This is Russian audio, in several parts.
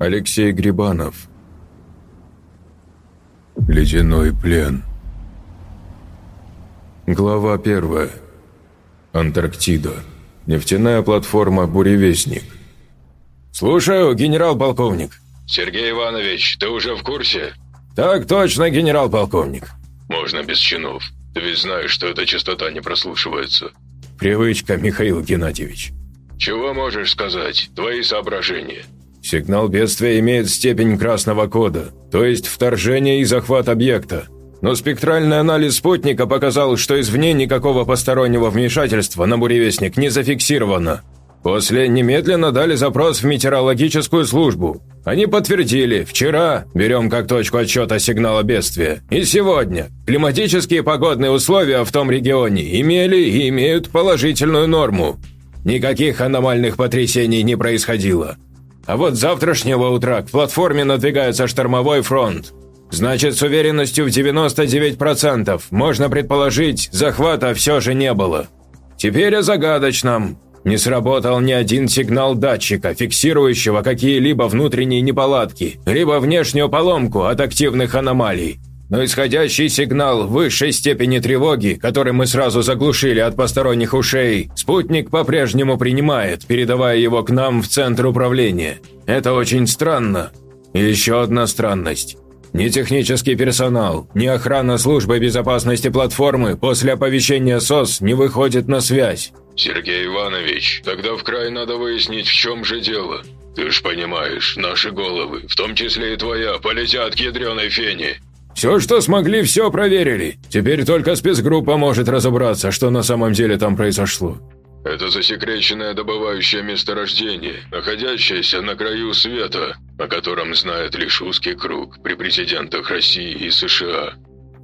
Алексей Грибанов. Ледяной плен. Глава первая. Антарктида. Нефтяная платформа «Буревестник». «Слушаю, генерал-полковник». «Сергей Иванович, ты уже в курсе?» «Так точно, генерал-полковник». «Можно без чинов. Ты ведь знаешь, что эта частота не прослушивается». «Привычка, Михаил Геннадьевич». «Чего можешь сказать? Твои соображения?» «Сигнал бедствия имеет степень красного кода, то есть вторжение и захват объекта. Но спектральный анализ спутника показал, что извне никакого постороннего вмешательства на буревестник не зафиксировано. После немедленно дали запрос в метеорологическую службу. Они подтвердили, вчера, берем как точку отсчета сигнала бедствия, и сегодня, климатические погодные условия в том регионе имели и имеют положительную норму. Никаких аномальных потрясений не происходило. А вот с завтрашнего утра к платформе надвигается штормовой фронт. Значит, с уверенностью в 99% можно предположить, захвата все же не было. Теперь о загадочном. Не сработал ни один сигнал датчика, фиксирующего какие-либо внутренние неполадки, либо внешнюю поломку от активных аномалий. Но исходящий сигнал высшей степени тревоги, который мы сразу заглушили от посторонних ушей, спутник по-прежнему принимает, передавая его к нам в центр управления. Это очень странно. И еще одна странность. Ни технический персонал, ни охрана службы безопасности платформы после оповещения СОС не выходит на связь. «Сергей Иванович, тогда в край надо выяснить, в чем же дело. Ты ж понимаешь, наши головы, в том числе и твоя, полетят к ядреной фене». «Все, что смогли, все проверили. Теперь только спецгруппа может разобраться, что на самом деле там произошло». «Это засекреченное добывающее месторождение, находящееся на краю света, о котором знает лишь узкий круг при президентах России и США».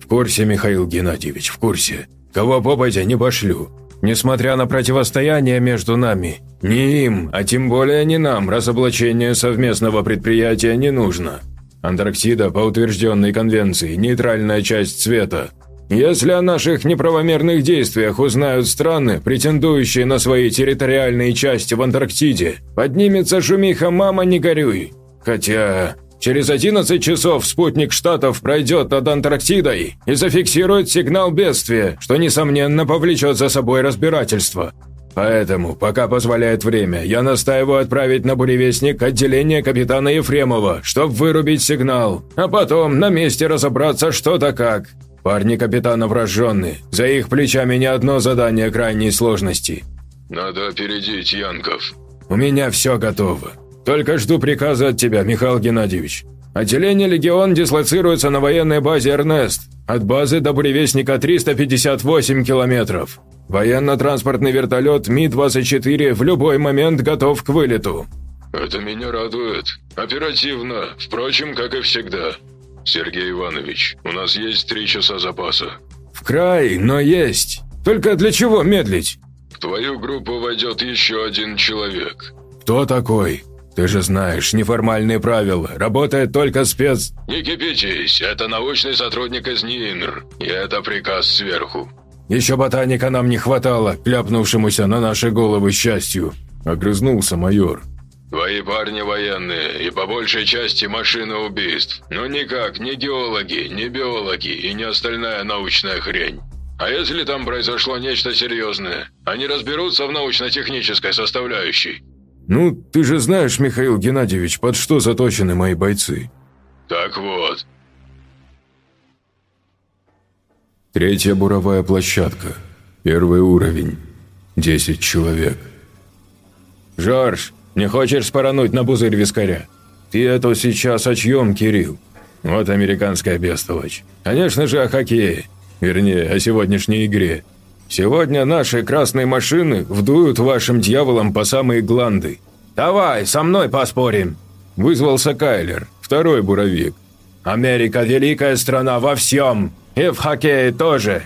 «В курсе, Михаил Геннадьевич, в курсе. Кого попадя не пошлю. Несмотря на противостояние между нами, ни им, а тем более не нам, разоблачение совместного предприятия не нужно. Антарктида, по утвержденной конвенции, нейтральная часть света. Если о наших неправомерных действиях узнают страны, претендующие на свои территориальные части в Антарктиде, поднимется шумиха «Мама, не горюй». Хотя Через 11 часов спутник Штатов пройдет над Антарктидой и зафиксирует сигнал бедствия, что, несомненно, повлечет за собой разбирательство. Поэтому, пока позволяет время, я настаиваю отправить на буревестник отделение капитана Ефремова, чтобы вырубить сигнал, а потом на месте разобраться что да как. Парни капитана врожженные, за их плечами не одно задание крайней сложности. «Надо опередить Янков». «У меня все готово. Только жду приказа от тебя, Михаил Геннадьевич. Отделение «Легион» дислоцируется на военной базе «Эрнест». От базы до буревестника 358 километров. Военно-транспортный вертолет Ми-24 в любой момент готов к вылету. Это меня радует. Оперативно, впрочем, как и всегда. Сергей Иванович, у нас есть три часа запаса. В край, но есть. Только для чего медлить? В твою группу войдет еще один человек. Кто такой? Ты же знаешь, неформальные правила. Работает только спец...» «Не кипятись, это научный сотрудник из НИИНР, и это приказ сверху». «Еще ботаника нам не хватало, кляпнувшемуся на наши головы счастью», — огрызнулся майор. «Твои парни военные, и по большей части машины убийств. Но никак не геологи, не биологи и не остальная научная хрень. А если там произошло нечто серьезное, они разберутся в научно-технической составляющей». «Ну, ты же знаешь, Михаил Геннадьевич, под что заточены мои бойцы». «Так вот». Третья буровая площадка. Первый уровень. Десять человек. «Жорж, не хочешь спорануть на пузырь вискаря? Ты это сейчас о чьем, Кирилл? Вот американская бестолочь. Конечно же, о хоккее. Вернее, о сегодняшней игре. Сегодня наши красные машины вдуют вашим дьяволам по самые гланды. Давай, со мной поспорим!» Вызвался Кайлер, второй буровик. «Америка – великая страна во всем, и в хоккее тоже!»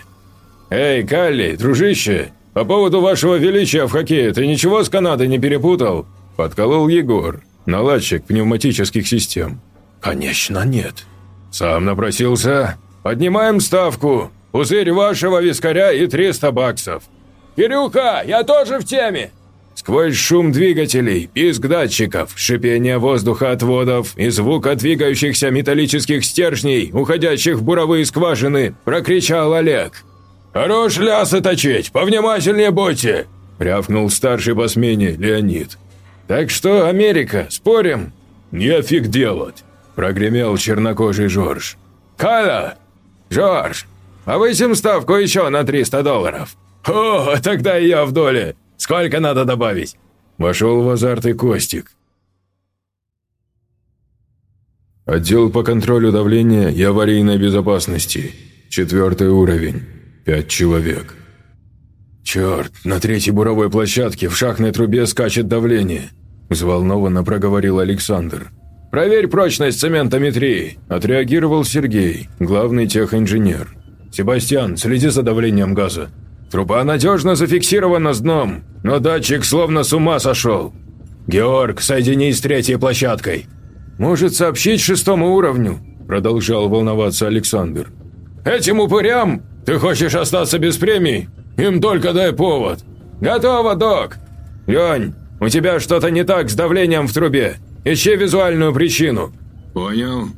«Эй, Калли, дружище, по поводу вашего величия в хоккее ты ничего с Канадой не перепутал?» Подколол Егор, наладчик пневматических систем. «Конечно нет». «Сам напросился. Поднимаем ставку. Пузырь вашего вискаря и 300 баксов». «Кирюха, я тоже в теме!» Сквозь шум двигателей, писк датчиков, шипение воздуха отводов и звук от двигающихся металлических стержней, уходящих в буровые скважины, прокричал Олег. «Хорош лясы точить, повнимательнее будьте!» – рявкнул старший по смене Леонид. «Так что, Америка, спорим?» «Нефиг делать!» – прогремел чернокожий Жорж. «Каля! Жорж, повысим ставку еще на 300 долларов!» «О, тогда и я в доле! Сколько надо добавить?» Вошел в азарт и Костик. Отдел по контролю давления и аварийной безопасности. Четвертый уровень. Пять человек. «Черт, на третьей буровой площадке в шахтной трубе скачет давление», – взволнованно проговорил Александр. «Проверь прочность цементометрии», – отреагировал Сергей, главный техинженер. «Себастьян, следи за давлением газа». Труба надежно зафиксирована с дном, но датчик словно с ума сошел. Георг, соедини с третьей площадкой. Может сообщить шестому уровню, продолжал волноваться Александр. Этим упырям ты хочешь остаться без премии? Им только дай повод. Готово, док. Лень, у тебя что-то не так с давлением в трубе. Ищи визуальную причину. Понял.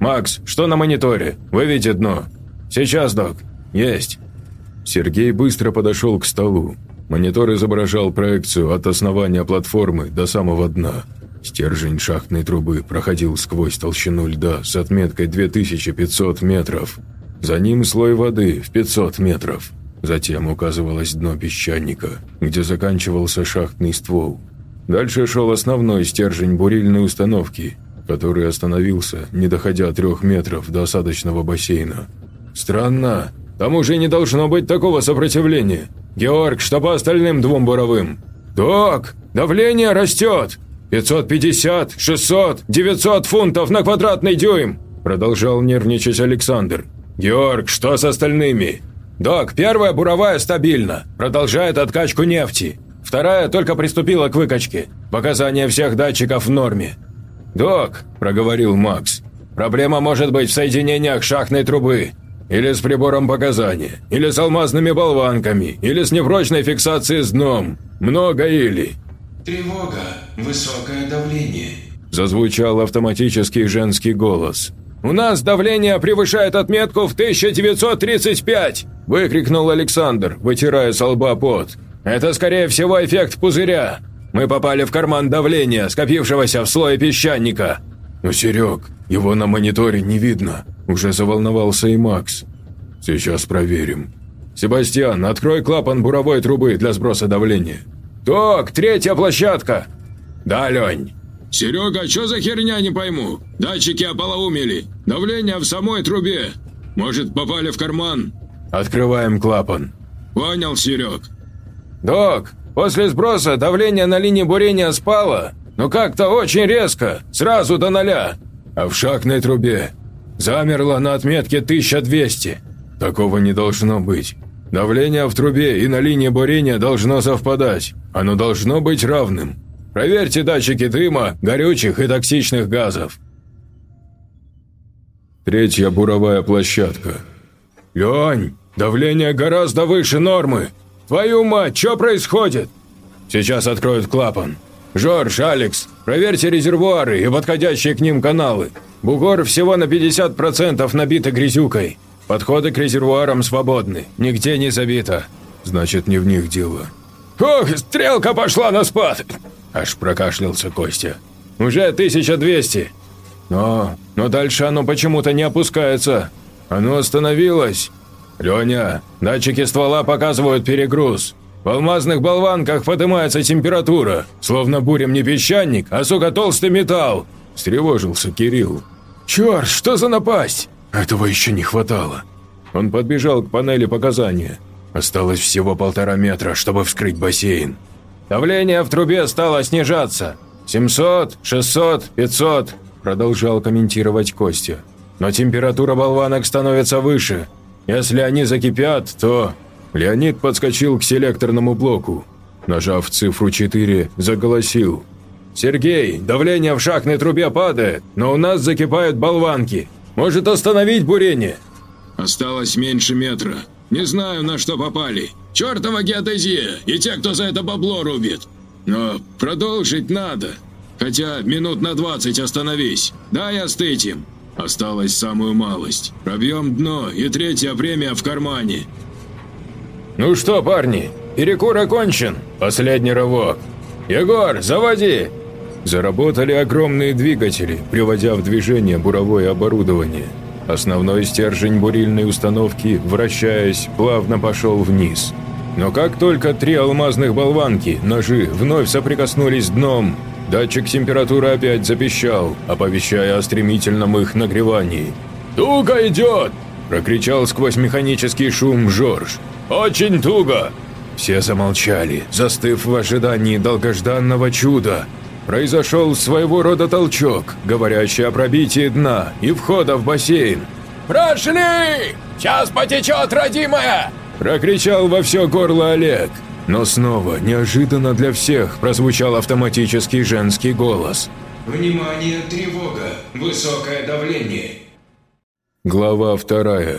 Макс, что на мониторе? Выведи дно. Сейчас, док. Есть. Сергей быстро подошел к столу. Монитор изображал проекцию от основания платформы до самого дна. Стержень шахтной трубы проходил сквозь толщину льда с отметкой 2500 метров. За ним слой воды в 500 метров. Затем указывалось дно песчаника, где заканчивался шахтный ствол. Дальше шел основной стержень бурильной установки, который остановился, не доходя трех метров до осадочного бассейна. «Странно. Там уже не должно быть такого сопротивления. Георг, что по остальным двум буровым?» «Док, давление растет. 550, 600, 900 фунтов на квадратный дюйм!» Продолжал нервничать Александр. «Георг, что с остальными?» «Док, первая буровая стабильна, продолжает откачку нефти. Вторая только приступила к выкачке. Показания всех датчиков в норме». «Док», – проговорил Макс, – «проблема может быть в соединениях шахтной трубы. Или с прибором показания, или с алмазными болванками, или с непрочной фиксацией с дном. Много или...» «Тревога. Высокое давление», – зазвучал автоматический женский голос. «У нас давление превышает отметку в 1935!» – выкрикнул Александр, вытирая со лба пот. «Это, скорее всего, эффект пузыря. Мы попали в карман давления, скопившегося в слое песчаника». «Ну, Серег, его на мониторе не видно», – уже заволновался и Макс. «Сейчас проверим». «Себастьян, открой клапан буровой трубы для сброса давления». «Ток, третья площадка!» «Да, Лень». «Серега, что за херня, не пойму? Датчики ополоумели. Давление в самой трубе. Может, попали в карман?» «Открываем клапан». «Понял, Серег». «Док, после сброса давление на линии бурения спало, но как-то очень резко, сразу до ноля. А в шахтной трубе замерло на отметке 1200. Такого не должно быть. Давление в трубе и на линии бурения должно совпадать. Оно должно быть равным. Проверьте датчики дыма, горючих и токсичных газов. Третья буровая площадка. Лень, давление гораздо выше нормы. Твою мать, что происходит? Сейчас откроют клапан. Жорж, Алекс, проверьте резервуары и подходящие к ним каналы. Бугор всего на 50% набиты грязюкой. Подходы к резервуарам свободны, нигде не забито. Значит, не в них дело. Ох, стрелка пошла на спад! Аж прокашлялся Костя. Уже 1200. Но, но дальше оно почему-то не опускается. Оно остановилось. Леня, датчики ствола показывают перегруз. В алмазных болванках поднимается температура, словно бурем не песчаник, а сука толстый металл. Встревожился Кирилл. Черт, что за напасть? Этого еще не хватало. Он подбежал к панели показания. Осталось всего полтора метра, чтобы вскрыть бассейн. Давление в трубе стало снижаться. 700, 600, 500, продолжал комментировать Костя. Но температура болванок становится выше. Если они закипят, то... Леонид подскочил к селекторному блоку. Нажав цифру 4, заголосил. «Сергей, давление в шахтной трубе падает, но у нас закипают болванки. Может остановить бурение?» «Осталось меньше метра. Не знаю, на что попали. Чертова геодезия и те, кто за это бабло рубит!» Но продолжить надо. Хотя минут на 20 остановись. Дай остыть им. Осталось самую малость. Пробьем дно, и третья премия в кармане. Ну что, парни, перекур окончен. Последний рывок. Егор, заводи! Заработали огромные двигатели, приводя в движение буровое оборудование. Основной стержень бурильной установки, вращаясь, плавно пошел вниз. Но как только три алмазных болванки, ножи, вновь соприкоснулись с дном, датчик температуры опять запищал, оповещая о стремительном их нагревании. «Туго идет!» – прокричал сквозь механический шум Жорж. «Очень туго!» Все замолчали, застыв в ожидании долгожданного чуда – Произошел своего рода толчок, говорящий о пробитии дна и входа в бассейн. «Прошли! Сейчас потечет, родимая!» Прокричал во все горло Олег. Но снова, неожиданно для всех, прозвучал автоматический женский голос. «Внимание, тревога! Высокое давление!» Глава вторая.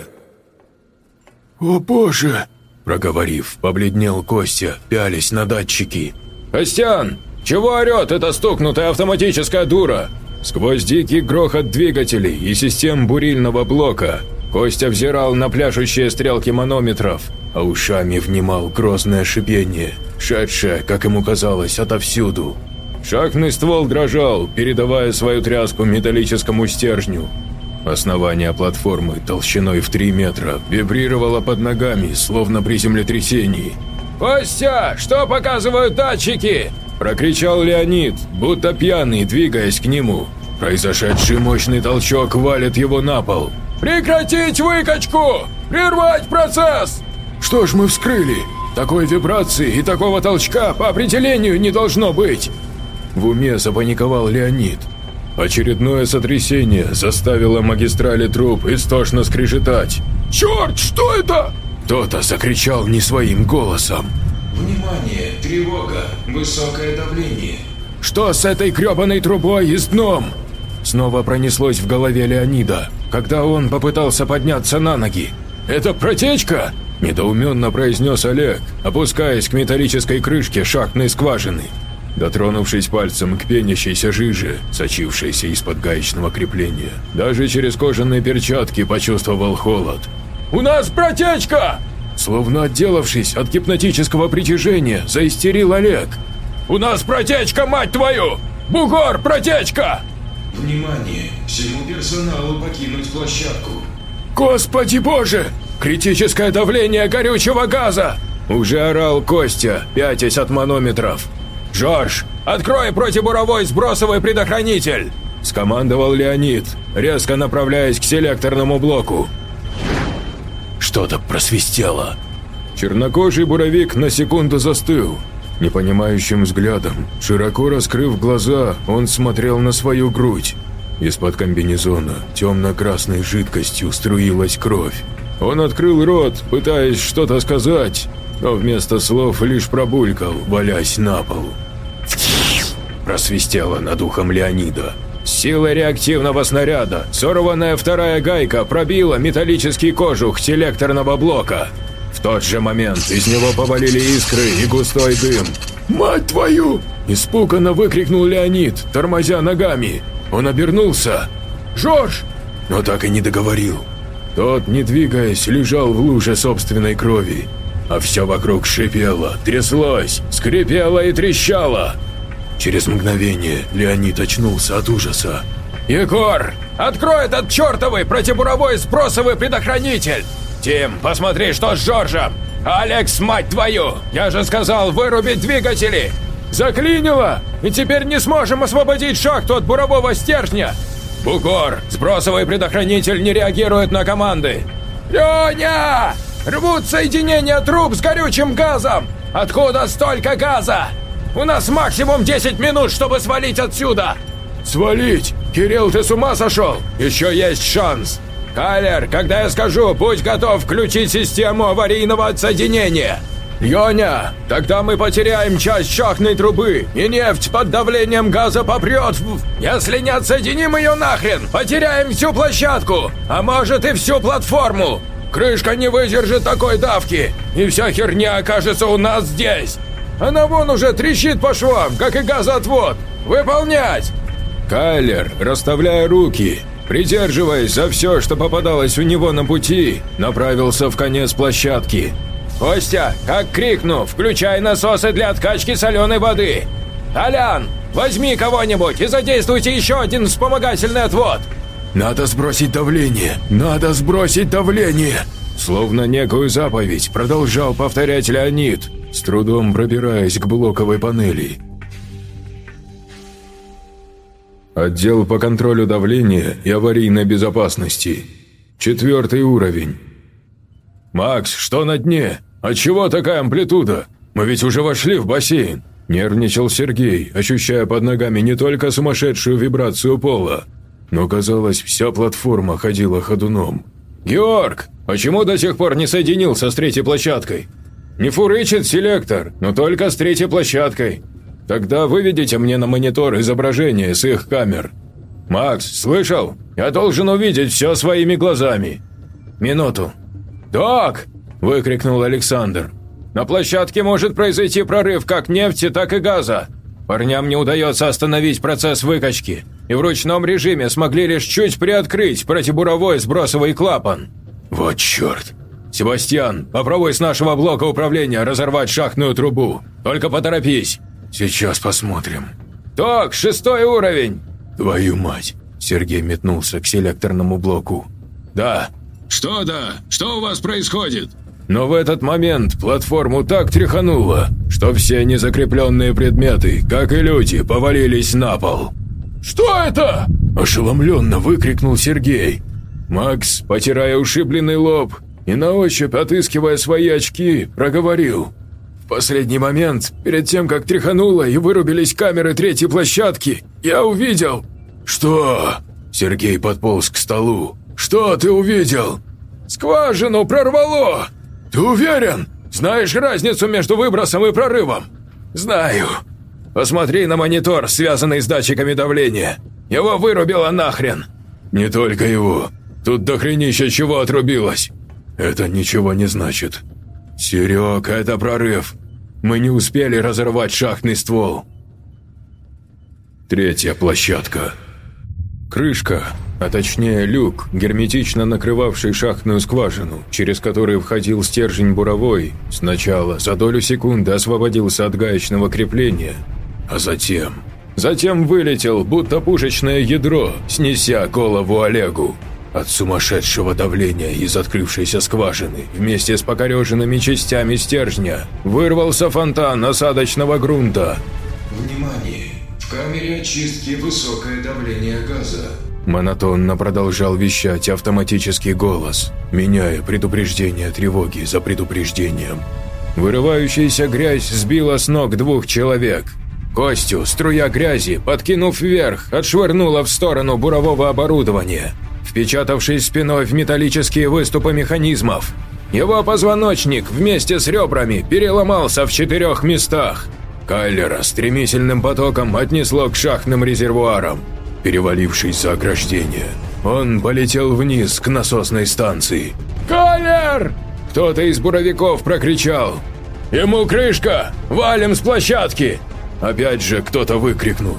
«О боже!» Проговорив, побледнел Костя, пялись на датчики. «Костян, «Чего орет эта стукнутая автоматическая дура?» Сквозь дикий грохот двигателей и систем бурильного блока Костя взирал на пляшущие стрелки манометров, а ушами внимал грозное шипение, шедшее, как ему казалось, отовсюду. Шахтный ствол дрожал, передавая свою тряску металлическому стержню. Основание платформы толщиной в 3 метра вибрировало под ногами, словно при землетрясении. «Костя, что показывают датчики?» Прокричал Леонид, будто пьяный, двигаясь к нему. Произошедший мощный толчок валит его на пол. «Прекратить выкачку! Прервать процесс!» «Что ж мы вскрыли? Такой вибрации и такого толчка по определению не должно быть!» В уме запаниковал Леонид. Очередное сотрясение заставило магистрали труб истошно скрежетать. «Черт, что это?» Кто-то закричал не своим голосом. Внимание! Тревога! Высокое давление! Что с этой гребаной трубой и с дном? Снова пронеслось в голове Леонида, когда он попытался подняться на ноги. «Это протечка?» – недоуменно произнес Олег, опускаясь к металлической крышке шахтной скважины. Дотронувшись пальцем к пенящейся жиже, сочившейся из-под гаечного крепления, даже через кожаные перчатки почувствовал холод. «У нас протечка!» Словно отделавшись от гипнотического притяжения, заистерил Олег. «У нас протечка, мать твою! Бугор, протечка!» «Внимание! Всему персоналу покинуть площадку!» «Господи боже! Критическое давление горючего газа!» Уже орал Костя, пятясь от манометров. «Жорж, открой противобуровой сбросовый предохранитель!» Скомандовал Леонид, резко направляясь к селекторному блоку. Что-то просвистело. Чернокожий буровик на секунду застыл. Непонимающим взглядом, широко раскрыв глаза, он смотрел на свою грудь. Из-под комбинезона темно-красной жидкостью струилась кровь. Он открыл рот, пытаясь что-то сказать, но вместо слов лишь пробулькал, валясь на пол. Просвистело над ухом Леонида. Сила реактивного снаряда, сорванная вторая гайка пробила металлический кожух селекторного блока. В тот же момент из него повалили искры и густой дым. «Мать твою!» – испуганно выкрикнул Леонид, тормозя ногами. Он обернулся. «Жорж!» Но так и не договорил. Тот, не двигаясь, лежал в луже собственной крови. А все вокруг шипело, тряслось, скрипело и трещало. Через мгновение Леонид очнулся от ужаса. «Егор, открой этот чертовый противобуровой сбросовый предохранитель! Тим, посмотри, что с Жоржем! Алекс, мать твою! Я же сказал вырубить двигатели! Заклинило! И теперь не сможем освободить шахту от бурового стержня! Бугор, сбросовый предохранитель не реагирует на команды! Леня! Рвут соединения труб с горючим газом! Откуда столько газа? У нас максимум 10 минут, чтобы свалить отсюда!» «Свалить? Кирилл, ты с ума сошел? Еще есть шанс!» «Кайлер, когда я скажу, будь готов включить систему аварийного отсоединения!» «Леня, тогда мы потеряем часть шахтной трубы, и нефть под давлением газа попрет в... Если не отсоединим ее нахрен, потеряем всю площадку, а может и всю платформу! Крышка не выдержит такой давки, и вся херня окажется у нас здесь!» Она вон уже трещит по швам, как и газоотвод! Выполнять!» Кайлер, расставляя руки, придерживаясь за все, что попадалось у него на пути, направился в конец площадки. «Костя, как крикну, включай насосы для откачки соленой воды! Толян, возьми кого-нибудь и задействуйте еще один вспомогательный отвод!» «Надо сбросить давление! Надо сбросить давление!» Словно некую заповедь продолжал повторять Леонид, с трудом пробираясь к блоковой панели. Отдел по контролю давления и аварийной безопасности. Четвертый уровень. «Макс, что на дне? Отчего такая амплитуда? Мы ведь уже вошли в бассейн!» Нервничал Сергей, ощущая под ногами не только сумасшедшую вибрацию пола, но, казалось, вся платформа ходила ходуном. «Георг, почему до сих пор не соединился с третьей площадкой? Не фурычит селектор, но только с третьей площадкой. Тогда выведите мне на монитор изображение с их камер. Макс, слышал? Я должен увидеть все своими глазами. Минуту. «Док!» – выкрикнул Александр. «На площадке может произойти прорыв как нефти, так и газа. Парням не удается остановить процесс выкачки, и в ручном режиме смогли лишь чуть приоткрыть противобуровой сбросовый клапан. Вот черт! Себастьян, попробуй с нашего блока управления разорвать шахтную трубу. Только поторопись. Сейчас посмотрим. Ток, шестой уровень. Твою мать. Сергей метнулся к селекторному блоку. Да. Что да? Что у вас происходит? Но в этот момент платформу так тряхануло, что все незакрепленные предметы, как и люди, повалились на пол. «Что это?» – ошеломленно выкрикнул Сергей. Макс, потирая ушибленный лоб и на ощупь отыскивая свои очки, проговорил. В последний момент, перед тем, как тряхануло и вырубились камеры третьей площадки, я увидел... «Что?» Сергей подполз к столу. «Что ты увидел?» «Скважину прорвало!» «Ты уверен? Знаешь разницу между выбросом и прорывом?» «Знаю. Посмотри на монитор, связанный с датчиками давления. Его вырубило нахрен!» «Не только его. Тут дохренища чего отрубилось. Это ничего не значит. Серег, это прорыв. Мы не успели разорвать шахтный ствол». Третья площадка. Крышка, а точнее люк, герметично накрывавший шахтную скважину, через которую входил стержень буровой, сначала за долю секунды освободился от гаечного крепления, а затем... Затем вылетел, будто пушечное ядро, снеся голову Олегу. От сумасшедшего давления из открывшейся скважины вместе с покореженными частями стержня вырвался фонтан осадочного грунта. Внимание! В камере очистки высокое давление газа. Монотонно продолжал вещать автоматический голос, меняя предупреждение тревоги за предупреждением. Вырывающаяся грязь сбила с ног двух человек. Костю, струя грязи, подкинув вверх, отшвырнула в сторону бурового оборудования, впечатавшись спиной в металлические выступы механизмов. Его позвоночник вместе с ребрами переломался в четырех местах. Кайлера стремительным потоком отнесло к шахтным резервуарам. Перевалившись за ограждение, он полетел вниз к насосной станции. «Кайлер!» Кто-то из буровиков прокричал. «Ему крышка! Валим с площадки!» Опять же кто-то выкрикнул.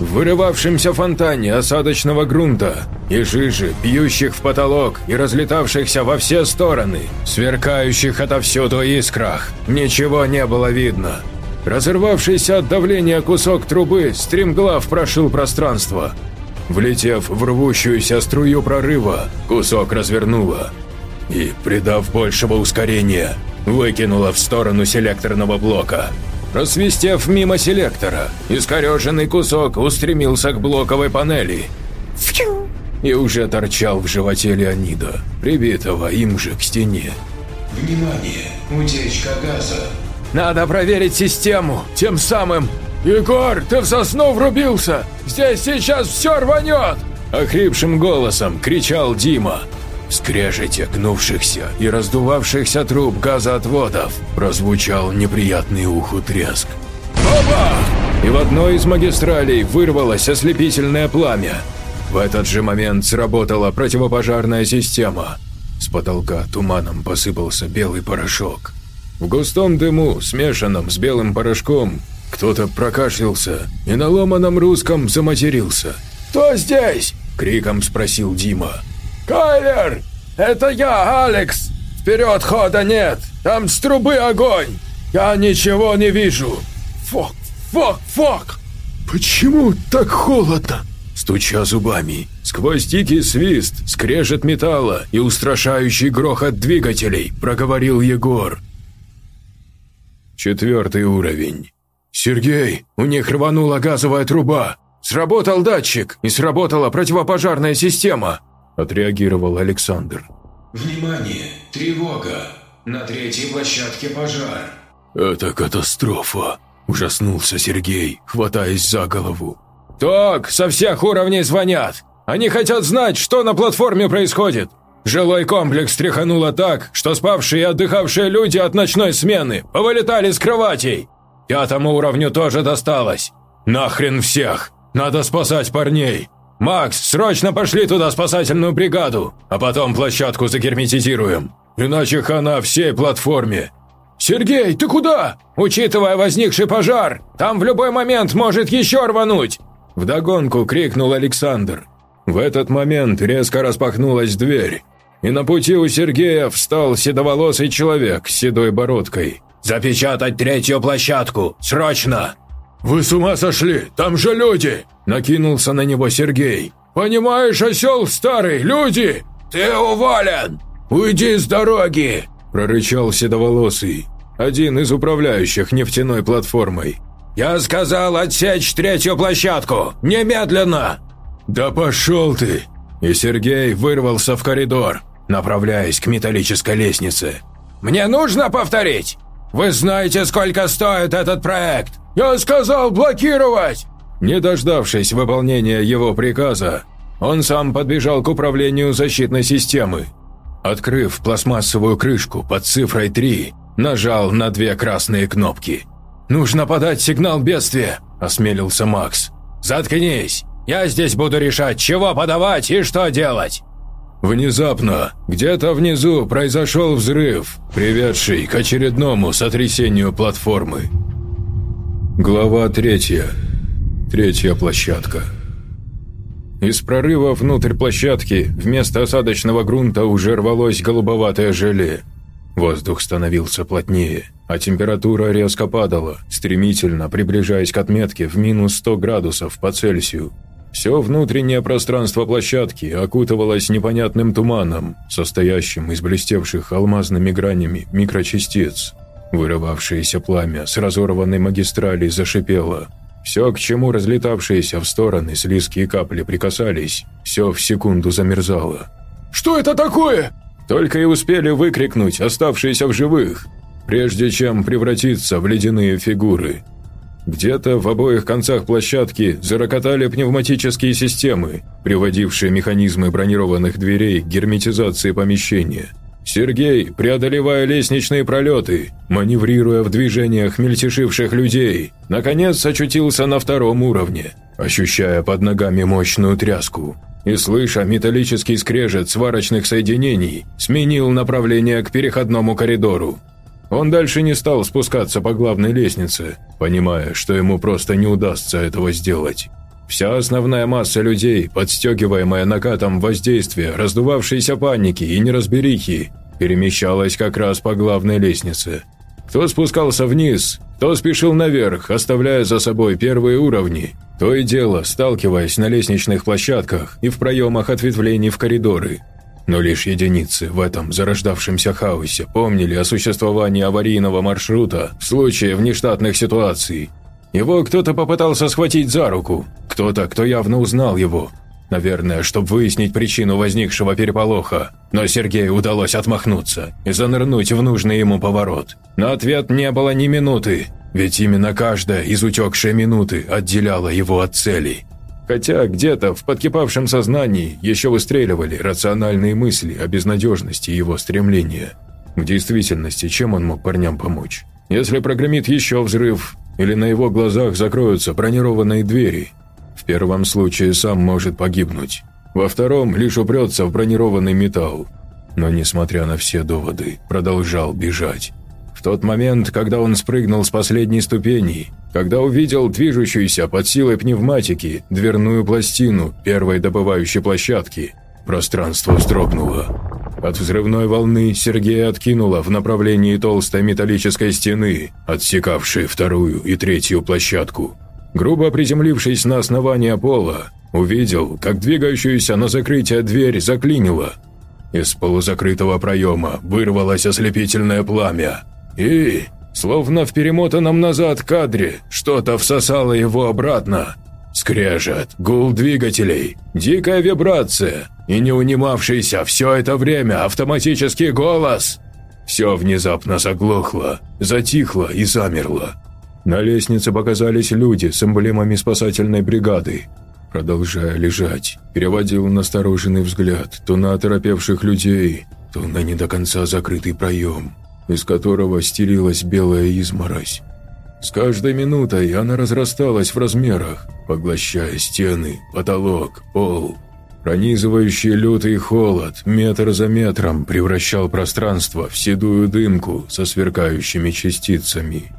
В вырывавшемся фонтане осадочного грунта и жижи, бьющих в потолок и разлетавшихся во все стороны, сверкающих отовсюду искрах, ничего не было видно. Разорвавшийся от давления кусок трубы стремглав прошил пространство. Влетев в рвущуюся струю прорыва, кусок развернуло и, придав большего ускорения, выкинуло в сторону селекторного блока. Просвистев мимо селектора, искореженный кусок устремился к блоковой панели. Фью! И уже торчал в животе Леонида, прибитого им же к стене. Внимание! Утечка газа. Надо проверить систему, тем самым... «Егор, ты в сосну врубился! Здесь сейчас все рванет!» Охрипшим голосом кричал Дима. Скрежете гнувшихся и раздувавшихся труб газоотводов прозвучал неприятный уху треск. «Опа!» И в одной из магистралей вырвалось ослепительное пламя. В этот же момент сработала противопожарная система. С потолка туманом посыпался белый порошок. В густом дыму, смешанном с белым порошком, кто-то прокашлялся и на ломаном русском заматерился. «Кто здесь?» – криком спросил Дима. «Кайлер! Это я, Алекс! Вперед хода нет! Там с трубы огонь! Я ничего не вижу! Фок, фок, фок!» «Почему так холодно?» Стуча зубами, сквозь дикий свист, скрежет металла и устрашающий грохот двигателей, проговорил Егор. Четвертый уровень. «Сергей, у них рванула газовая труба! Сработал датчик и сработала противопожарная система!» – отреагировал Александр. «Внимание! Тревога! На третьей площадке пожар!» «Это катастрофа!» – ужаснулся Сергей, хватаясь за голову. «Так, со всех уровней звонят! Они хотят знать, что на платформе происходит!» Жилой комплекс тряхануло так, что спавшие и отдыхавшие люди от ночной смены повылетали с кроватей. Пятому уровню тоже досталось. Нахрен всех! Надо спасать парней! Макс, срочно пошли туда спасательную бригаду, а потом площадку загерметизируем. Иначе хана всей платформе. Сергей, ты куда? Учитывая возникший пожар, там в любой момент может еще рвануть. Вдогонку крикнул Александр. В этот момент резко распахнулась дверь, и на пути у Сергея встал седоволосый человек с седой бородкой. «Запечатать третью площадку! Срочно!» «Вы с ума сошли? Там же люди!» – накинулся на него Сергей. «Понимаешь, осел старый, люди!» «Ты уволен! Уйди с дороги!» – прорычал седоволосый, один из управляющих нефтяной платформой. «Я сказал отсечь третью площадку! Немедленно!» «Да пошел ты!» И Сергей вырвался в коридор, направляясь к металлической лестнице. «Мне нужно повторить? Вы знаете, сколько стоит этот проект? Я сказал блокировать!» Не дождавшись выполнения его приказа, он сам подбежал к управлению защитной системы. Открыв пластмассовую крышку под цифрой 3, нажал на две красные кнопки. «Нужно подать сигнал бедствия», – осмелился Макс. «Заткнись! Я здесь буду решать, чего подавать и что делать!» Внезапно, где-то внизу произошел взрыв, приведший к очередному сотрясению платформы. Глава третья. Третья площадка. Из прорыва внутрь площадки вместо осадочного грунта уже рвалось голубоватое желе. Воздух становился плотнее, а температура резко падала, стремительно приближаясь к отметке в минус 100 градусов по Цельсию. Все внутреннее пространство площадки окутывалось непонятным туманом, состоящим из блестевших алмазными гранями микрочастиц. Вырывавшееся пламя с разорванной магистрали зашипело. Все, к чему разлетавшиеся в стороны слизкие капли прикасались, все в секунду замерзало. «Что это такое?» Только и успели выкрикнуть оставшиеся в живых, прежде чем превратиться в ледяные фигуры – где-то в обоих концах площадки зарокотали пневматические системы, приводившие механизмы бронированных дверей к герметизации помещения. Сергей, преодолевая лестничные пролеты, маневрируя в движениях мельтешивших людей, наконец очутился на втором уровне, ощущая под ногами мощную тряску. И, слыша металлический скрежет сварочных соединений, сменил направление к переходному коридору. Он дальше не стал спускаться по главной лестнице, понимая, что ему просто не удастся этого сделать. Вся основная масса людей, подстегиваемая накатом воздействия, раздувавшейся паники и неразберихи, перемещалась как раз по главной лестнице. Кто спускался вниз, кто спешил наверх, оставляя за собой первые уровни, то и дело, сталкиваясь на лестничных площадках и в проемах ответвлений в коридоры – но лишь единицы в этом зарождавшемся хаосе помнили о существовании аварийного маршрута в случае внештатных ситуаций. Его кто-то попытался схватить за руку, кто-то, кто явно узнал его. Наверное, чтобы выяснить причину возникшего переполоха, но Сергею удалось отмахнуться и занырнуть в нужный ему поворот. На ответ не было ни минуты, ведь именно каждая из утекшей минуты отделяла его от цели – Хотя где-то в подкипавшем сознании еще выстреливали рациональные мысли о безнадежности его стремления. В действительности, чем он мог парням помочь? Если прогремит еще взрыв, или на его глазах закроются бронированные двери, в первом случае сам может погибнуть, во втором лишь упрется в бронированный металл. Но, несмотря на все доводы, продолжал бежать. Тот момент, когда он спрыгнул с последней ступени, когда увидел движущуюся под силой пневматики дверную пластину первой добывающей площадки, пространство вздрогнуло. От взрывной волны Сергея откинуло в направлении толстой металлической стены, отсекавшей вторую и третью площадку. Грубо приземлившись на основание пола, увидел, как двигающуюся на закрытие дверь заклинило. Из полузакрытого проема вырвалось ослепительное пламя. И, словно в перемотанном назад кадре, что-то всосало его обратно. Скрежет, гул двигателей, дикая вибрация и не унимавшийся все это время автоматический голос. Все внезапно заглохло, затихло и замерло. На лестнице показались люди с эмблемами спасательной бригады. Продолжая лежать, переводил настороженный взгляд то на оторопевших людей, то на не до конца закрытый проем, из которого стелилась белая изморозь. С каждой минутой она разрасталась в размерах, поглощая стены, потолок, пол. Пронизывающий лютый холод метр за метром превращал пространство в седую дымку со сверкающими частицами.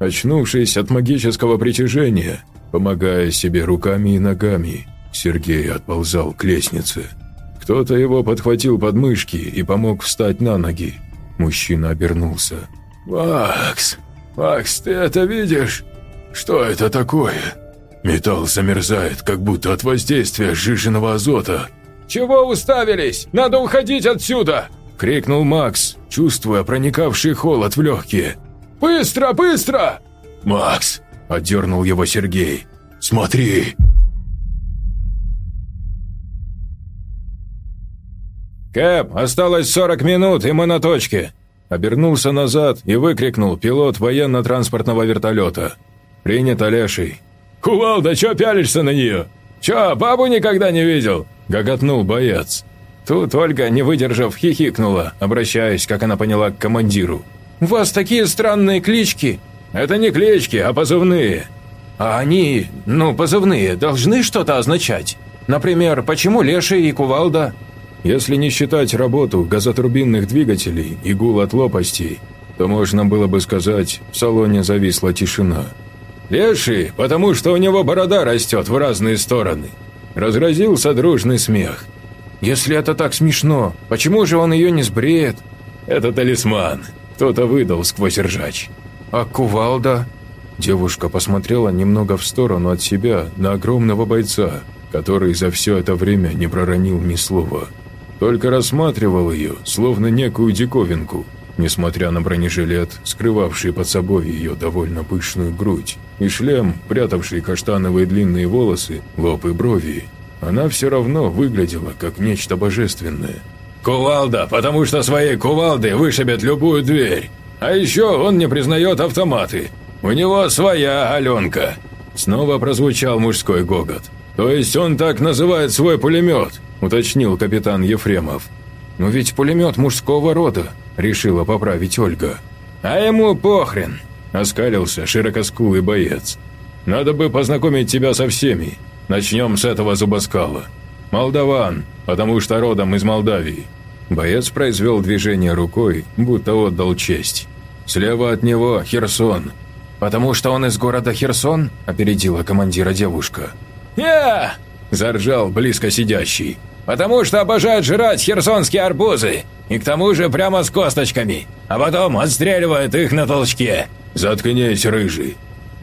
Очнувшись от магического притяжения, помогая себе руками и ногами, Сергей отползал к лестнице. Кто-то его подхватил под мышки и помог встать на ноги. Мужчина обернулся. «Макс!» «Макс, ты это видишь? Что это такое?» Металл замерзает, как будто от воздействия сжиженного азота. «Чего уставились? Надо уходить отсюда!» – крикнул Макс, чувствуя проникавший холод в легкие. «Быстро, быстро!» «Макс!» – отдернул его Сергей. «Смотри!» «Кэп, осталось 40 минут, и мы на точке!» Обернулся назад и выкрикнул пилот военно-транспортного вертолета. «Принято, леший!» «Кувалда, чё пялишься на нее? Чё, бабу никогда не видел?» – гоготнул боец. Тут Ольга, не выдержав, хихикнула, обращаясь, как она поняла, к командиру. «У вас такие странные клички!» «Это не клички, а позывные!» «А они, ну, позывные, должны что-то означать? Например, почему Леший и Кувалда?» Если не считать работу газотурбинных двигателей и гул от лопастей, то можно было бы сказать, в салоне зависла тишина. «Леший, потому что у него борода растет в разные стороны», – разразился дружный смех. «Если это так смешно, почему же он ее не сбреет?» «Это талисман», – кто-то выдал сквозь ржач. «А кувалда?» Девушка посмотрела немного в сторону от себя на огромного бойца, который за все это время не проронил ни слова только рассматривал ее, словно некую диковинку, несмотря на бронежилет, скрывавший под собой ее довольно пышную грудь, и шлем, прятавший каштановые длинные волосы, лоб и брови. Она все равно выглядела как нечто божественное. «Кувалда, потому что своей кувалдой вышибет любую дверь. А еще он не признает автоматы. У него своя Аленка». Снова прозвучал мужской гогот. «То есть он так называет свой пулемет?» Уточнил капитан Ефремов. «Но ведь пулемет мужского рода», – решила поправить Ольга. «А ему похрен», – оскалился широкоскулый боец. «Надо бы познакомить тебя со всеми. Начнем с этого зубоскала. Молдаван, потому что родом из Молдавии». Боец произвел движение рукой, будто отдал честь. «Слева от него Херсон». «Потому что он из города Херсон?» – опередила командира девушка. «Я!» – заржал близко сидящий. Потому что обожают жрать херсонские арбузы. И к тому же прямо с косточками. А потом отстреливают их на толчке. Заткнись, рыжий.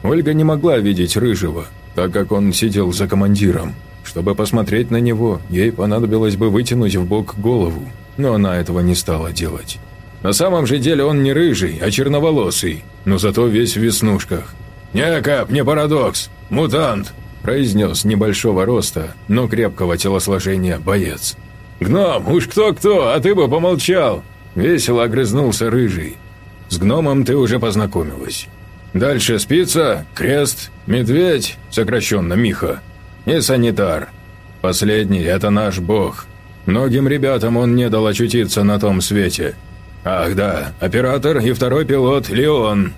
Ольга не могла видеть рыжего, так как он сидел за командиром. Чтобы посмотреть на него, ей понадобилось бы вытянуть в бок голову, но она этого не стала делать. На самом же деле он не рыжий, а черноволосый, но зато весь в веснушках. «Не, Кап, не парадокс. Мутант произнес небольшого роста, но крепкого телосложения боец. «Гном, уж кто-кто, а ты бы помолчал!» Весело огрызнулся Рыжий. «С гномом ты уже познакомилась. Дальше спица, крест, медведь, сокращенно Миха, и санитар. Последний – это наш бог. Многим ребятам он не дал очутиться на том свете. Ах да, оператор и второй пилот – Леон».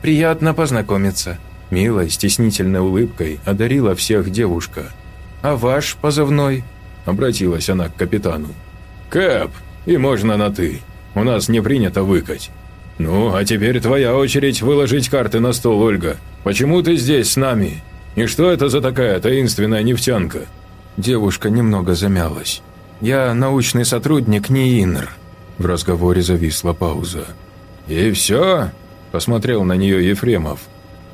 «Приятно познакомиться», Милой, стеснительной улыбкой одарила всех девушка. «А ваш позывной?» – обратилась она к капитану. «Кэп, и можно на «ты». У нас не принято выкать». «Ну, а теперь твоя очередь выложить карты на стол, Ольга. Почему ты здесь с нами? И что это за такая таинственная нефтянка?» Девушка немного замялась. «Я научный сотрудник НИИНР». В разговоре зависла пауза. «И все?» – посмотрел на нее Ефремов.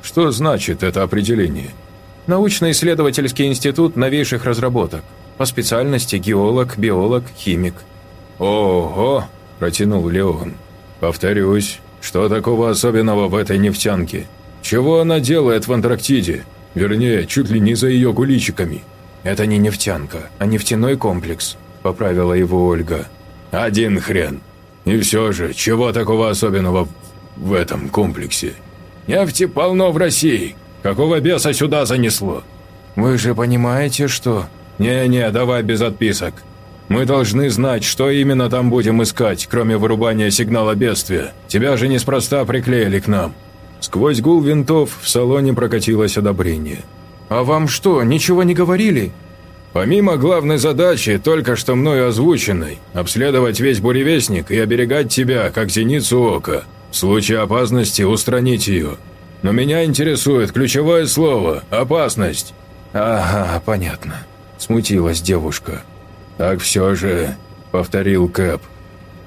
«Что значит это определение?» «Научно-исследовательский институт новейших разработок. По специальности геолог, биолог, химик». «Ого!» – протянул Леон. «Повторюсь, что такого особенного в этой нефтянке? Чего она делает в Антарктиде? Вернее, чуть ли не за ее куличиками». «Это не нефтянка, а нефтяной комплекс», – поправила его Ольга. «Один хрен. И все же, чего такого особенного в этом комплексе? Нефти полно в России. Какого беса сюда занесло?» «Вы же понимаете, что...» «Не-не, давай без отписок. Мы должны знать, что именно там будем искать, кроме вырубания сигнала бедствия. Тебя же неспроста приклеили к нам». Сквозь гул винтов в салоне прокатилось одобрение. «А вам что, ничего не говорили?» «Помимо главной задачи, только что мною озвученной, обследовать весь буревестник и оберегать тебя, как зеницу ока. В случае опасности устранить ее. Но меня интересует ключевое слово – опасность». «Ага, понятно», – смутилась девушка. «Так все же», – повторил Кэп.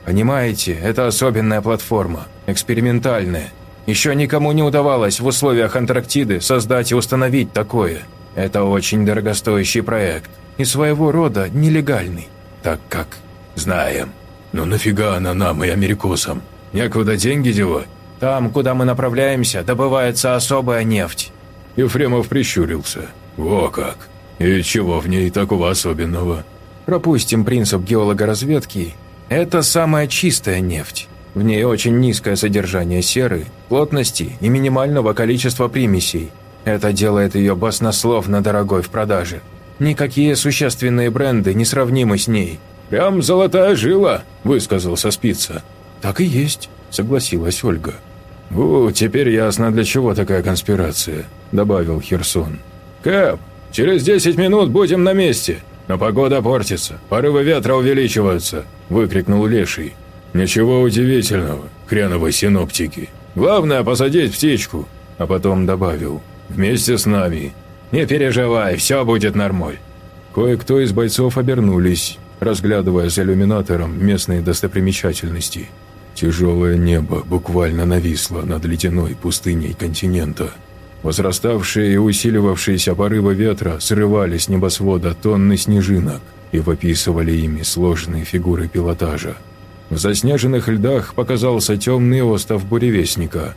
«Понимаете, это особенная платформа, экспериментальная. Еще никому не удавалось в условиях Антарктиды создать и установить такое. Это очень дорогостоящий проект и своего рода нелегальный, так как знаем. Но нафига она нам и америкосам? Некуда деньги девать? Там, куда мы направляемся, добывается особая нефть». Ефремов прищурился. «Во как! И чего в ней такого особенного?» Пропустим принцип геологоразведки. Это самая чистая нефть. В ней очень низкое содержание серы, плотности и минимального количества примесей. Это делает ее баснословно дорогой в продаже. Никакие существенные бренды не сравнимы с ней. «Прям золотая жила», – высказался Спица. «Так и есть», – согласилась Ольга. «У, теперь ясно, для чего такая конспирация», – добавил Херсон. «Кэп, через 10 минут будем на месте. «Но погода портится, порывы ветра увеличиваются!» – выкрикнул Леший. «Ничего удивительного, хреновой синоптики. Главное – посадить птичку!» А потом добавил. «Вместе с нами. Не переживай, все будет нормаль». Кое-кто из бойцов обернулись, разглядывая за иллюминатором местные достопримечательности. Тяжелое небо буквально нависло над ледяной пустыней континента – Возраставшие и усиливавшиеся порывы ветра срывали с небосвода тонны снежинок и выписывали ими сложные фигуры пилотажа. В заснеженных льдах показался темный остов буревестника.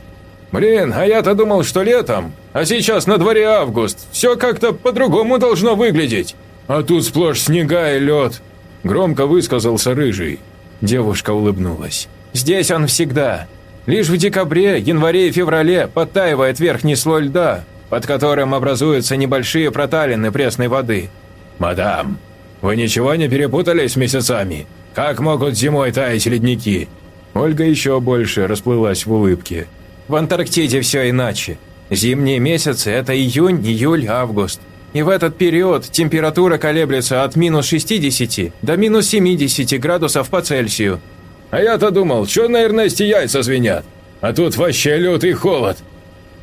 «Блин, а я-то думал, что летом, а сейчас на дворе август, все как-то по-другому должно выглядеть. А тут сплошь снега и лед», – громко высказался Рыжий. Девушка улыбнулась. «Здесь он всегда. Лишь в декабре, январе и феврале подтаивает верхний слой льда, под которым образуются небольшие проталины пресной воды. «Мадам, вы ничего не перепутали с месяцами? Как могут зимой таять ледники?» Ольга еще больше расплылась в улыбке. «В Антарктиде все иначе. Зимние месяцы – это июнь, июль, август. И в этот период температура колеблется от минус 60 до минус 70 градусов по Цельсию. А я-то думал, что на Эрнесте яйца звенят. А тут вообще лютый холод.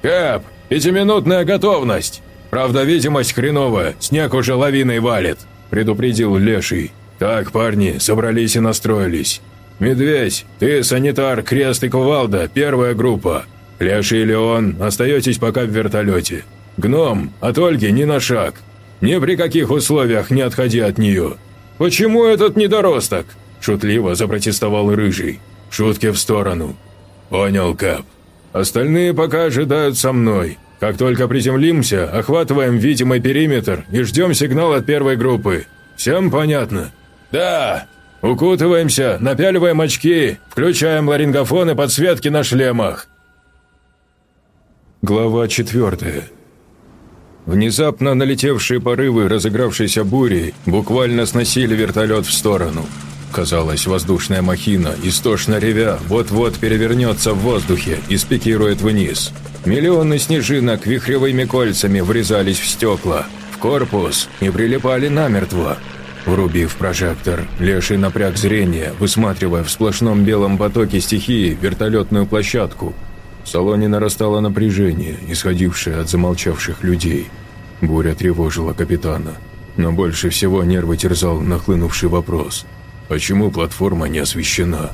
Кэп, пятиминутная готовность. Правда, видимость хреновая, снег уже лавиной валит», – предупредил Леший. «Так, парни, собрались и настроились. Медведь, ты, санитар, Крест и Кувалда, первая группа. Леший и Леон, остаетесь пока в вертолете. Гном, от Ольги ни на шаг. Ни при каких условиях не отходи от нее. Почему этот недоросток? Шутливо запротестовал Рыжий. Шутки в сторону. Понял, Кап. Остальные пока ожидают со мной. Как только приземлимся, охватываем видимый периметр и ждем сигнал от первой группы. Всем понятно? Да. Укутываемся, напяливаем очки, включаем ларингофоны подсветки на шлемах. Глава четвертая. Внезапно налетевшие порывы разыгравшейся бури буквально сносили вертолет в сторону. Казалось, воздушная махина, истошно ревя, вот-вот перевернется в воздухе и спикирует вниз. Миллионы снежинок вихревыми кольцами врезались в стекла, в корпус и прилипали намертво. Врубив прожектор, Леший напряг зрение, высматривая в сплошном белом потоке стихии вертолетную площадку. В салоне нарастало напряжение, исходившее от замолчавших людей. Буря тревожила капитана. Но больше всего нервы терзал нахлынувший вопрос. Почему платформа не освещена?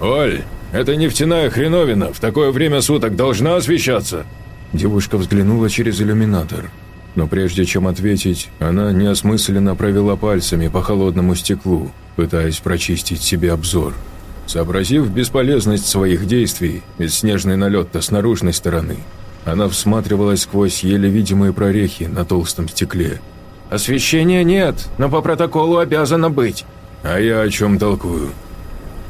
«Оль, это нефтяная хреновина в такое время суток должна освещаться?» Девушка взглянула через иллюминатор – но прежде чем ответить, она неосмысленно провела пальцами по холодному стеклу, пытаясь прочистить себе обзор. Сообразив бесполезность своих действий, ведь снежный налет-то с наружной стороны, она всматривалась сквозь еле видимые прорехи на толстом стекле. «Освещения нет, но по протоколу обязано быть». «А я о чем толкую?»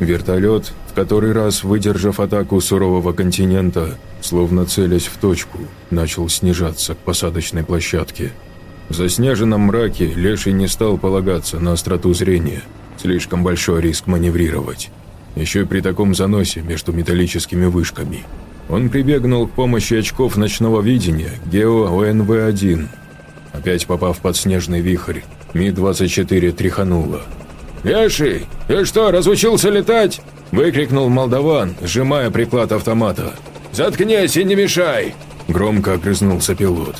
Вертолет, в который раз выдержав атаку сурового континента, словно целясь в точку, начал снижаться к посадочной площадке. В заснеженном мраке Леший не стал полагаться на остроту зрения, слишком большой риск маневрировать. Еще и при таком заносе между металлическими вышками. Он прибегнул к помощи очков ночного видения Гео ОНВ-1. Опять попав под снежный вихрь, Ми-24 тряхануло. «Леший, ты что, разучился летать?» – выкрикнул молдаван, сжимая приклад автомата. «Заткнись и не мешай!» Громко огрызнулся пилот.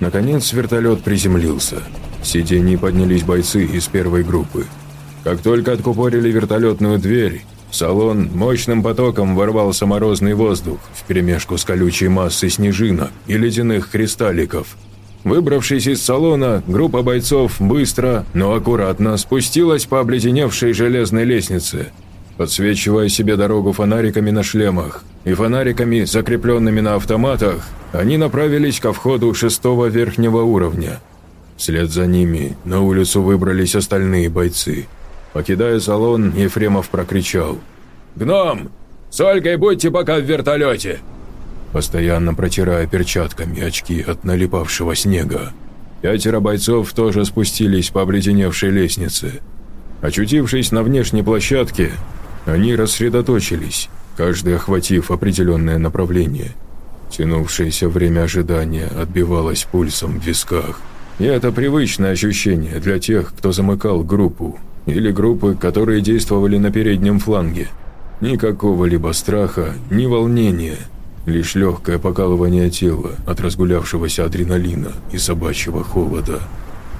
Наконец вертолет приземлился. С поднялись бойцы из первой группы. Как только откупорили вертолетную дверь, в салон мощным потоком ворвался морозный воздух вперемешку с колючей массой снежинок и ледяных кристалликов. Выбравшись из салона, группа бойцов быстро, но аккуратно спустилась по обледеневшей железной лестнице – Подсвечивая себе дорогу фонариками на шлемах и фонариками, закрепленными на автоматах, они направились ко входу шестого верхнего уровня. Вслед за ними на улицу выбрались остальные бойцы. Покидая салон, Ефремов прокричал. «Гном! С Ольгой будьте пока в вертолете!» Постоянно протирая перчатками очки от налипавшего снега. Пятеро бойцов тоже спустились по обледеневшей лестнице. Очутившись на внешней площадке, они рассредоточились, каждый охватив определенное направление. Тянувшееся время ожидания отбивалось пульсом в висках. И это привычное ощущение для тех, кто замыкал группу, или группы, которые действовали на переднем фланге. Никакого либо страха, ни волнения, лишь легкое покалывание тела от разгулявшегося адреналина и собачьего холода.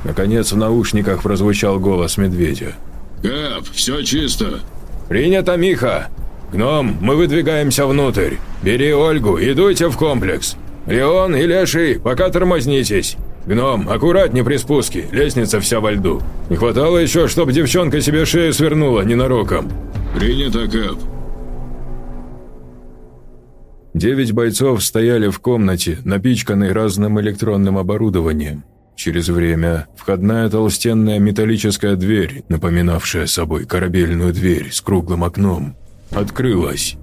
Наконец в наушниках прозвучал голос медведя. «Кэп, все чисто. «Принято, Миха! Гном, мы выдвигаемся внутрь. Бери Ольгу и дуйте в комплекс. Леон и Леший, пока тормознитесь. Гном, аккуратнее при спуске, лестница вся во льду. Не хватало еще, чтобы девчонка себе шею свернула ненароком». «Принято, Кэп». Девять бойцов стояли в комнате, напичканной разным электронным оборудованием. Через время входная толстенная металлическая дверь, напоминавшая собой корабельную дверь с круглым окном, открылась.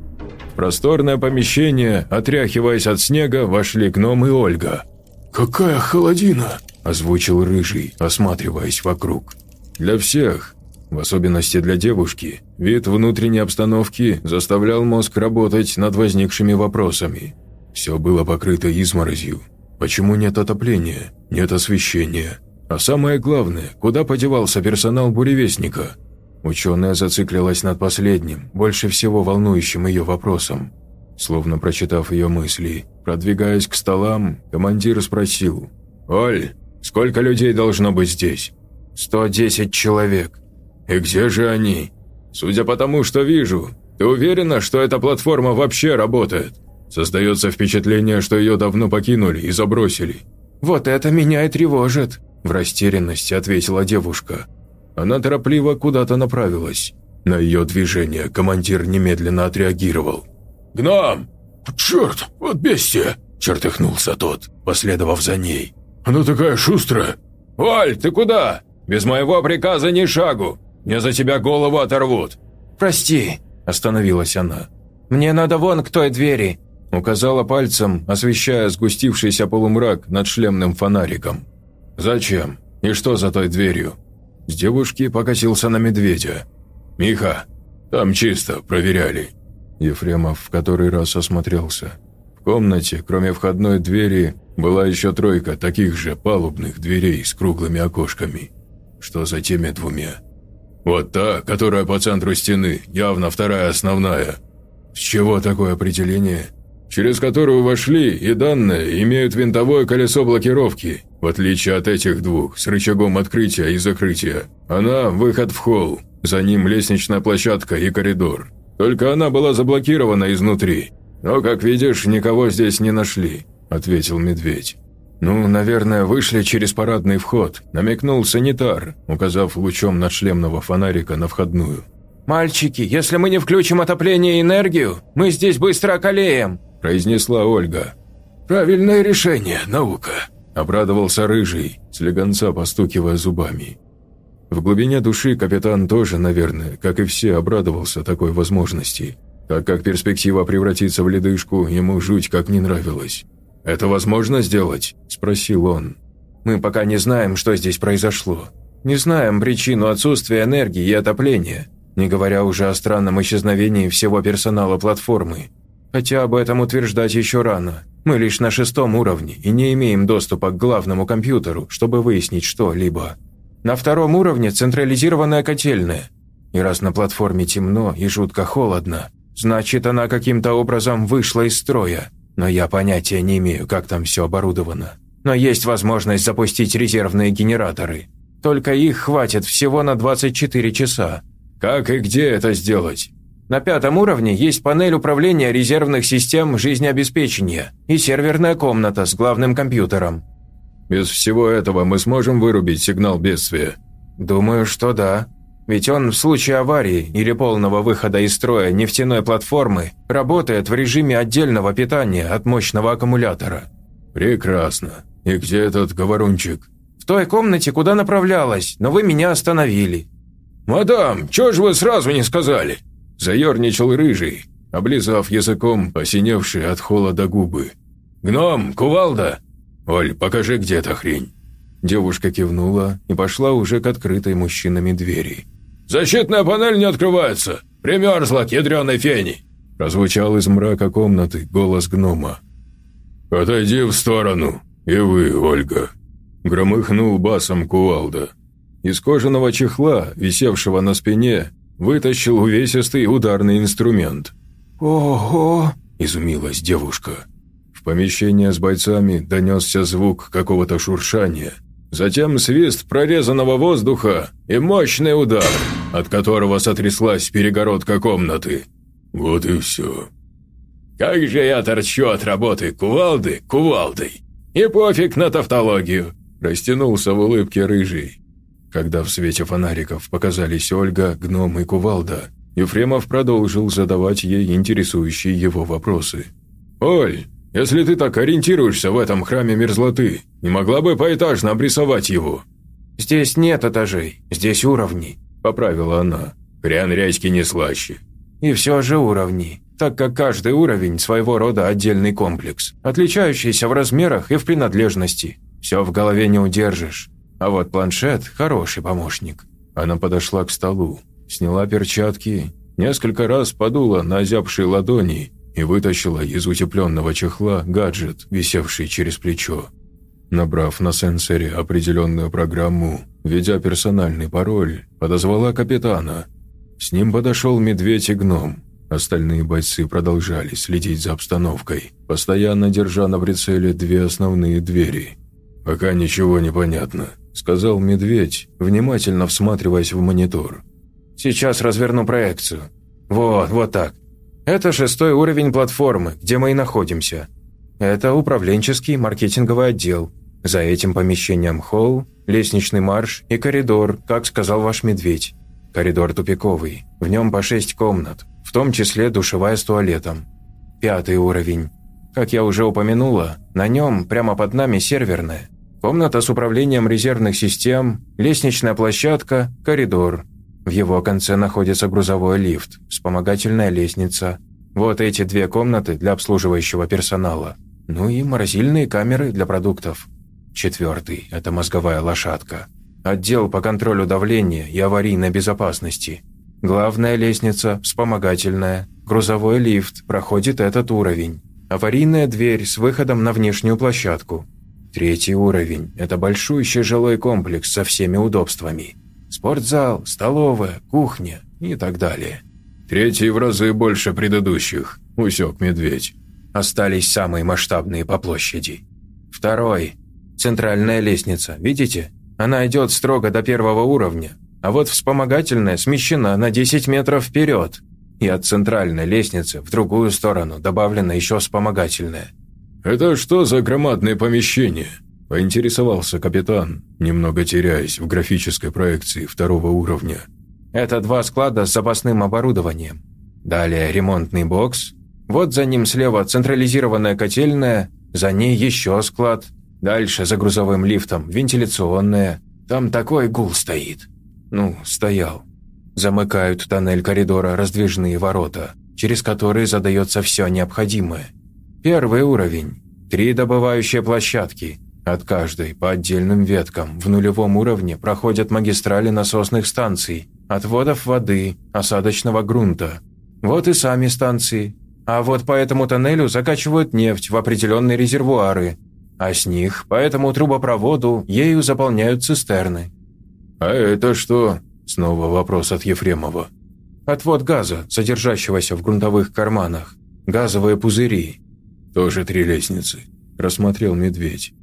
В просторное помещение, отряхиваясь от снега, вошли гном и Ольга. «Какая холодина!» – озвучил Рыжий, осматриваясь вокруг. Для всех, в особенности для девушки, вид внутренней обстановки заставлял мозг работать над возникшими вопросами. Все было покрыто изморозью, Почему нет отопления, нет освещения? А самое главное, куда подевался персонал буревестника? Ученая зациклилась над последним, больше всего волнующим ее вопросом. Словно прочитав ее мысли, продвигаясь к столам, командир спросил. «Оль, сколько людей должно быть здесь?» «Сто десять человек». «И где же они?» «Судя по тому, что вижу, ты уверена, что эта платформа вообще работает?» Создается впечатление, что ее давно покинули и забросили». «Вот это меня и тревожит», – в растерянности ответила девушка. Она торопливо куда-то направилась. На ее движение командир немедленно отреагировал. «Гном! Черт, вот бестия!» – чертыхнулся тот, последовав за ней. «Она такая шустрая!» «Валь, ты куда? Без моего приказа ни шагу! Мне за тебя голову оторвут!» «Прости!» – остановилась она. «Мне надо вон к той двери. Указала пальцем, освещая сгустившийся полумрак над шлемным фонариком. «Зачем? И что за той дверью?» С девушки покосился на медведя. «Миха, там чисто, проверяли». Ефремов в который раз осмотрелся. В комнате, кроме входной двери, была еще тройка таких же палубных дверей с круглыми окошками. что за теми двумя. Вот та, которая по центру стены, явно вторая основная. С чего такое определение? Через которую вошли, и данные имеют винтовое колесо блокировки, в отличие от этих двух, с рычагом открытия и закрытия. Она – выход в холл, за ним лестничная площадка и коридор. Только она была заблокирована изнутри. Но, как видишь, никого здесь не нашли», – ответил медведь. «Ну, наверное, вышли через парадный вход», – намекнул санитар, указав лучом надшлемного фонарика на входную. «Мальчики, если мы не включим отопление и энергию, мы здесь быстро околеем», – произнесла Ольга. «Правильное решение, наука», – обрадовался Рыжий, слегонца постукивая зубами. В глубине души капитан тоже, наверное, как и все, обрадовался такой возможности, так как перспектива превратиться в ледышку ему жуть как не нравилась. «Это возможно сделать?» – спросил он. «Мы пока не знаем, что здесь произошло. Не знаем причину отсутствия энергии и отопления, не говоря уже о странном исчезновении всего персонала платформы. Хотя об этом утверждать еще рано. Мы лишь на шестом уровне и не имеем доступа к главному компьютеру, чтобы выяснить что-либо. На втором уровне централизированная котельная. И раз на платформе темно и жутко холодно, значит она каким-то образом вышла из строя но я понятия не имею, как там все оборудовано. Но есть возможность запустить резервные генераторы. Только их хватит всего на 24 часа. Как и где это сделать? На пятом уровне есть панель управления резервных систем жизнеобеспечения и серверная комната с главным компьютером. Без всего этого мы сможем вырубить сигнал бедствия? Думаю, что да. Ведь он в случае аварии или полного выхода из строя нефтяной платформы работает в режиме отдельного питания от мощного аккумулятора. Прекрасно. И где этот говорунчик? В той комнате, куда направлялась, но вы меня остановили. «Мадам, чего же вы сразу не сказали?» Заерничал рыжий, облизав языком посиневшие от холода губы. «Гном, кувалда! Оль, покажи, где эта хрень!» Девушка кивнула и пошла уже к открытой мужчинами двери. «Защитная панель не открывается! Примерзла к ядреной фени!» Прозвучал из мрака комнаты голос гнома. «Отойди в сторону, и вы, Ольга!» Громыхнул басом кувалда. Из кожаного чехла, висевшего на спине, вытащил увесистый ударный инструмент. «Ого!» – изумилась девушка. В помещение с бойцами донесся звук какого-то шуршания, Затем свист прорезанного воздуха и мощный удар, от которого сотряслась перегородка комнаты. Вот и все. Как же я торчу от работы кувалды кувалдой. И пофиг на тавтологию, растянулся в улыбке рыжий. Когда в свете фонариков показались Ольга, гном и кувалда, Ефремов продолжил задавать ей интересующие его вопросы. «Оль, если ты так ориентируешься в этом храме мерзлоты, не могла бы поэтажно обрисовать его?» «Здесь нет этажей, здесь уровни», – поправила она. «Хрен ряськи не слаще». «И все же уровни, так как каждый уровень своего рода отдельный комплекс, отличающийся в размерах и в принадлежности. Все в голове не удержишь. А вот планшет – хороший помощник». Она подошла к столу, сняла перчатки, несколько раз подула на озябшие ладони и вытащила из утепленного чехла гаджет, висевший через плечо. Набрав на сенсоре определенную программу, введя персональный пароль, подозвала капитана. С ним подошел медведь и гном. Остальные бойцы продолжали следить за обстановкой, постоянно держа на прицеле две основные двери. «Пока ничего не понятно», – сказал медведь, внимательно всматриваясь в монитор. «Сейчас разверну проекцию. Вот, вот так. Это шестой уровень платформы, где мы и находимся. Это управленческий маркетинговый отдел. За этим помещением холл, лестничный марш и коридор, как сказал ваш медведь. Коридор тупиковый, в нем по шесть комнат, в том числе душевая с туалетом. Пятый уровень. Как я уже упомянула, на нем прямо под нами серверная. Комната с управлением резервных систем, лестничная площадка, коридор. В его конце находится грузовой лифт, вспомогательная лестница. Вот эти две комнаты для обслуживающего персонала. Ну и морозильные камеры для продуктов. Четвертый – это мозговая лошадка. Отдел по контролю давления и аварийной безопасности. Главная лестница, вспомогательная, грузовой лифт проходит этот уровень. Аварийная дверь с выходом на внешнюю площадку. Третий уровень – это большущий жилой комплекс со всеми удобствами. Спортзал, столовая, кухня и так далее. Третий в разы больше предыдущих, усек медведь. Остались самые масштабные по площади. Второй – центральная лестница, видите? Она идет строго до первого уровня, а вот вспомогательная смещена на 10 метров вперед. И от центральной лестницы в другую сторону добавлена еще вспомогательная – «Это что за громадное помещение?» – поинтересовался капитан, немного теряясь в графической проекции второго уровня. «Это два склада с запасным оборудованием. Далее ремонтный бокс. Вот за ним слева централизированная котельная, за ней еще склад. Дальше за грузовым лифтом вентиляционная. Там такой гул стоит. Ну, стоял. Замыкают тоннель коридора раздвижные ворота, через которые задается все необходимое – Первый уровень. Три добывающие площадки. От каждой по отдельным веткам в нулевом уровне проходят магистрали насосных станций, отводов воды, осадочного грунта. Вот и сами станции. А вот по этому тоннелю закачивают нефть в определенные резервуары, а с них по этому трубопроводу ею заполняют цистерны. «А это что?» – снова вопрос от Ефремова. «Отвод газа, содержащегося в грунтовых карманах. Газовые пузыри. «Тоже три лестницы», – рассмотрел медведь.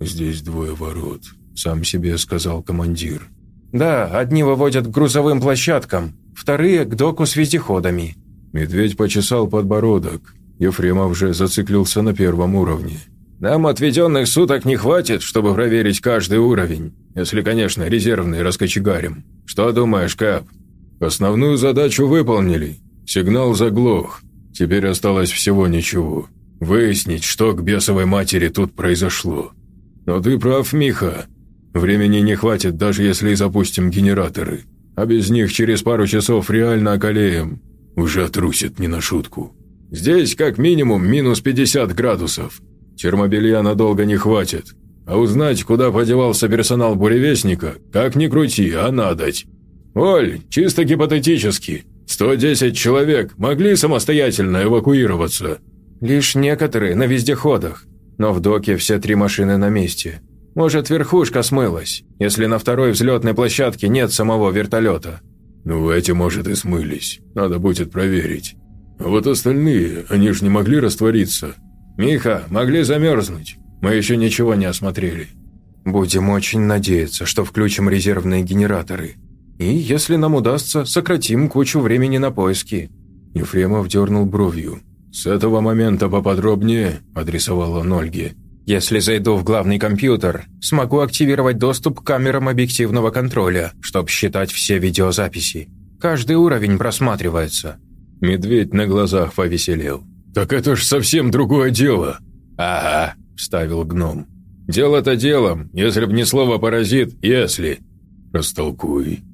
«Здесь двое ворот», – сам себе сказал командир. «Да, одни выводят к грузовым площадкам, вторые – к доку с вездеходами». Медведь почесал подбородок. Ефремов же зациклился на первом уровне. «Нам отведенных суток не хватит, чтобы проверить каждый уровень, если, конечно, резервный раскочегарим. Что думаешь, Кап?» «Основную задачу выполнили. Сигнал заглох. Теперь осталось всего ничего. Выяснить, что к бесовой матери тут произошло. Но ты прав, Миха. Времени не хватит, даже если и запустим генераторы. А без них через пару часов реально околеем. Уже трусит не на шутку. Здесь как минимум минус 50 градусов. Термобелья надолго не хватит. А узнать, куда подевался персонал буревестника, как ни крути, а надоть. Оль, чисто гипотетически, 110 человек могли самостоятельно эвакуироваться – Лишь некоторые на вездеходах, но в доке все три машины на месте. Может, верхушка смылась, если на второй взлетной площадке нет самого вертолета. Ну, эти, может, и смылись. Надо будет проверить. А вот остальные, они же не могли раствориться. Миха, могли замерзнуть. Мы еще ничего не осмотрели. Будем очень надеяться, что включим резервные генераторы. И, если нам удастся, сократим кучу времени на поиски. Ефремов дернул бровью. «С этого момента поподробнее», – адресовал он Ольге. «Если зайду в главный компьютер, смогу активировать доступ к камерам объективного контроля, чтобы считать все видеозаписи. Каждый уровень просматривается». Медведь на глазах повеселел. «Так это ж совсем другое дело!» «Ага», – вставил гном. «Дело-то делом, если б не слово «паразит», «если». «Растолкуй».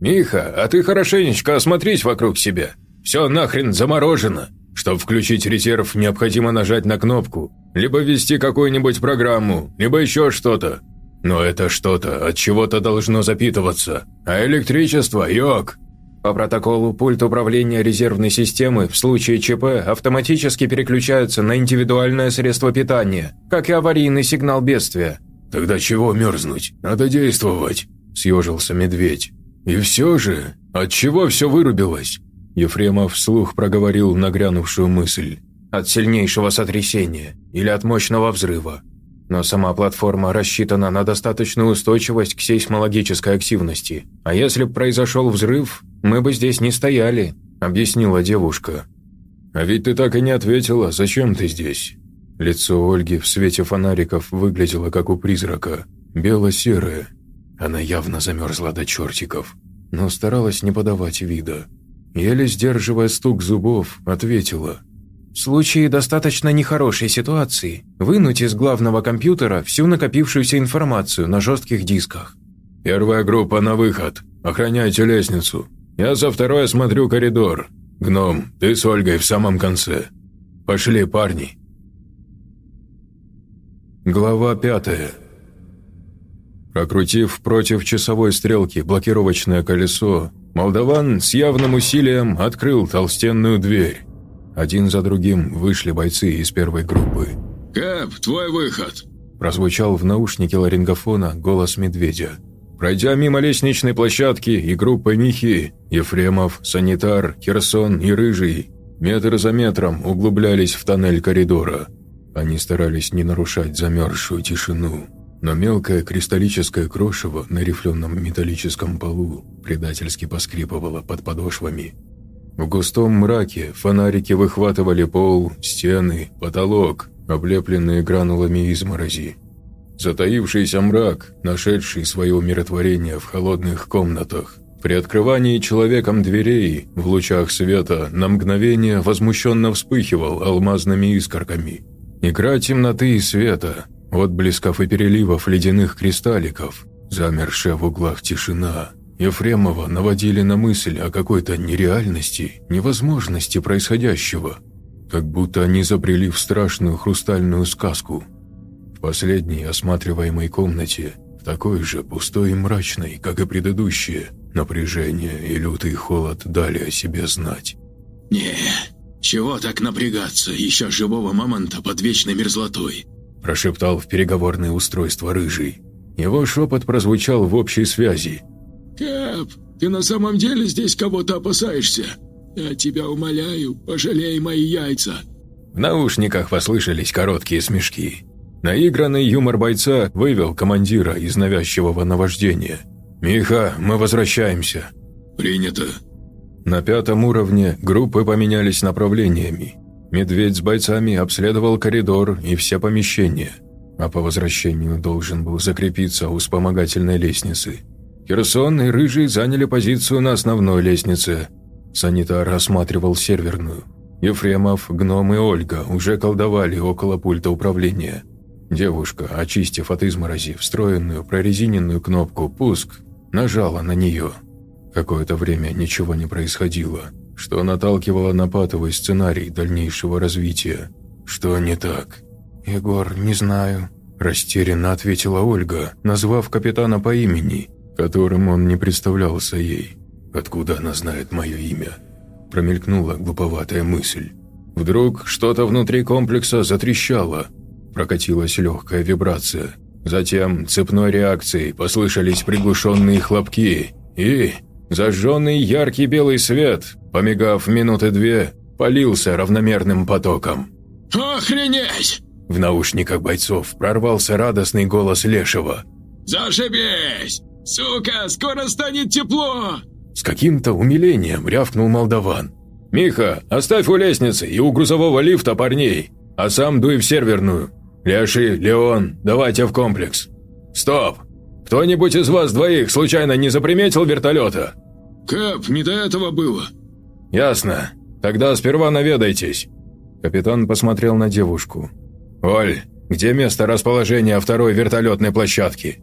«Миха, а ты хорошенечко осмотрись вокруг себя. Все нахрен заморожено. Чтобы включить резерв, необходимо нажать на кнопку, либо ввести какую-нибудь программу, либо еще что-то. Но это что-то от чего-то должно запитываться. А электричество, йог!» По протоколу пульт управления резервной системы в случае ЧП автоматически переключается на индивидуальное средство питания, как и аварийный сигнал бедствия. «Тогда чего мерзнуть? Надо действовать», – съежился медведь. «И все же, от чего все вырубилось? Ефремов вслух проговорил нагрянувшую мысль. «От сильнейшего сотрясения или от мощного взрыва. Но сама платформа рассчитана на достаточную устойчивость к сейсмологической активности. А если бы произошел взрыв, мы бы здесь не стояли», – объяснила девушка. «А ведь ты так и не ответила, зачем ты здесь?» Лицо Ольги в свете фонариков выглядело как у призрака, бело-серое. Она явно замерзла до чертиков, но старалась не подавать вида еле сдерживая стук зубов, ответила. «В случае достаточно нехорошей ситуации, вынуть из главного компьютера всю накопившуюся информацию на жестких дисках». «Первая группа на выход. Охраняйте лестницу. Я за второй осмотрю коридор. Гном, ты с Ольгой в самом конце. Пошли, парни». Глава пятая. Прокрутив против часовой стрелки блокировочное колесо, Молдаван с явным усилием открыл толстенную дверь. Один за другим вышли бойцы из первой группы. «Кэп, твой выход!» прозвучал в наушнике ларингофона голос медведя. Пройдя мимо лестничной площадки и группы Михи, Ефремов, Санитар, Херсон и Рыжий метр за метром углублялись в тоннель коридора. Они старались не нарушать замерзшую тишину, но мелкое кристаллическое крошево на рифленом металлическом полу предательски поскрипывало под подошвами. В густом мраке фонарики выхватывали пол, стены, потолок, облепленные гранулами изморози. Затаившийся мрак, нашедший свое умиротворение в холодных комнатах, при открывании человеком дверей в лучах света на мгновение возмущенно вспыхивал алмазными искорками. Игра темноты и света, отблесков и переливов ледяных кристалликов, замершая в углах тишина, Ефремова наводили на мысль о какой-то нереальности, невозможности происходящего, как будто они забрели в страшную хрустальную сказку – в последней осматриваемой комнате, в такой же пустой и мрачной, как и предыдущие, напряжение и лютый холод дали о себе знать. «Не, чего так напрягаться, еще живого мамонта под вечной мерзлотой?» Прошептал в переговорное устройство Рыжий. Его шепот прозвучал в общей связи. «Кэп, ты на самом деле здесь кого-то опасаешься? Я тебя умоляю, пожалей мои яйца!» В наушниках послышались короткие смешки. Наигранный юмор бойца вывел командира из навязчивого наваждения. «Миха, мы возвращаемся». «Принято». На пятом уровне группы поменялись направлениями. Медведь с бойцами обследовал коридор и все помещения, а по возвращению должен был закрепиться у вспомогательной лестницы. Херсон и Рыжий заняли позицию на основной лестнице. Санитар осматривал серверную. Ефремов, Гном и Ольга уже колдовали около пульта управления – Девушка, очистив от изморози встроенную прорезиненную кнопку «Пуск», нажала на нее. Какое-то время ничего не происходило, что наталкивало на патовый сценарий дальнейшего развития. Что не так? «Егор, не знаю», – растерянно ответила Ольга, назвав капитана по имени, которым он не представлялся ей. «Откуда она знает мое имя?» Промелькнула глуповатая мысль. Вдруг что-то внутри комплекса затрещало – прокатилась легкая вибрация. Затем цепной реакцией послышались приглушенные хлопки и... Зажженный яркий белый свет, помигав минуты две, полился равномерным потоком. «Охренеть!» В наушниках бойцов прорвался радостный голос Лешего. «Зашибись! Сука, скоро станет тепло!» С каким-то умилением рявкнул молдаван. «Миха, оставь у лестницы и у грузового лифта парней, а сам дуй в серверную. «Леший, Леон, давайте в комплекс». «Стоп! Кто-нибудь из вас двоих случайно не заприметил вертолета?» «Кэп, не до этого было». «Ясно. Тогда сперва наведайтесь». Капитан посмотрел на девушку. «Оль, где место расположения второй вертолетной площадки?»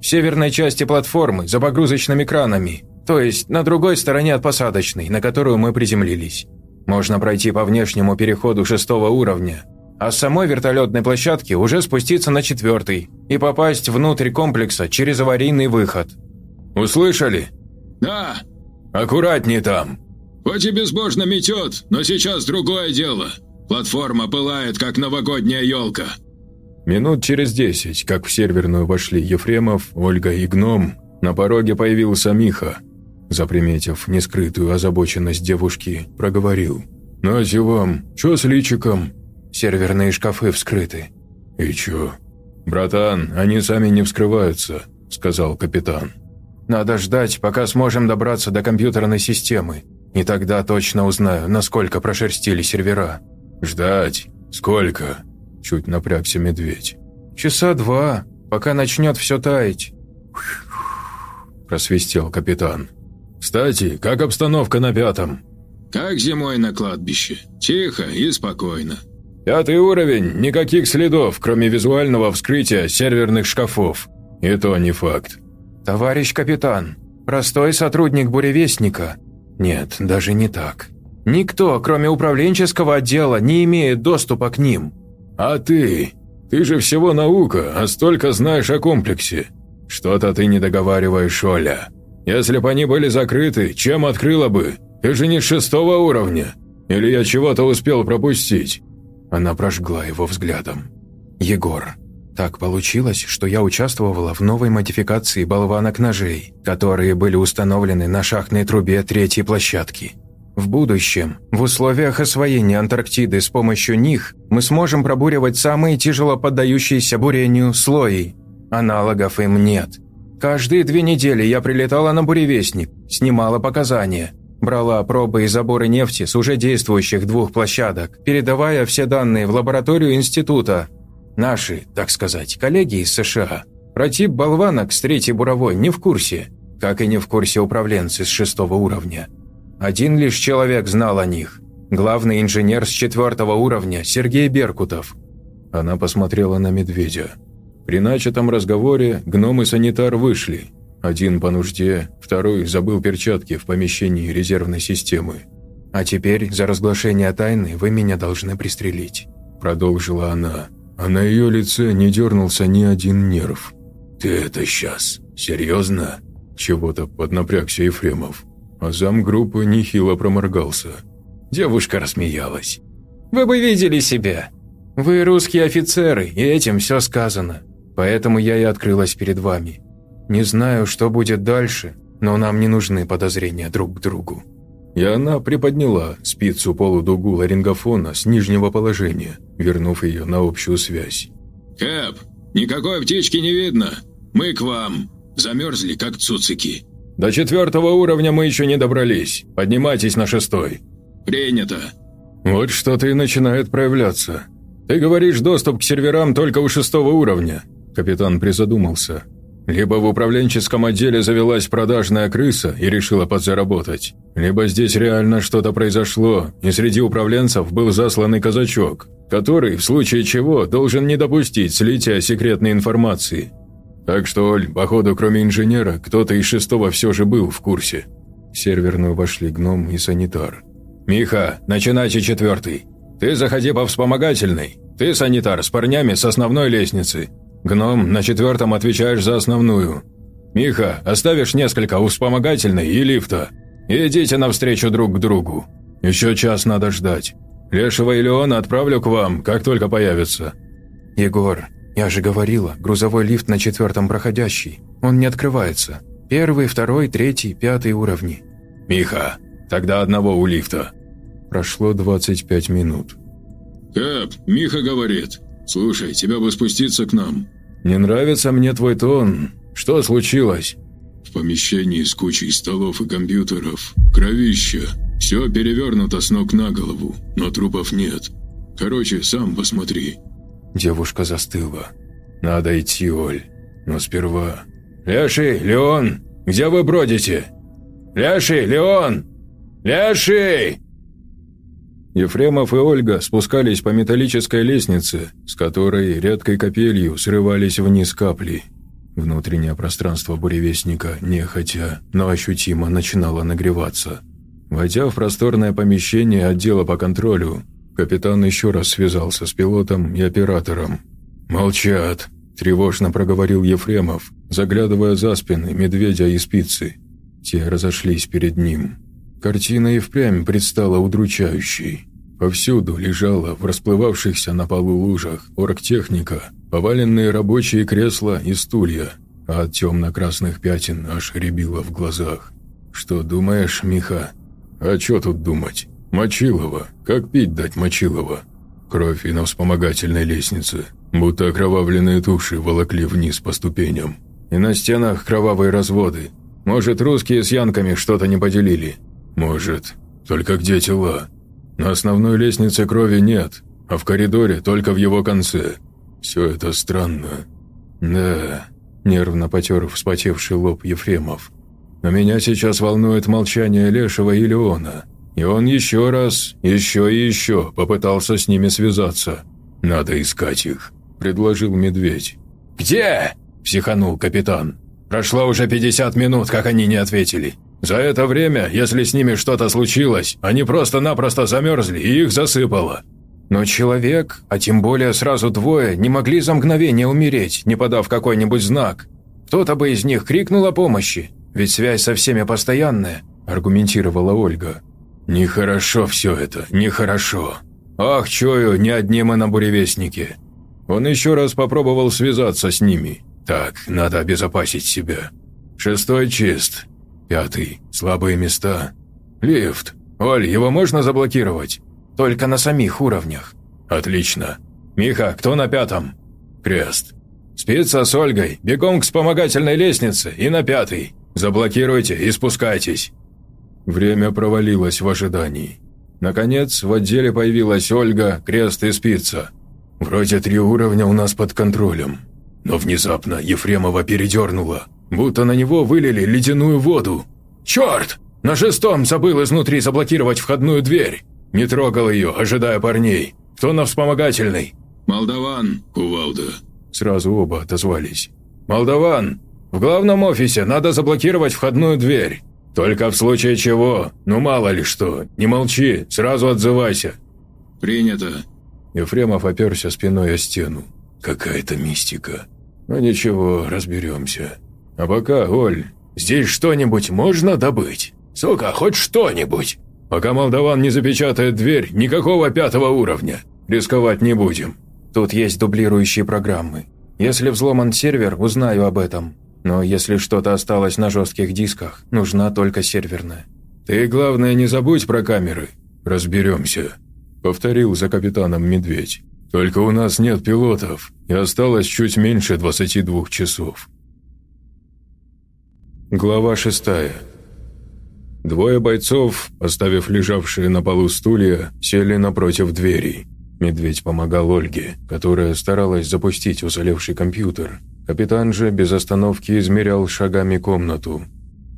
«В северной части платформы, за погрузочными кранами, то есть на другой стороне от посадочной, на которую мы приземлились. Можно пройти по внешнему переходу шестого уровня, а с самой вертолетной площадки уже спуститься на четвертый и попасть внутрь комплекса через аварийный выход. «Услышали?» «Да». «Аккуратнее там». «Хоть и безбожно метет, но сейчас другое дело. Платформа пылает, как новогодняя елка». Минут через десять, как в серверную вошли Ефремов, Ольга и Гном, на пороге появился Миха. Заприметив нескрытую озабоченность девушки, проговорил. «Нате вам, чё с личиком?» Серверные шкафы вскрыты». «И чё?» «Братан, они сами не вскрываются», — сказал капитан. «Надо ждать, пока сможем добраться до компьютерной системы, и тогда точно узнаю, насколько прошерстили сервера». «Ждать? Сколько?» — чуть напрягся медведь. «Часа два, пока начнет все таять». просвистел капитан. «Кстати, как обстановка на пятом?» «Как зимой на кладбище. Тихо и спокойно», Пятый уровень, никаких следов, кроме визуального вскрытия серверных шкафов. И то не факт. Товарищ капитан, простой сотрудник буревестника? Нет, даже не так. Никто, кроме управленческого отдела, не имеет доступа к ним. А ты? Ты же всего наука, а столько знаешь о комплексе. Что-то ты не договариваешь, Оля. Если бы они были закрыты, чем открыла бы? Ты же не шестого уровня. Или я чего-то успел пропустить? Она прожгла его взглядом. «Егор, Так получилось, что я участвовала в новой модификации болванок-ножей, которые были установлены на шахтной трубе третьей площадки. В будущем, в условиях освоения Антарктиды с помощью них, мы сможем пробуривать самые тяжело поддающиеся бурению слои. Аналогов им нет. Каждые две недели я прилетала на буревестник, снимала показания, брала пробы и заборы нефти с уже действующих двух площадок, передавая все данные в лабораторию института. Наши, так сказать, коллеги из США. Про тип болванок с третьей буровой не в курсе, как и не в курсе управленцы с шестого уровня. Один лишь человек знал о них. Главный инженер с четвертого уровня Сергей Беркутов. Она посмотрела на медведя. При начатом разговоре гном и санитар вышли. Один по нужде, второй забыл перчатки в помещении резервной системы. «А теперь за разглашение тайны вы меня должны пристрелить», – продолжила она. А на ее лице не дернулся ни один нерв. «Ты это сейчас? Серьезно?» Чего-то поднапрягся Ефремов. А замгруппы нехило проморгался. Девушка рассмеялась. «Вы бы видели себя. Вы русские офицеры, и этим все сказано. Поэтому я и открылась перед вами. Не знаю, что будет дальше, но нам не нужны подозрения друг к другу». И она приподняла спицу полудугу ларингофона с нижнего положения, вернув ее на общую связь. «Кэп, никакой птички не видно. Мы к вам. Замерзли, как цуцики». «До четвертого уровня мы еще не добрались. Поднимайтесь на шестой». «Принято». «Вот что-то и начинает проявляться. Ты говоришь, доступ к серверам только у шестого уровня». Капитан призадумался. Либо в управленческом отделе завелась продажная крыса и решила подзаработать, либо здесь реально что-то произошло, и среди управленцев был засланный казачок, который, в случае чего, должен не допустить слития секретной информации. Так что, Оль, походу, кроме инженера, кто-то из шестого все же был в курсе. В серверную вошли гном и санитар. «Миха, начинайте четвертый. Ты заходи по вспомогательной. Ты, санитар, с парнями с основной лестницы. Гном, на четвертом отвечаешь за основную. Миха, оставишь несколько у вспомогательной и лифта. И идите навстречу друг к другу. Еще час надо ждать. Лешего и Леона отправлю к вам, как только появится». «Егор, я же говорила, грузовой лифт на четвертом проходящий. Он не открывается. Первый, второй, третий, пятый уровни». «Миха, тогда одного у лифта». Прошло 25 минут. «Кэп, Миха говорит. Слушай, тебя бы спуститься к нам». «Не нравится мне твой тон. Что случилось?» «В помещении с кучей столов и компьютеров. Кровища. Все перевернуто с ног на голову, но трупов нет. Короче, сам посмотри». Девушка застыла. «Надо идти, Оль. Но сперва...» «Леший, Леон, где вы бродите? Леший, Леон! Леший!» Ефремов и Ольга спускались по металлической лестнице, с которой редкой капелью срывались вниз капли. Внутреннее пространство буревестника, нехотя, но ощутимо начинало нагреваться. Войдя в просторное помещение отдела по контролю, капитан еще раз связался с пилотом и оператором. «Молчат», – тревожно проговорил Ефремов, заглядывая за спины медведя и спицы. Те разошлись перед ним. Картина и впрямь предстала удручающей. Повсюду лежала в расплывавшихся на полу лужах оргтехника, поваленные рабочие кресла и стулья, а от темно-красных пятен аж рябило в глазах. «Что думаешь, Миха?» «А что тут думать? Мочилова. Как пить дать Мочилова?» Кровь и на вспомогательной лестнице, будто окровавленные туши волокли вниз по ступеням. И на стенах кровавые разводы. Может, русские с янками что-то не поделили?» «Может. Только где тела? На основной лестнице крови нет, а в коридоре только в его конце. Все это странно». «Да», – нервно потер вспотевший лоб Ефремов. «Но меня сейчас волнует молчание Лешего и Леона. И он еще раз, еще и еще попытался с ними связаться. Надо искать их», – предложил Медведь. «Где?» – психанул капитан. «Прошло уже 50 минут, как они не ответили. За это время, если с ними что-то случилось, они просто-напросто замерзли и их засыпало. Но человек, а тем более сразу двое, не могли за мгновение умереть, не подав какой-нибудь знак. Кто-то бы из них крикнул о помощи, ведь связь со всеми постоянная, аргументировала Ольга. «Нехорошо все это, нехорошо. Ах, чую, не одни мы на буревестнике». Он еще раз попробовал связаться с ними. Так, надо обезопасить себя. Шестой чист. Пятый. Слабые места. Лифт. Оль, его можно заблокировать? Только на самих уровнях. Отлично. Миха, кто на пятом? Крест. Спица с Ольгой, бегом к вспомогательной лестнице и на пятый. Заблокируйте и спускайтесь. Время провалилось в ожидании. Наконец, в отделе появилась Ольга, Крест и Спица. Вроде три уровня у нас под контролем. Но внезапно Ефремова передернула, будто на него вылили ледяную воду. «Черт! На шестом забыл изнутри заблокировать входную дверь. Не трогал ее, ожидая парней. Кто на вспомогательной?» «Молдаван, кувалда». Сразу оба отозвались. «Молдаван, в главном офисе надо заблокировать входную дверь. Только в случае чего, ну мало ли что, не молчи, сразу отзывайся». «Принято». Ефремов оперся спиной о стену. Какая-то мистика. Ну ничего, разберемся. А пока, Оль, здесь что-нибудь можно добыть? Сука, хоть что-нибудь. Пока молдаван не запечатает дверь, никакого пятого уровня. Рисковать не будем. Тут есть дублирующие программы. Если взломан сервер, узнаю об этом. Но если что-то осталось на жестких дисках, нужна только серверная. Ты, главное, не забудь про камеры. Разберемся. Повторил за капитаном Медведь. Только у нас нет пилотов, и осталось чуть меньше 22 часов. Глава шестая. Двое бойцов, оставив лежавшие на полу стулья, сели напротив дверей. Медведь помогал Ольге, которая старалась запустить уцелевший компьютер. Капитан же без остановки измерял шагами комнату.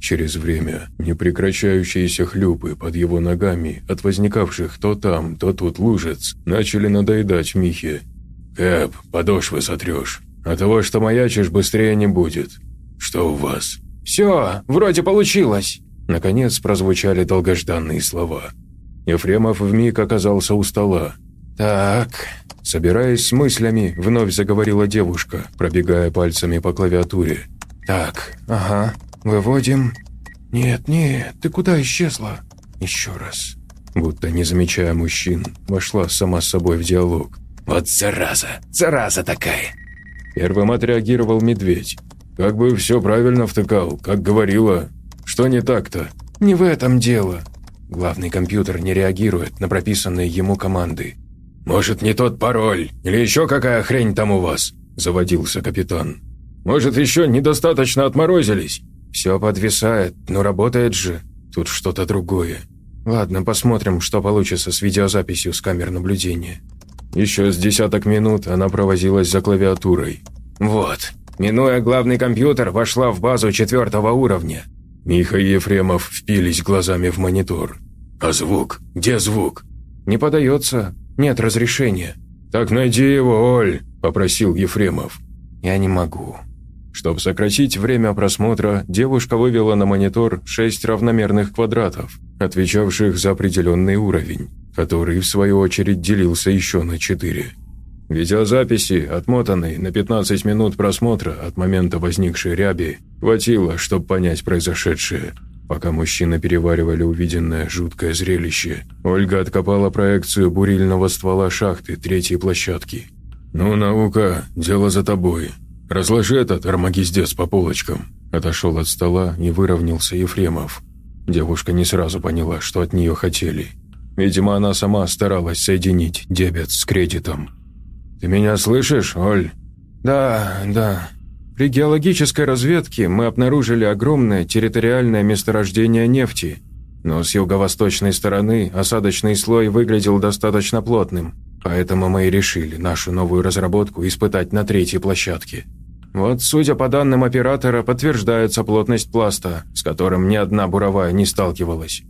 Через время непрекращающиеся хлюпы под его ногами от возникавших то там, то тут лужиц начали надоедать Михе. «Кэп, подошвы сотрешь. А того, что маячишь, быстрее не будет. Что у вас?» «Все, вроде получилось». Наконец прозвучали долгожданные слова. Ефремов вмиг оказался у стола. «Так...» Собираясь с мыслями, вновь заговорила девушка, пробегая пальцами по клавиатуре. «Так, ага, выводим...» «Нет, нет, ты куда исчезла?» «Еще раз...» Будто не замечая мужчин, вошла сама с собой в диалог. «Вот зараза, зараза такая!» Первым отреагировал медведь. «Как бы все правильно втыкал, как говорила. Что не так-то?» «Не в этом дело. Главный компьютер не реагирует на прописанные ему команды. «Может, не тот пароль, или еще какая хрень там у вас?» – заводился капитан. «Может, еще недостаточно отморозились?» «Все подвисает, но работает же. Тут что-то другое. Ладно, посмотрим, что получится с видеозаписью с камер наблюдения». Еще с десяток минут она провозилась за клавиатурой. «Вот, минуя главный компьютер, вошла в базу четвертого уровня». Миха и Ефремов впились глазами в монитор. «А звук? Где звук?» «Не подается. Нет разрешения». «Так найди его, Оль», – попросил Ефремов. «Я не могу». Чтобы сократить время просмотра, девушка вывела на монитор шесть равномерных квадратов, отвечавших за определенный уровень, который, в свою очередь, делился еще на четыре. Видеозаписи, отмотанные на 15 минут просмотра от момента возникшей ряби, хватило, чтобы понять произошедшее – Пока мужчины переваривали увиденное жуткое зрелище, Ольга откопала проекцию бурильного ствола шахты третьей площадки. «Ну, наука, дело за тобой. Разложи этот армагиздец по полочкам». Отошел от стола и выровнялся Ефремов. Девушка не сразу поняла, что от нее хотели. Видимо, она сама старалась соединить дебет с кредитом. «Ты меня слышишь, Оль?» «Да, да», при геологической разведке мы обнаружили огромное территориальное месторождение нефти, но с юго-восточной стороны осадочный слой выглядел достаточно плотным, поэтому мы и решили нашу новую разработку испытать на третьей площадке. Вот, судя по данным оператора, подтверждается плотность пласта, с которым ни одна буровая не сталкивалась.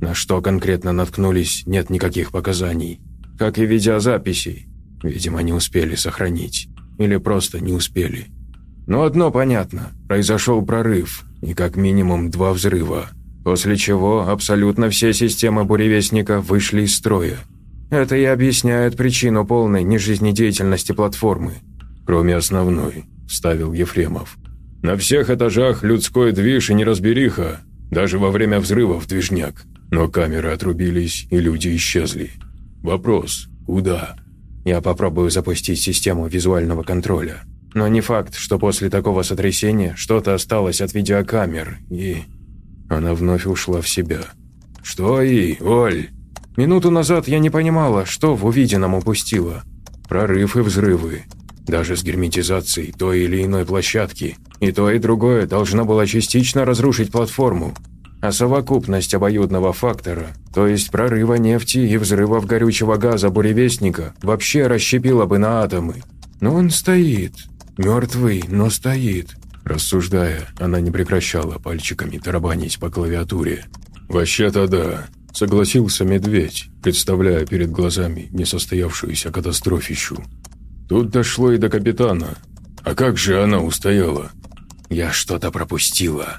На что конкретно наткнулись, нет никаких показаний. Как и видеозаписей. Видимо, не успели сохранить. Или просто не успели. Но одно понятно – произошел прорыв, и как минимум два взрыва, после чего абсолютно все системы буревестника вышли из строя. Это и объясняет причину полной нежизнедеятельности платформы. «Кроме основной», – вставил Ефремов. «На всех этажах людской движ и неразбериха, даже во время взрывов движняк. Но камеры отрубились, и люди исчезли. Вопрос – куда?» Я попробую запустить систему визуального контроля. Но не факт, что после такого сотрясения что-то осталось от видеокамер, и... Она вновь ушла в себя. «Что и, Оль?» Минуту назад я не понимала, что в увиденном упустила. Прорыв и взрывы. Даже с герметизацией той или иной площадки. И то, и другое должно было частично разрушить платформу. А совокупность обоюдного фактора, то есть прорыва нефти и взрывов горючего газа буревестника, вообще расщепила бы на атомы. Но он стоит. Мертвый, но стоит. Рассуждая, она не прекращала пальчиками тарабанить по клавиатуре. «Вообще-то да», — согласился медведь, представляя перед глазами несостоявшуюся катастрофищу. Тут дошло и до капитана. А как же она устояла? «Я что-то пропустила».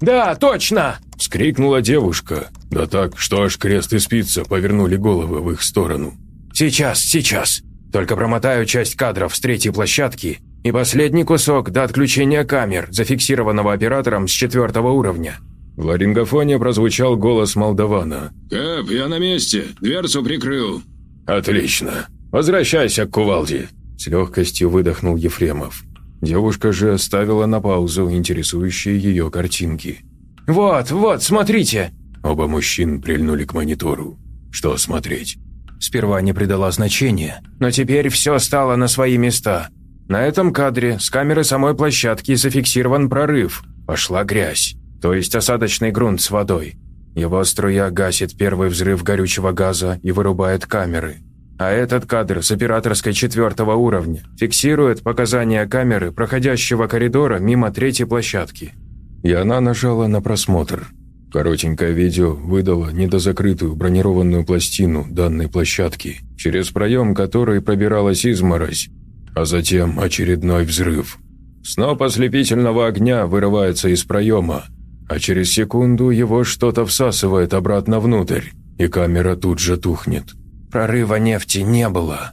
«Да, точно!» – вскрикнула девушка. Да так, что аж крест и спица повернули головы в их сторону. «Сейчас, сейчас. Только промотаю часть кадров с третьей площадки и последний кусок до отключения камер, зафиксированного оператором с четвертого уровня». В ларингофоне прозвучал голос молдавана. «Кэп, я на месте. Дверцу прикрыл». «Отлично. Возвращайся к кувалде», – с легкостью выдохнул Ефремов. Девушка же оставила на паузу интересующие ее картинки. «Вот, вот, смотрите!» Оба мужчин прильнули к монитору. Что смотреть? Сперва не придала значения, но теперь все стало на свои места. На этом кадре с камеры самой площадки зафиксирован прорыв. Пошла грязь то есть осадочный грунт с водой. Его струя гасит первый взрыв горючего газа и вырубает камеры. А этот кадр с операторской четвертого уровня фиксирует показания камеры проходящего коридора мимо третьей площадки. И она нажала на просмотр. Коротенькое видео выдало недозакрытую бронированную пластину данной площадки, через проем которой пробиралась изморозь, а затем очередной взрыв. Сноп ослепительного огня вырывается из проема, а через секунду его что-то всасывает обратно внутрь, и камера тут же тухнет. Прорыва нефти не было.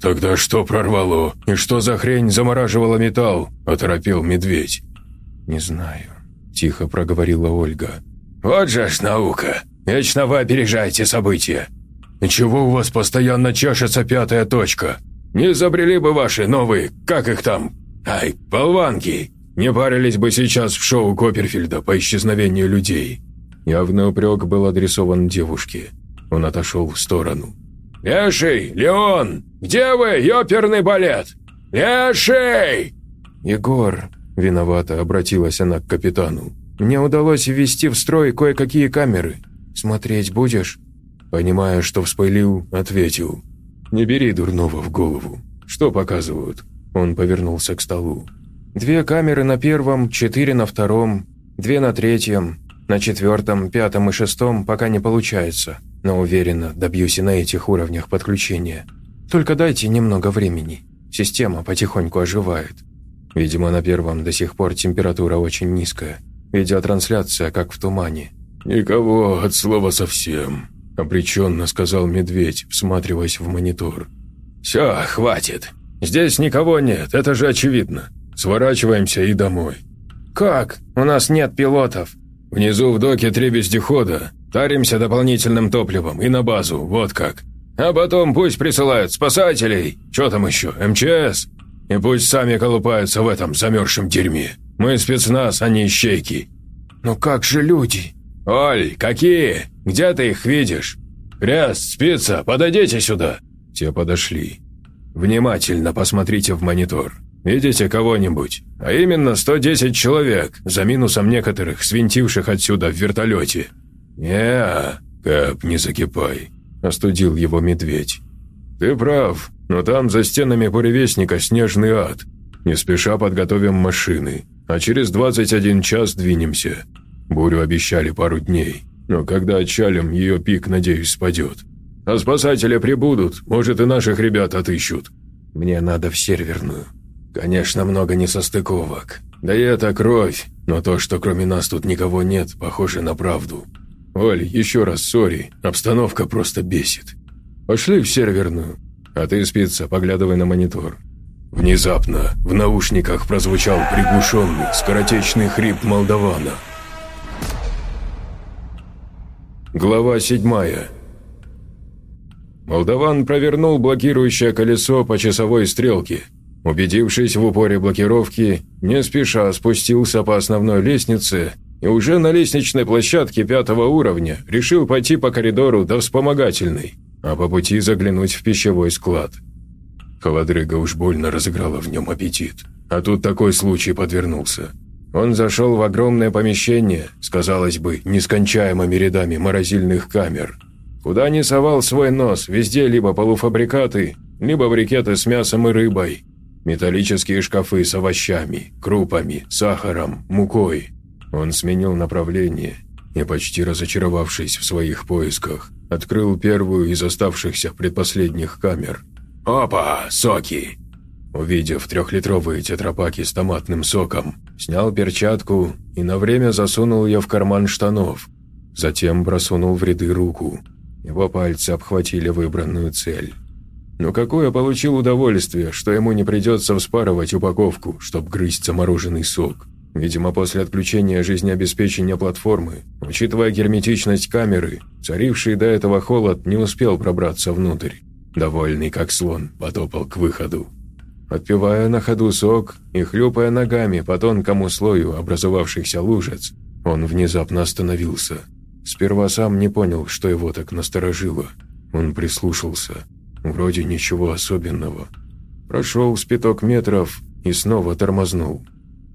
«Тогда что прорвало? И что за хрень замораживала металл?» – оторопел медведь. «Не знаю», – тихо проговорила Ольга. «Вот же ж наука! Вечно вы опережаете события!» «И чего у вас постоянно чашется пятая точка? Не изобрели бы ваши новые, как их там? Ай, болванки!» Не парились бы сейчас в шоу Копперфильда по исчезновению людей». Явный упрек был адресован девушке. Он отошел в сторону. «Леший! Леон! Где вы, ёперный балет? Леший!» «Егор!» – виновато обратилась она к капитану. «Мне удалось ввести в строй кое-какие камеры. Смотреть будешь?» Понимая, что вспылил, ответил. «Не бери дурного в голову. Что показывают?» Он повернулся к столу. Две камеры на первом, четыре на втором, две на третьем, на четвертом, пятом и шестом пока не получается, но уверенно добьюсь и на этих уровнях подключения. Только дайте немного времени. Система потихоньку оживает. Видимо, на первом до сих пор температура очень низкая. Видеотрансляция как в тумане. «Никого от слова совсем», – обреченно сказал медведь, всматриваясь в монитор. «Все, хватит. Здесь никого нет, это же очевидно. Сворачиваемся и домой». «Как? У нас нет пилотов». «Внизу в доке три вездехода. Таримся дополнительным топливом и на базу, вот как. А потом пусть присылают спасателей. Что там еще, МЧС? И пусть сами колупаются в этом замерзшем дерьме. Мы спецназ, а не ищейки». «Ну как же люди?» «Оль, какие? Где ты их видишь? Крест, спица, подойдите сюда». Те подошли. «Внимательно посмотрите в монитор. Видите кого-нибудь? А именно 110 человек, за минусом некоторых, свинтивших отсюда в вертолете. не Кэп, не закипай», – остудил его медведь. «Ты прав, но там за стенами буревестника снежный ад. Не спеша подготовим машины, а через 21 час двинемся. Бурю обещали пару дней, но когда отчалим, ее пик, надеюсь, спадет. А спасатели прибудут, может, и наших ребят отыщут. Мне надо в серверную. Конечно, много несостыковок. Да и это кровь, но то, что кроме нас тут никого нет, похоже на правду. Оль, еще раз сори, обстановка просто бесит. Пошли в серверную, а ты, спица, поглядывай на монитор. Внезапно в наушниках прозвучал приглушенный, скоротечный хрип молдавана. Глава седьмая. Молдаван провернул блокирующее колесо по часовой стрелке. Убедившись в упоре блокировки, не спеша спустился по основной лестнице и уже на лестничной площадке пятого уровня решил пойти по коридору до вспомогательной, а по пути заглянуть в пищевой склад. Холодрыга уж больно разыграла в нем аппетит, а тут такой случай подвернулся. Он зашел в огромное помещение с, казалось бы, нескончаемыми рядами морозильных камер. Куда ни совал свой нос, везде либо полуфабрикаты, либо брикеты с мясом и рыбой, металлические шкафы с овощами, крупами, сахаром, мукой. Он сменил направление и, почти разочаровавшись в своих поисках, открыл первую из оставшихся предпоследних камер. «Опа, соки!» Увидев трехлитровые тетрапаки с томатным соком, снял перчатку и на время засунул ее в карман штанов. Затем просунул в ряды руку. Его пальцы обхватили выбранную цель. Но какое получил удовольствие, что ему не придется вспарывать упаковку, чтобы грызть замороженный сок. Видимо, после отключения жизнеобеспечения платформы, учитывая герметичность камеры, царивший до этого холод не успел пробраться внутрь. Довольный как слон, потопал к выходу. Отпивая на ходу сок и хлюпая ногами по тонкому слою образовавшихся лужиц, он внезапно остановился. Сперва сам не понял, что его так насторожило. Он прислушался – Вроде ничего особенного. Прошел с пяток метров и снова тормознул.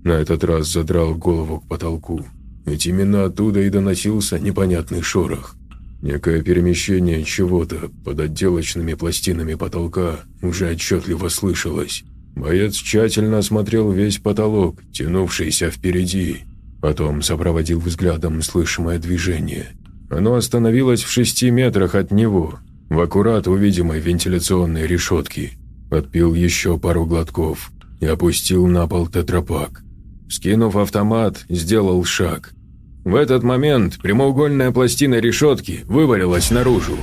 На этот раз задрал голову к потолку. Ведь именно оттуда и доносился непонятный шорох. Некое перемещение чего-то под отделочными пластинами потолка уже отчетливо слышалось. Боец тщательно осмотрел весь потолок, тянувшийся впереди. Потом сопроводил взглядом слышимое движение. Оно остановилось в шести метрах от него, в аккурат у видимой вентиляционной решетки. Подпил еще пару глотков и опустил на пол тетрапак. Скинув автомат, сделал шаг. В этот момент прямоугольная пластина решетки вывалилась наружу.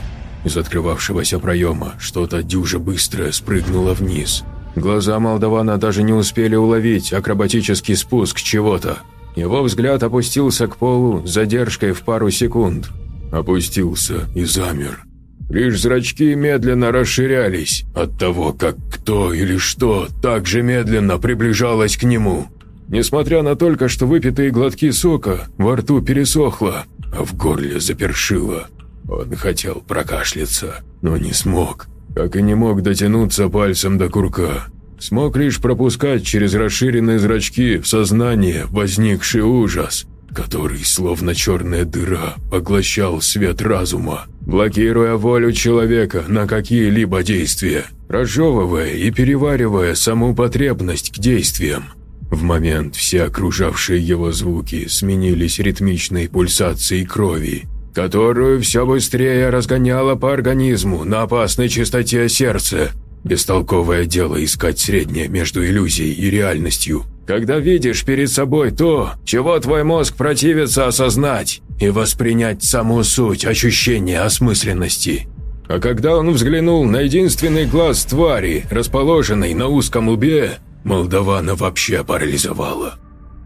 Из открывавшегося проема что-то дюже быстрое спрыгнуло вниз. Глаза Молдавана даже не успели уловить акробатический спуск чего-то. Его взгляд опустился к полу с задержкой в пару секунд. Опустился и замер. Лишь зрачки медленно расширялись от того, как кто или что так же медленно приближалось к нему. Несмотря на только что выпитые глотки сока, во рту пересохло, а в горле запершило. Он хотел прокашляться, но не смог, как и не мог дотянуться пальцем до курка. Смог лишь пропускать через расширенные зрачки в сознание возникший ужас – который, словно черная дыра, поглощал свет разума, блокируя волю человека на какие-либо действия, разжевывая и переваривая саму потребность к действиям. В момент все окружавшие его звуки сменились ритмичной пульсацией крови, которую все быстрее разгоняло по организму на опасной частоте сердца. Бестолковое дело искать среднее между иллюзией и реальностью – когда видишь перед собой то, чего твой мозг противится осознать и воспринять саму суть ощущения осмысленности. А когда он взглянул на единственный глаз твари, расположенный на узком лбе, Молдавана вообще парализовала.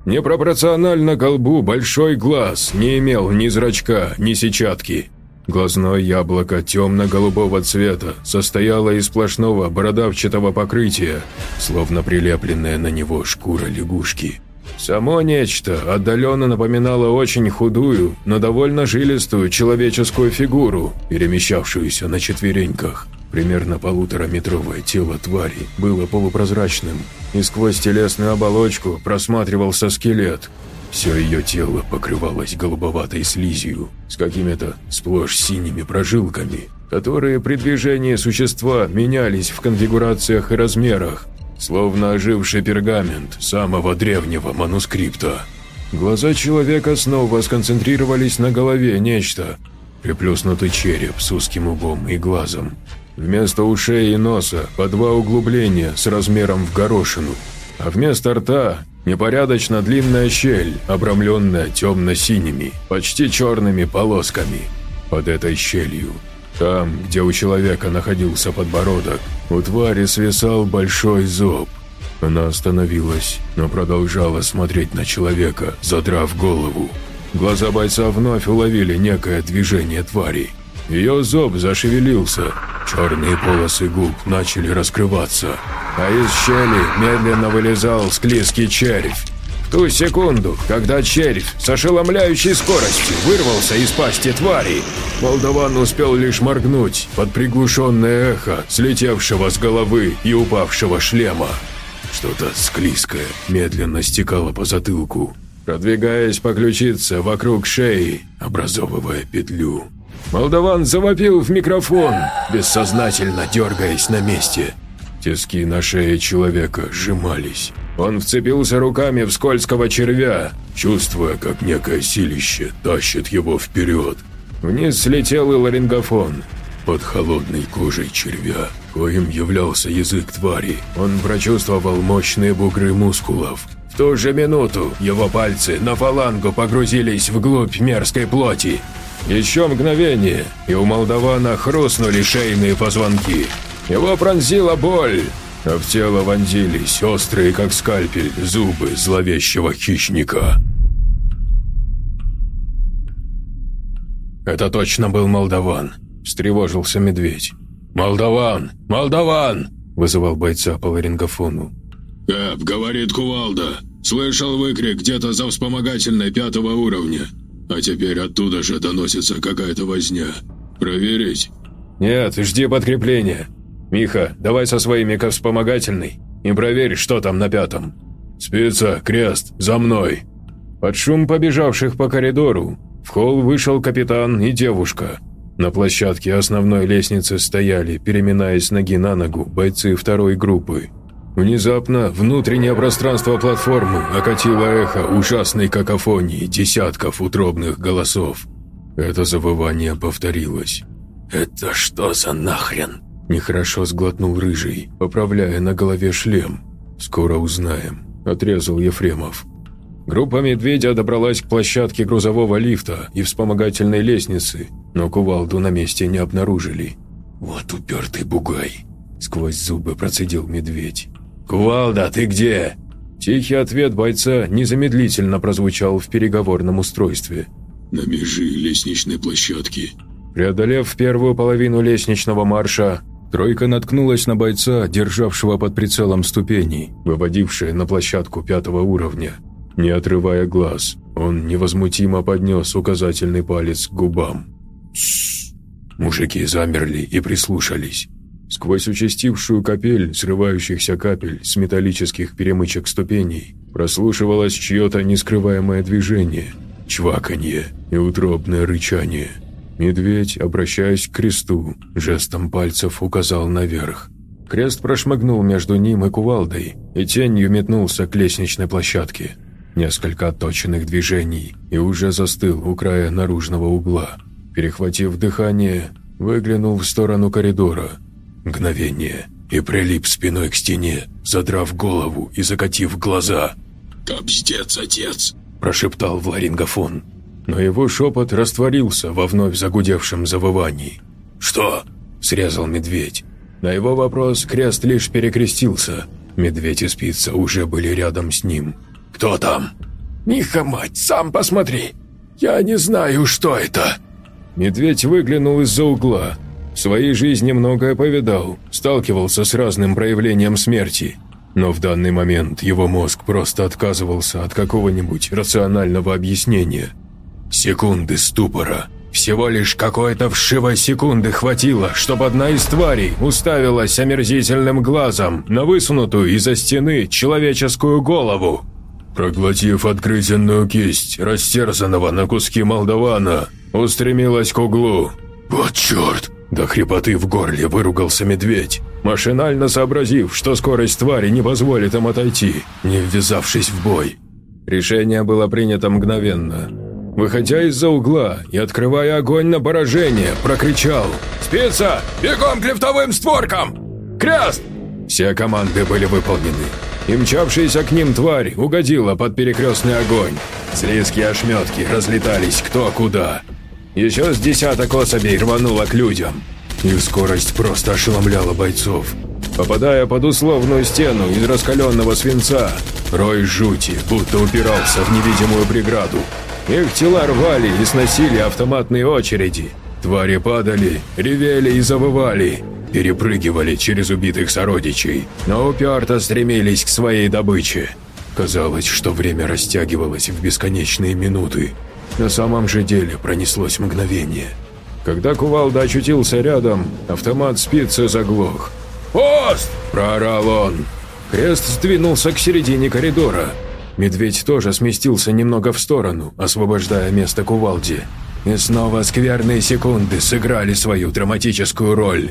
Непропорционально колбу большой глаз не имел ни зрачка, ни сетчатки – Глазное яблоко темно-голубого цвета состояло из сплошного бородавчатого покрытия, словно прилепленная на него шкура лягушки. Само нечто отдаленно напоминало очень худую, но довольно жилистую человеческую фигуру, перемещавшуюся на четвереньках. Примерно полутораметровое тело твари было полупрозрачным, и сквозь телесную оболочку просматривался скелет, все ее тело покрывалось голубоватой слизью с какими-то сплошь синими прожилками, которые при движении существа менялись в конфигурациях и размерах, словно оживший пергамент самого древнего манускрипта. Глаза человека снова сконцентрировались на голове нечто, приплюснутый череп с узким углом и глазом. Вместо ушей и носа по два углубления с размером в горошину, а вместо рта Непорядочно длинная щель, обрамленная темно-синими, почти черными полосками. Под этой щелью, там, где у человека находился подбородок, у твари свисал большой зоб. Она остановилась, но продолжала смотреть на человека, задрав голову. Глаза бойца вновь уловили некое движение твари. Ее зоб зашевелился, черные полосы губ начали раскрываться, а из щели медленно вылезал склизкий червь. В ту секунду, когда червь с ошеломляющей скоростью вырвался из пасти твари, Молдаван успел лишь моргнуть под приглушенное эхо слетевшего с головы и упавшего шлема. Что-то склизкое медленно стекало по затылку, продвигаясь по ключице вокруг шеи, образовывая петлю. Молдаван завопил в микрофон, бессознательно дергаясь на месте. Тиски на шее человека сжимались. Он вцепился руками в скользкого червя, чувствуя, как некое силище тащит его вперед. Вниз слетел и ларингофон. Под холодной кожей червя, коим являлся язык твари, он прочувствовал мощные бугры мускулов. В ту же минуту его пальцы на фалангу погрузились вглубь мерзкой плоти, еще мгновение, и у молдавана хрустнули шейные позвонки. Его пронзила боль, а в тело вонзились острые, как скальпель, зубы зловещего хищника. «Это точно был молдаван», – встревожился медведь. «Молдаван! Молдаван!» – вызывал бойца по ларингофону. «Кэп, говорит Кувалда. Слышал выкрик где-то за вспомогательной пятого уровня. А теперь оттуда же доносится какая-то возня. Проверить?» «Нет, жди подкрепления. Миха, давай со своими ко вспомогательной и проверь, что там на пятом. Спица, крест, за мной!» Под шум побежавших по коридору в холл вышел капитан и девушка. На площадке основной лестницы стояли, переминаясь ноги на ногу, бойцы второй группы. Внезапно внутреннее пространство платформы окатило эхо ужасной какофонии десятков утробных голосов. Это завывание повторилось. «Это что за нахрен?» Нехорошо сглотнул Рыжий, поправляя на голове шлем. «Скоро узнаем», – отрезал Ефремов. Группа «Медведя» добралась к площадке грузового лифта и вспомогательной лестницы, но кувалду на месте не обнаружили. «Вот упертый бугай!» – сквозь зубы процедил медведь. «Кувалда, ты где?» Тихий ответ бойца незамедлительно прозвучал в переговорном устройстве. «На межи лестничной площадки». Преодолев первую половину лестничного марша, тройка наткнулась на бойца, державшего под прицелом ступеней, выводившие на площадку пятого уровня. Не отрывая глаз, он невозмутимо поднес указательный палец к губам. «Тссс!» Мужики замерли и прислушались. Сквозь участившую капель срывающихся капель с металлических перемычек ступеней прослушивалось чье-то нескрываемое движение, чваканье и утробное рычание. Медведь, обращаясь к кресту, жестом пальцев указал наверх. Крест прошмыгнул между ним и кувалдой, и тенью метнулся к лестничной площадке. Несколько отточенных движений, и уже застыл у края наружного угла. Перехватив дыхание, выглянул в сторону коридора – Мгновение, и прилип спиной к стене, задрав голову и закатив глаза. «Кобздец, отец!» – прошептал в ларингофон. Но его шепот растворился во вновь загудевшем завывании. «Что?» – срезал медведь. На его вопрос крест лишь перекрестился. Медведь и спица уже были рядом с ним. «Кто там?» «Миха, мать, сам посмотри! Я не знаю, что это!» Медведь выглянул из-за угла, в своей жизни многое повидал, сталкивался с разным проявлением смерти. Но в данный момент его мозг просто отказывался от какого-нибудь рационального объяснения. Секунды ступора. Всего лишь какой-то вшивой секунды хватило, чтобы одна из тварей уставилась омерзительным глазом на высунутую из-за стены человеческую голову. Проглотив открытенную кисть растерзанного на куски молдавана, устремилась к углу. «Вот черт!» До хрипоты в горле выругался медведь, машинально сообразив, что скорость твари не позволит им отойти, не ввязавшись в бой. Решение было принято мгновенно. Выходя из-за угла и открывая огонь на поражение, прокричал «Спица! Бегом к лифтовым створкам! Крест!» Все команды были выполнены. И мчавшаяся к ним тварь угодила под перекрестный огонь. Слизкие ошметки разлетались кто куда – еще с десяток особей рвануло к людям. Их скорость просто ошеломляла бойцов. Попадая под условную стену из раскаленного свинца, рой жути будто упирался в невидимую преграду. Их тела рвали и сносили автоматные очереди. Твари падали, ревели и завывали, перепрыгивали через убитых сородичей, но уперто стремились к своей добыче. Казалось, что время растягивалось в бесконечные минуты. На самом же деле пронеслось мгновение. Когда кувалда очутился рядом, автомат спицы заглох. «Пост!» – проорал он. Крест сдвинулся к середине коридора. Медведь тоже сместился немного в сторону, освобождая место кувалде. И снова скверные секунды сыграли свою драматическую роль.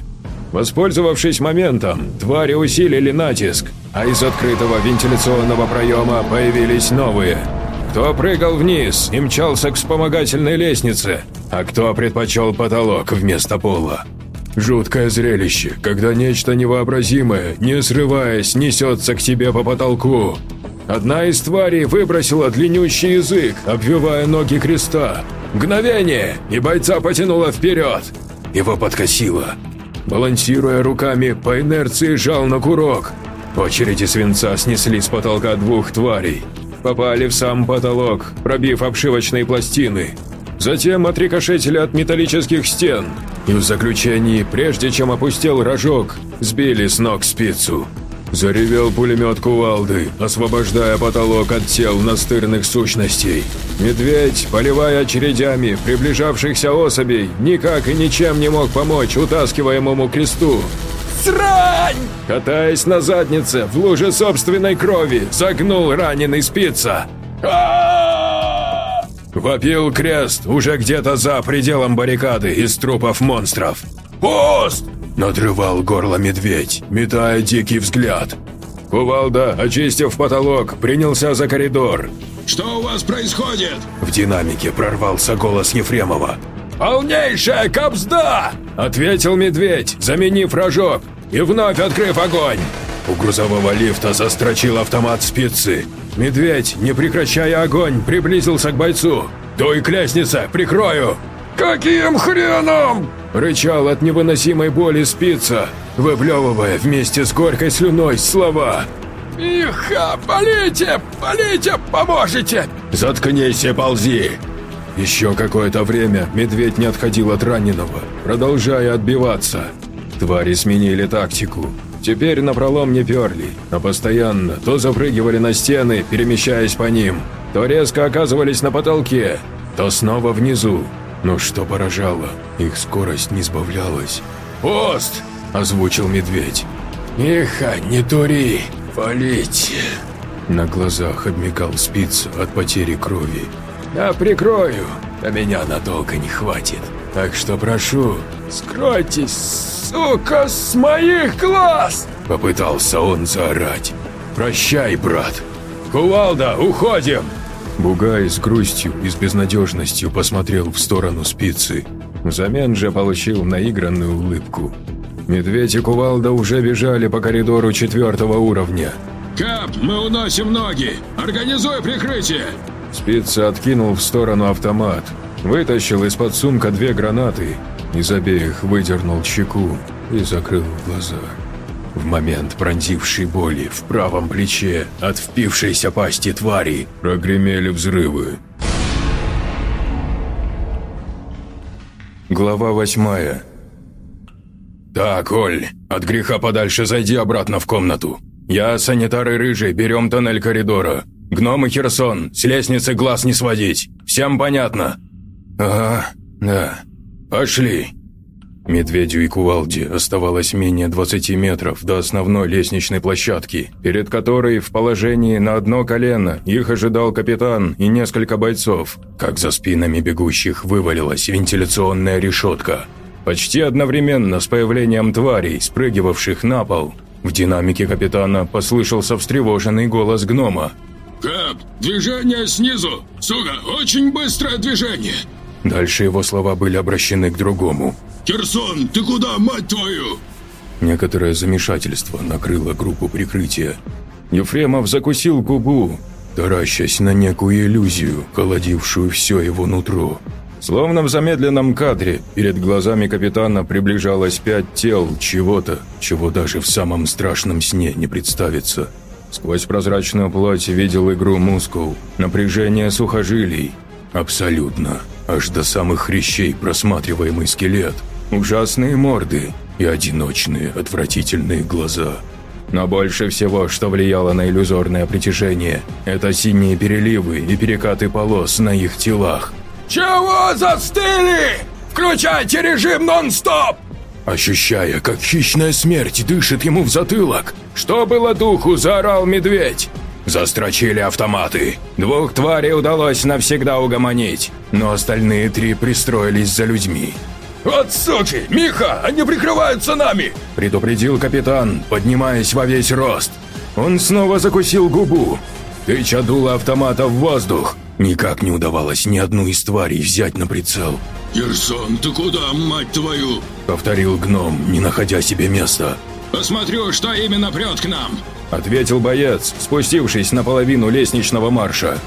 Воспользовавшись моментом, твари усилили натиск, а из открытого вентиляционного проема появились новые. Кто прыгал вниз и мчался к вспомогательной лестнице, а кто предпочел потолок вместо пола. Жуткое зрелище, когда нечто невообразимое, не срываясь, несется к тебе по потолку. Одна из тварей выбросила длиннющий язык, обвивая ноги креста. Мгновение, и бойца потянуло вперед. Его подкосило. Балансируя руками, по инерции жал на курок. Очереди свинца снесли с потолка двух тварей. Попали в сам потолок, пробив обшивочные пластины. Затем отрикошетили от металлических стен. И в заключении, прежде чем опустил рожок, сбили с ног спицу. Заревел пулемет кувалды, освобождая потолок от тел настырных сущностей. Медведь, поливая очередями приближавшихся особей, никак и ничем не мог помочь утаскиваемому кресту. «Срань!» Катаясь на заднице, в луже собственной крови, загнул раненый спица. Вопил крест уже где-то за пределом баррикады из трупов монстров. «Пост!» Надрывал горло медведь, метая дикий взгляд. Кувалда, очистив потолок, принялся за коридор. «Что у вас происходит?» В динамике прорвался голос Ефремова. «Полнейшая кобзда!» – ответил медведь, заменив рожок и вновь открыв огонь. У грузового лифта застрочил автомат спицы. Медведь, не прекращая огонь, приблизился к бойцу. «Дуй к лестнице, прикрою!» «Каким хреном?» – рычал от невыносимой боли спица, выплевывая вместе с горькой слюной слова. «Иха, полите, полите, поможете!» «Заткнись и ползи!» Еще какое-то время медведь не отходил от раненого, продолжая отбиваться. Твари сменили тактику. Теперь напролом не перли, а постоянно то запрыгивали на стены, перемещаясь по ним, то резко оказывались на потолке, то снова внизу, но что поражало, их скорость не сбавлялась. «Пост!» – озвучил медведь. «Иха, не тури! Полите!» На глазах обмекал спица от потери крови. «Я прикрою, а меня надолго не хватит. Так что прошу, скройтесь, сука, с моих глаз!» Попытался он заорать. «Прощай, брат! Кувалда, уходим!» Бугай с грустью и с безнадежностью посмотрел в сторону спицы. Взамен же получил наигранную улыбку. Медведь и кувалда уже бежали по коридору четвертого уровня. «Кап, мы уносим ноги! Организуй прикрытие!» Спица откинул в сторону автомат, вытащил из-под сумка две гранаты, из обеих выдернул чеку и закрыл глаза. В момент пронзившей боли в правом плече от впившейся пасти твари прогремели взрывы. Глава восьмая. «Так, Оль, от греха подальше зайди обратно в комнату. Я, санитар и рыжий, берем тоннель коридора. Гном и Херсон, с лестницы глаз не сводить. Всем понятно?» «Ага, да. Пошли». Медведю и Кувалде оставалось менее 20 метров до основной лестничной площадки, перед которой в положении на одно колено их ожидал капитан и несколько бойцов, как за спинами бегущих вывалилась вентиляционная решетка. Почти одновременно с появлением тварей, спрыгивавших на пол, в динамике капитана послышался встревоженный голос гнома. «Кап, движение снизу! Сука, очень быстрое движение!» Дальше его слова были обращены к другому. «Херсон, ты куда, мать твою?» Некоторое замешательство накрыло группу прикрытия. Ефремов закусил губу, таращась на некую иллюзию, холодившую все его нутро. Словно в замедленном кадре перед глазами капитана приближалось пять тел чего-то, чего даже в самом страшном сне не представится. Сквозь прозрачную плоть видел игру мускул, напряжение сухожилий. Абсолютно, аж до самых хрящей просматриваемый скелет, ужасные морды и одиночные отвратительные глаза. Но больше всего, что влияло на иллюзорное притяжение, это синие переливы и перекаты полос на их телах. «Чего застыли? Включайте режим нон-стоп!» Ощущая, как хищная смерть дышит ему в затылок, «Что было духу?» – заорал медведь. Застрочили автоматы. Двух тварей удалось навсегда угомонить, но остальные три пристроились за людьми. «Вот суки! Миха, они прикрываются нами!» – предупредил капитан, поднимаясь во весь рост. Он снова закусил губу. Тыча дуло автомата в воздух. Никак не удавалось ни одну из тварей взять на прицел. «Ерсон, ты куда, мать твою?» – повторил гном, не находя себе места. «Посмотрю, что именно прет к нам!» – ответил боец, спустившись наполовину лестничного марша.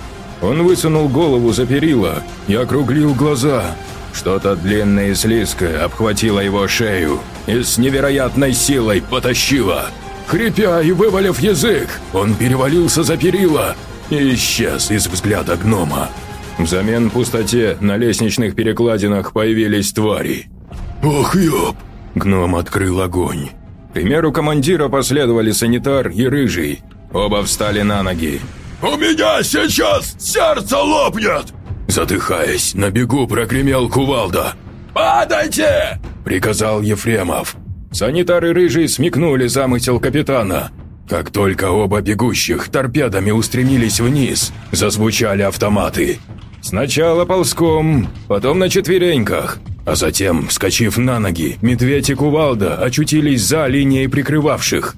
Он высунул голову за перила и округлил глаза. Что-то длинное и слизкое обхватило его шею и с невероятной силой потащило. Хрипя и вывалив язык, он перевалился за перила и исчез из взгляда гнома. Взамен пустоте на лестничных перекладинах появились твари. «Ох, ёб!» Гном открыл огонь. К примеру командира последовали санитар и рыжий. Оба встали на ноги. «У меня сейчас сердце лопнет!» Задыхаясь, на бегу прогремел кувалда. «Падайте!» – приказал Ефремов. Санитары рыжий смекнули замысел капитана. Как только оба бегущих торпедами устремились вниз, зазвучали автоматы. Сначала ползком, потом на четвереньках, а затем, вскочив на ноги, медведь и кувалда очутились за линией прикрывавших.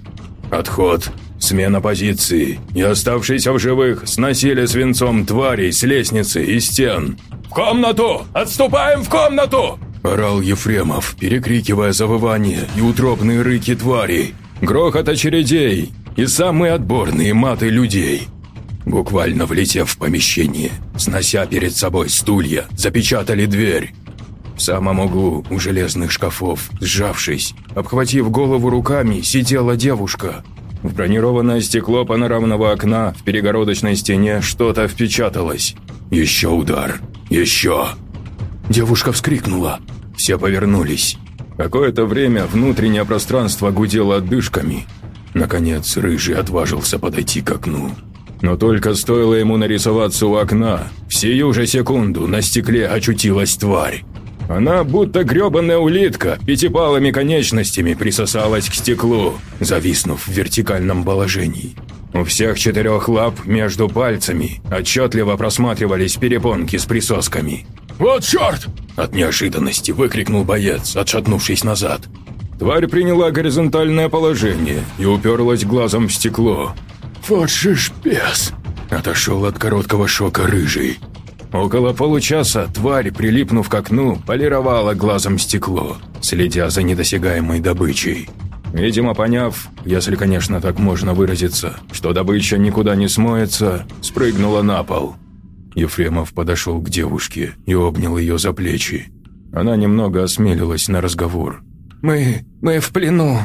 Отход, смена позиции и оставшиеся в живых сносили свинцом тварей с лестницы и стен. «В комнату! Отступаем в комнату!» – орал Ефремов, перекрикивая завывание и утробные рыки тварей, грохот очередей и самые отборные маты людей. Буквально влетев в помещение, снося перед собой стулья, запечатали дверь. В самом углу у железных шкафов, сжавшись, обхватив голову руками, сидела девушка. В бронированное стекло панорамного окна в перегородочной стене что-то впечаталось. Еще удар. Еще. Девушка вскрикнула. Все повернулись. Какое-то время внутреннее пространство гудело отдышками. Наконец, Рыжий отважился подойти к окну. Но только стоило ему нарисоваться у окна, в сию же секунду на стекле очутилась тварь. Она, будто гребаная улитка, пятипалыми конечностями присосалась к стеклу, зависнув в вертикальном положении. У всех четырех лап между пальцами отчетливо просматривались перепонки с присосками. «Вот черт!» – от неожиданности выкрикнул боец, отшатнувшись назад. Тварь приняла горизонтальное положение и уперлась глазом в стекло. «Вот же ж бес!» – отошел от короткого шока рыжий. Около получаса тварь, прилипнув к окну, полировала глазом стекло, следя за недосягаемой добычей. Видимо, поняв, если, конечно, так можно выразиться, что добыча никуда не смоется, спрыгнула на пол. Ефремов подошел к девушке и обнял ее за плечи. Она немного осмелилась на разговор. «Мы... мы в плену.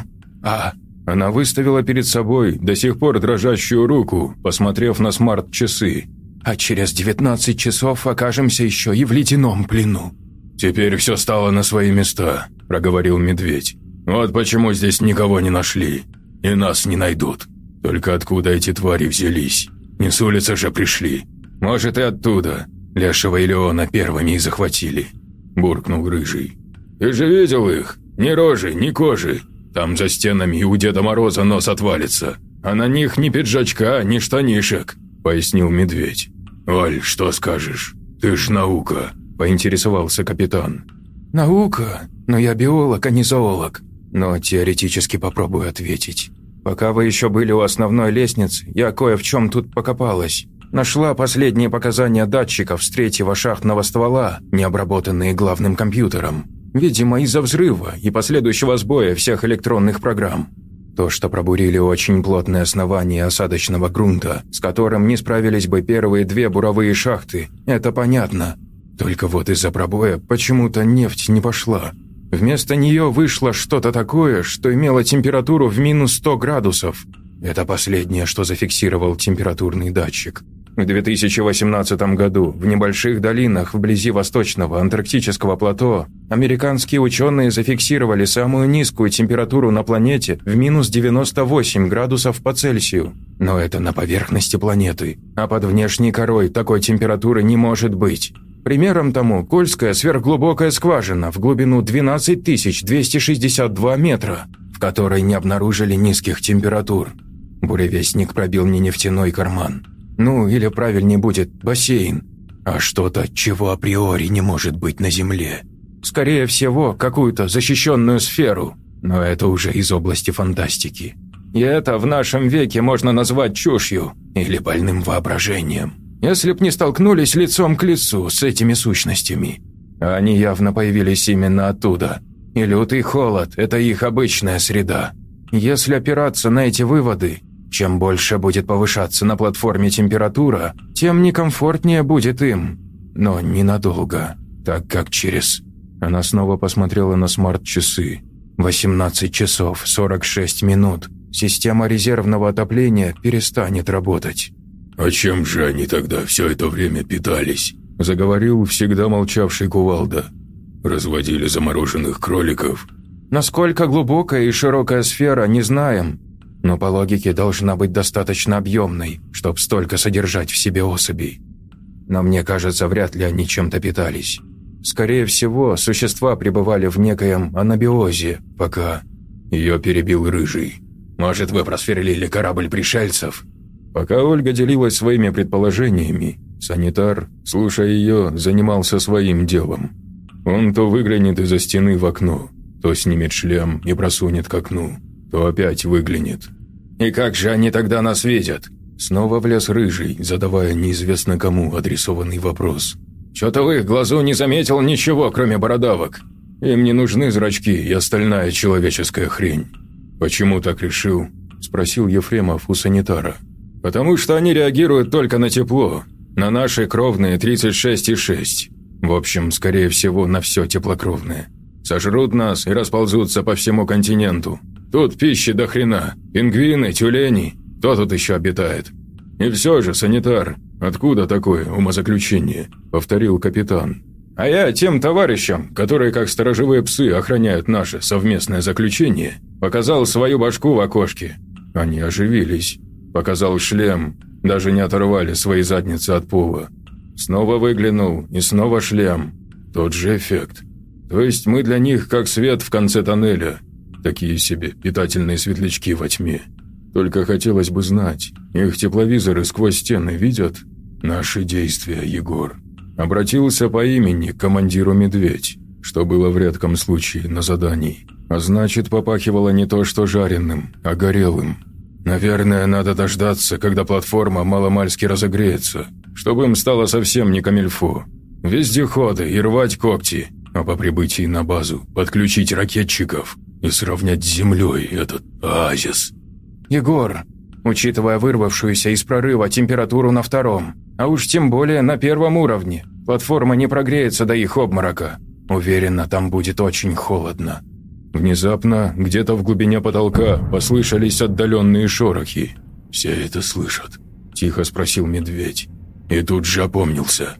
А...» Она выставила перед собой до сих пор дрожащую руку, посмотрев на смарт-часы а через 19 часов окажемся еще и в ледяном плену». «Теперь все стало на свои места», – проговорил медведь. «Вот почему здесь никого не нашли. И нас не найдут. Только откуда эти твари взялись? Не с улицы же пришли. Может, и оттуда. Лешего и Леона первыми и захватили», – буркнул Рыжий. «Ты же видел их? Ни рожи, ни кожи. Там за стенами и у Деда Мороза нос отвалится. А на них ни пиджачка, ни штанишек», – пояснил медведь. «Оль, что скажешь? Ты ж наука», – поинтересовался капитан. «Наука? Но я биолог, а не зоолог. Но теоретически попробую ответить. Пока вы еще были у основной лестницы, я кое в чем тут покопалась. Нашла последние показания датчиков с третьего шахтного ствола, не обработанные главным компьютером. Видимо, из-за взрыва и последующего сбоя всех электронных программ. То, что пробурили очень плотное основание осадочного грунта, с которым не справились бы первые две буровые шахты, это понятно. Только вот из-за пробоя почему-то нефть не пошла. Вместо нее вышло что-то такое, что имело температуру в минус 100 градусов. Это последнее, что зафиксировал температурный датчик. В 2018 году в небольших долинах вблизи восточного антарктического плато американские ученые зафиксировали самую низкую температуру на планете в минус 98 градусов по Цельсию. Но это на поверхности планеты, а под внешней корой такой температуры не может быть. Примером тому Кольская сверхглубокая скважина в глубину 12 262 метра, в которой не обнаружили низких температур. Буревестник пробил мне нефтяной карман. Ну, или правильнее будет бассейн. А что-то, чего априори не может быть на Земле. Скорее всего, какую-то защищенную сферу. Но это уже из области фантастики. И это в нашем веке можно назвать чушью или больным воображением. Если б не столкнулись лицом к лицу с этими сущностями. Они явно появились именно оттуда. И лютый холод – это их обычная среда. Если опираться на эти выводы, чем больше будет повышаться на платформе температура, тем некомфортнее будет им. Но ненадолго, так как через... Она снова посмотрела на смарт-часы. 18 часов 46 минут. Система резервного отопления перестанет работать. «А чем же они тогда все это время питались?» Заговорил всегда молчавший кувалда. «Разводили замороженных кроликов?» «Насколько глубокая и широкая сфера, не знаем но по логике должна быть достаточно объемной, чтобы столько содержать в себе особей. Но мне кажется, вряд ли они чем-то питались. Скорее всего, существа пребывали в некоем анабиозе, пока... Ее перебил Рыжий. «Может, вы просверлили корабль пришельцев?» Пока Ольга делилась своими предположениями, санитар, слушая ее, занимался своим делом. Он то выглянет из-за стены в окно, то снимет шлем и просунет к окну то опять выглянет. «И как же они тогда нас видят?» Снова влез Рыжий, задавая неизвестно кому адресованный вопрос. «Чё-то в их глазу не заметил ничего, кроме бородавок. Им не нужны зрачки и остальная человеческая хрень». «Почему так решил?» – спросил Ефремов у санитара. «Потому что они реагируют только на тепло, на наши кровные 36,6. В общем, скорее всего, на все теплокровное. Сожрут нас и расползутся по всему континенту. Тут пищи до хрена. Пингвины, тюлени. Кто тут еще обитает? И все же, санитар, откуда такое умозаключение?» – повторил капитан. «А я тем товарищам, которые как сторожевые псы охраняют наше совместное заключение, показал свою башку в окошке. Они оживились. Показал шлем, даже не оторвали свои задницы от пола. Снова выглянул, и снова шлем. Тот же эффект. То есть мы для них как свет в конце тоннеля – Такие себе питательные светлячки во тьме. Только хотелось бы знать, их тепловизоры сквозь стены видят наши действия, Егор. Обратился по имени командиру «Медведь», что было в редком случае на задании. А значит, попахивало не то что жареным, а горелым. Наверное, надо дождаться, когда платформа маломальски разогреется, чтобы им стало совсем не камильфо. Вездеходы и рвать когти, а по прибытии на базу подключить ракетчиков – и сравнять с землей этот оазис. Егор, учитывая вырвавшуюся из прорыва температуру на втором, а уж тем более на первом уровне, платформа не прогреется до их обморока. Уверена, там будет очень холодно. Внезапно, где-то в глубине потолка, послышались отдаленные шорохи. «Все это слышат?» – тихо спросил медведь. И тут же опомнился.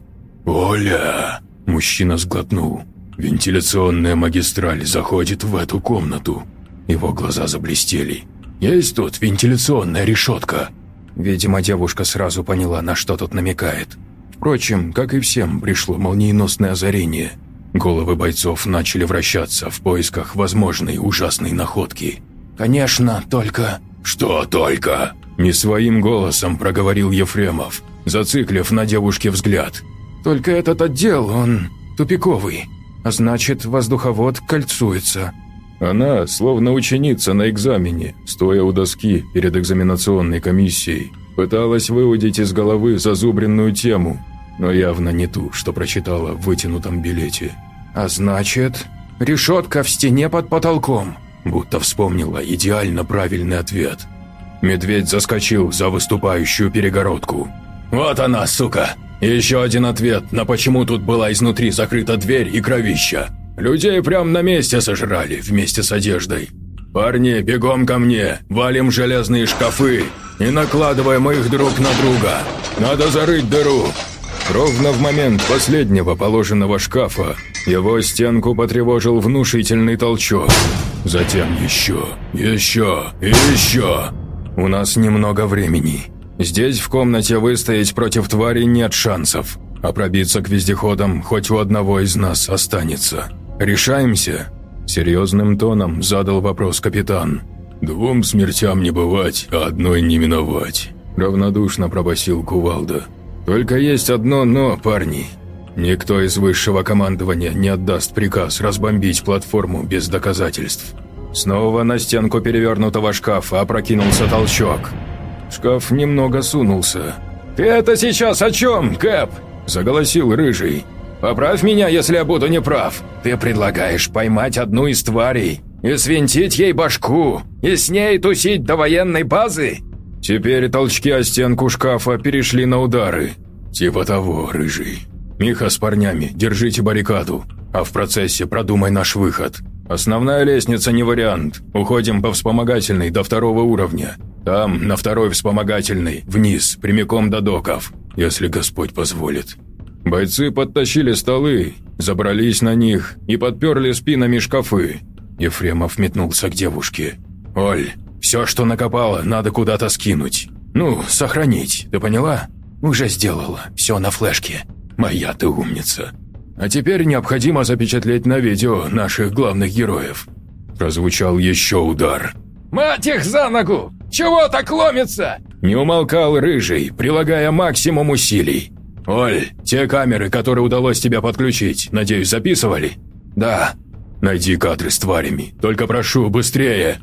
«Оля!» – мужчина сглотнул. Вентиляционная магистраль заходит в эту комнату. Его глаза заблестели. Есть тут вентиляционная решетка. Видимо, девушка сразу поняла, на что тут намекает. Впрочем, как и всем, пришло молниеносное озарение. Головы бойцов начали вращаться в поисках возможной ужасной находки. «Конечно, только...» «Что только?» Не своим голосом проговорил Ефремов, зациклив на девушке взгляд. «Только этот отдел, он тупиковый. А значит, воздуховод кольцуется. Она, словно ученица на экзамене, стоя у доски перед экзаменационной комиссией, пыталась выудить из головы зазубренную тему, но явно не ту, что прочитала в вытянутом билете. А значит, решетка в стене под потолком. Будто вспомнила идеально правильный ответ. Медведь заскочил за выступающую перегородку. «Вот она, сука!» Еще один ответ на почему тут была изнутри закрыта дверь и кровища. Людей прям на месте сожрали вместе с одеждой. «Парни, бегом ко мне! Валим железные шкафы! и накладываем их друг на друга. Надо зарыть дыру». Ровно в момент последнего положенного шкафа его стенку потревожил внушительный толчок. Затем еще, еще и еще. У нас немного времени. Здесь в комнате выстоять против твари нет шансов, а пробиться к вездеходам хоть у одного из нас останется. Решаемся?» Серьезным тоном задал вопрос капитан. «Двум смертям не бывать, а одной не миновать», равнодушно пробасил Кувалда. «Только есть одно «но», парни. Никто из высшего командования не отдаст приказ разбомбить платформу без доказательств». Снова на стенку перевернутого шкафа опрокинулся толчок. Шкаф немного сунулся. «Ты это сейчас о чем, Кэп?» – заголосил Рыжий. «Поправь меня, если я буду неправ. Ты предлагаешь поймать одну из тварей и свинтить ей башку, и с ней тусить до военной базы?» Теперь толчки о стенку шкафа перешли на удары. Типа того, рыжий. Миха с парнями, держите баррикаду, а в процессе продумай наш выход. Основная лестница не вариант. Уходим по вспомогательной до второго уровня. Там, на второй вспомогательной, вниз, прямиком до доков, если Господь позволит. Бойцы подтащили столы, забрались на них и подперли спинами шкафы. Ефремов метнулся к девушке. «Оль, все, что накопало, надо куда-то скинуть. Ну, сохранить, ты поняла? Уже сделала, все на флешке. Моя ты умница. А теперь необходимо запечатлеть на видео наших главных героев. Прозвучал еще удар. «Мать их за ногу! Чего так ломится?» Не умолкал Рыжий, прилагая максимум усилий. «Оль, те камеры, которые удалось тебя подключить, надеюсь, записывали?» «Да». «Найди кадры с тварями, только прошу, быстрее!»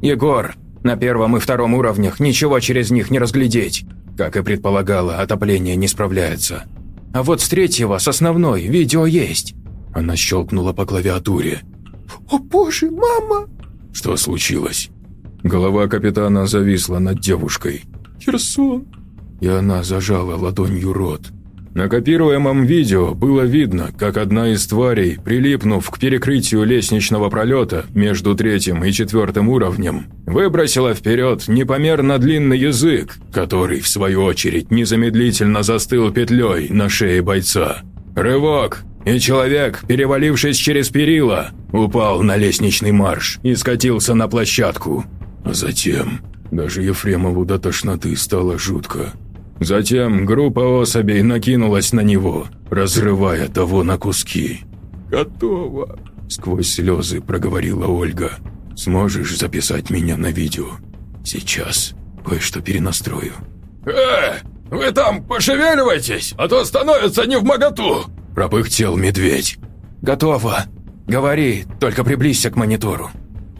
«Егор, на первом и втором уровнях ничего через них не разглядеть. Как и предполагала, отопление не справляется. А вот с третьего, с основной, видео есть». Она щелкнула по клавиатуре. «О боже, мама!» Что случилось? Голова капитана зависла над девушкой. «Херсон!» И она зажала ладонью рот. На копируемом видео было видно, как одна из тварей, прилипнув к перекрытию лестничного пролета между третьим и четвертым уровнем, выбросила вперед непомерно длинный язык, который, в свою очередь, незамедлительно застыл петлей на шее бойца. Рывок, и человек, перевалившись через перила, упал на лестничный марш и скатился на площадку. А затем даже Ефремову до тошноты стало жутко. Затем группа особей накинулась на него, разрывая того на куски. «Готово!» – сквозь слезы проговорила Ольга. «Сможешь записать меня на видео? Сейчас кое-что перенастрою». «Э, вы там пошевеливайтесь, а то становится не в моготу!» – пропыхтел медведь. «Готово. Говори, только приблизься к монитору».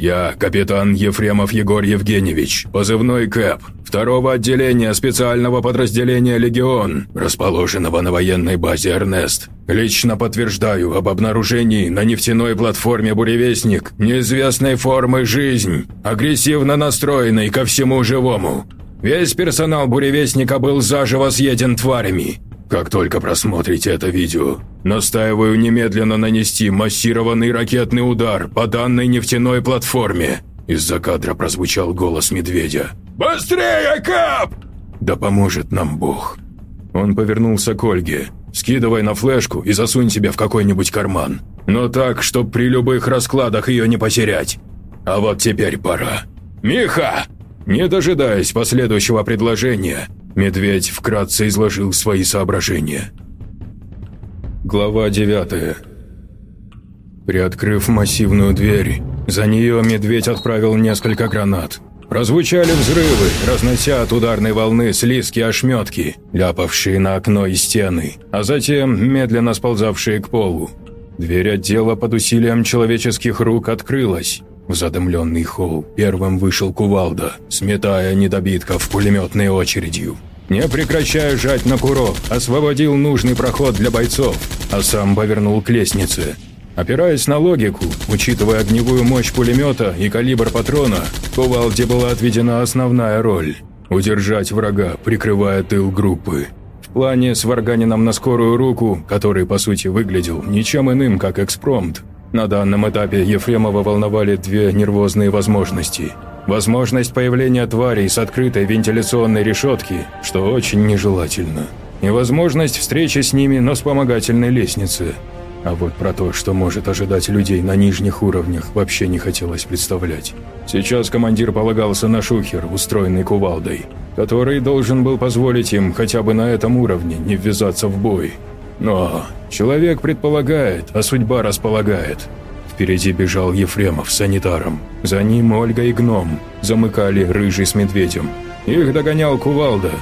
«Я капитан Ефремов Егор Евгеньевич, позывной КЭП, второго отделения специального подразделения «Легион», расположенного на военной базе «Эрнест». Лично подтверждаю об обнаружении на нефтяной платформе «Буревестник» неизвестной формы «Жизнь», агрессивно настроенной ко всему живому. Весь персонал «Буревестника» был заживо съеден тварями. Как только просмотрите это видео, настаиваю немедленно нанести массированный ракетный удар по данной нефтяной платформе. Из-за кадра прозвучал голос медведя. «Быстрее, Кап!» «Да поможет нам Бог!» Он повернулся к Ольге. «Скидывай на флешку и засунь себе в какой-нибудь карман. Но так, чтоб при любых раскладах ее не потерять. А вот теперь пора. Миха!» Не дожидаясь последующего предложения, Медведь вкратце изложил свои соображения. Глава 9 Приоткрыв массивную дверь, за нее медведь отправил несколько гранат. Прозвучали взрывы, разнося от ударной волны слизкие ошметки, ляпавшие на окно и стены, а затем медленно сползавшие к полу. Дверь отдела под усилием человеческих рук открылась, в задымленный холл первым вышел кувалда, сметая недобитков пулеметной очередью. Не прекращая жать на курок, освободил нужный проход для бойцов, а сам повернул к лестнице. Опираясь на логику, учитывая огневую мощь пулемета и калибр патрона, кувалде была отведена основная роль – удержать врага, прикрывая тыл группы. В плане с варганином на скорую руку, который по сути выглядел ничем иным, как экспромт, на данном этапе Ефремова волновали две нервозные возможности. Возможность появления тварей с открытой вентиляционной решетки, что очень нежелательно. И возможность встречи с ними на вспомогательной лестнице. А вот про то, что может ожидать людей на нижних уровнях, вообще не хотелось представлять. Сейчас командир полагался на шухер, устроенный кувалдой, который должен был позволить им хотя бы на этом уровне не ввязаться в бой. Но человек предполагает, а судьба располагает. Впереди бежал Ефремов с санитаром. За ним Ольга и Гном. Замыкали Рыжий с Медведем. Их догонял Кувалда.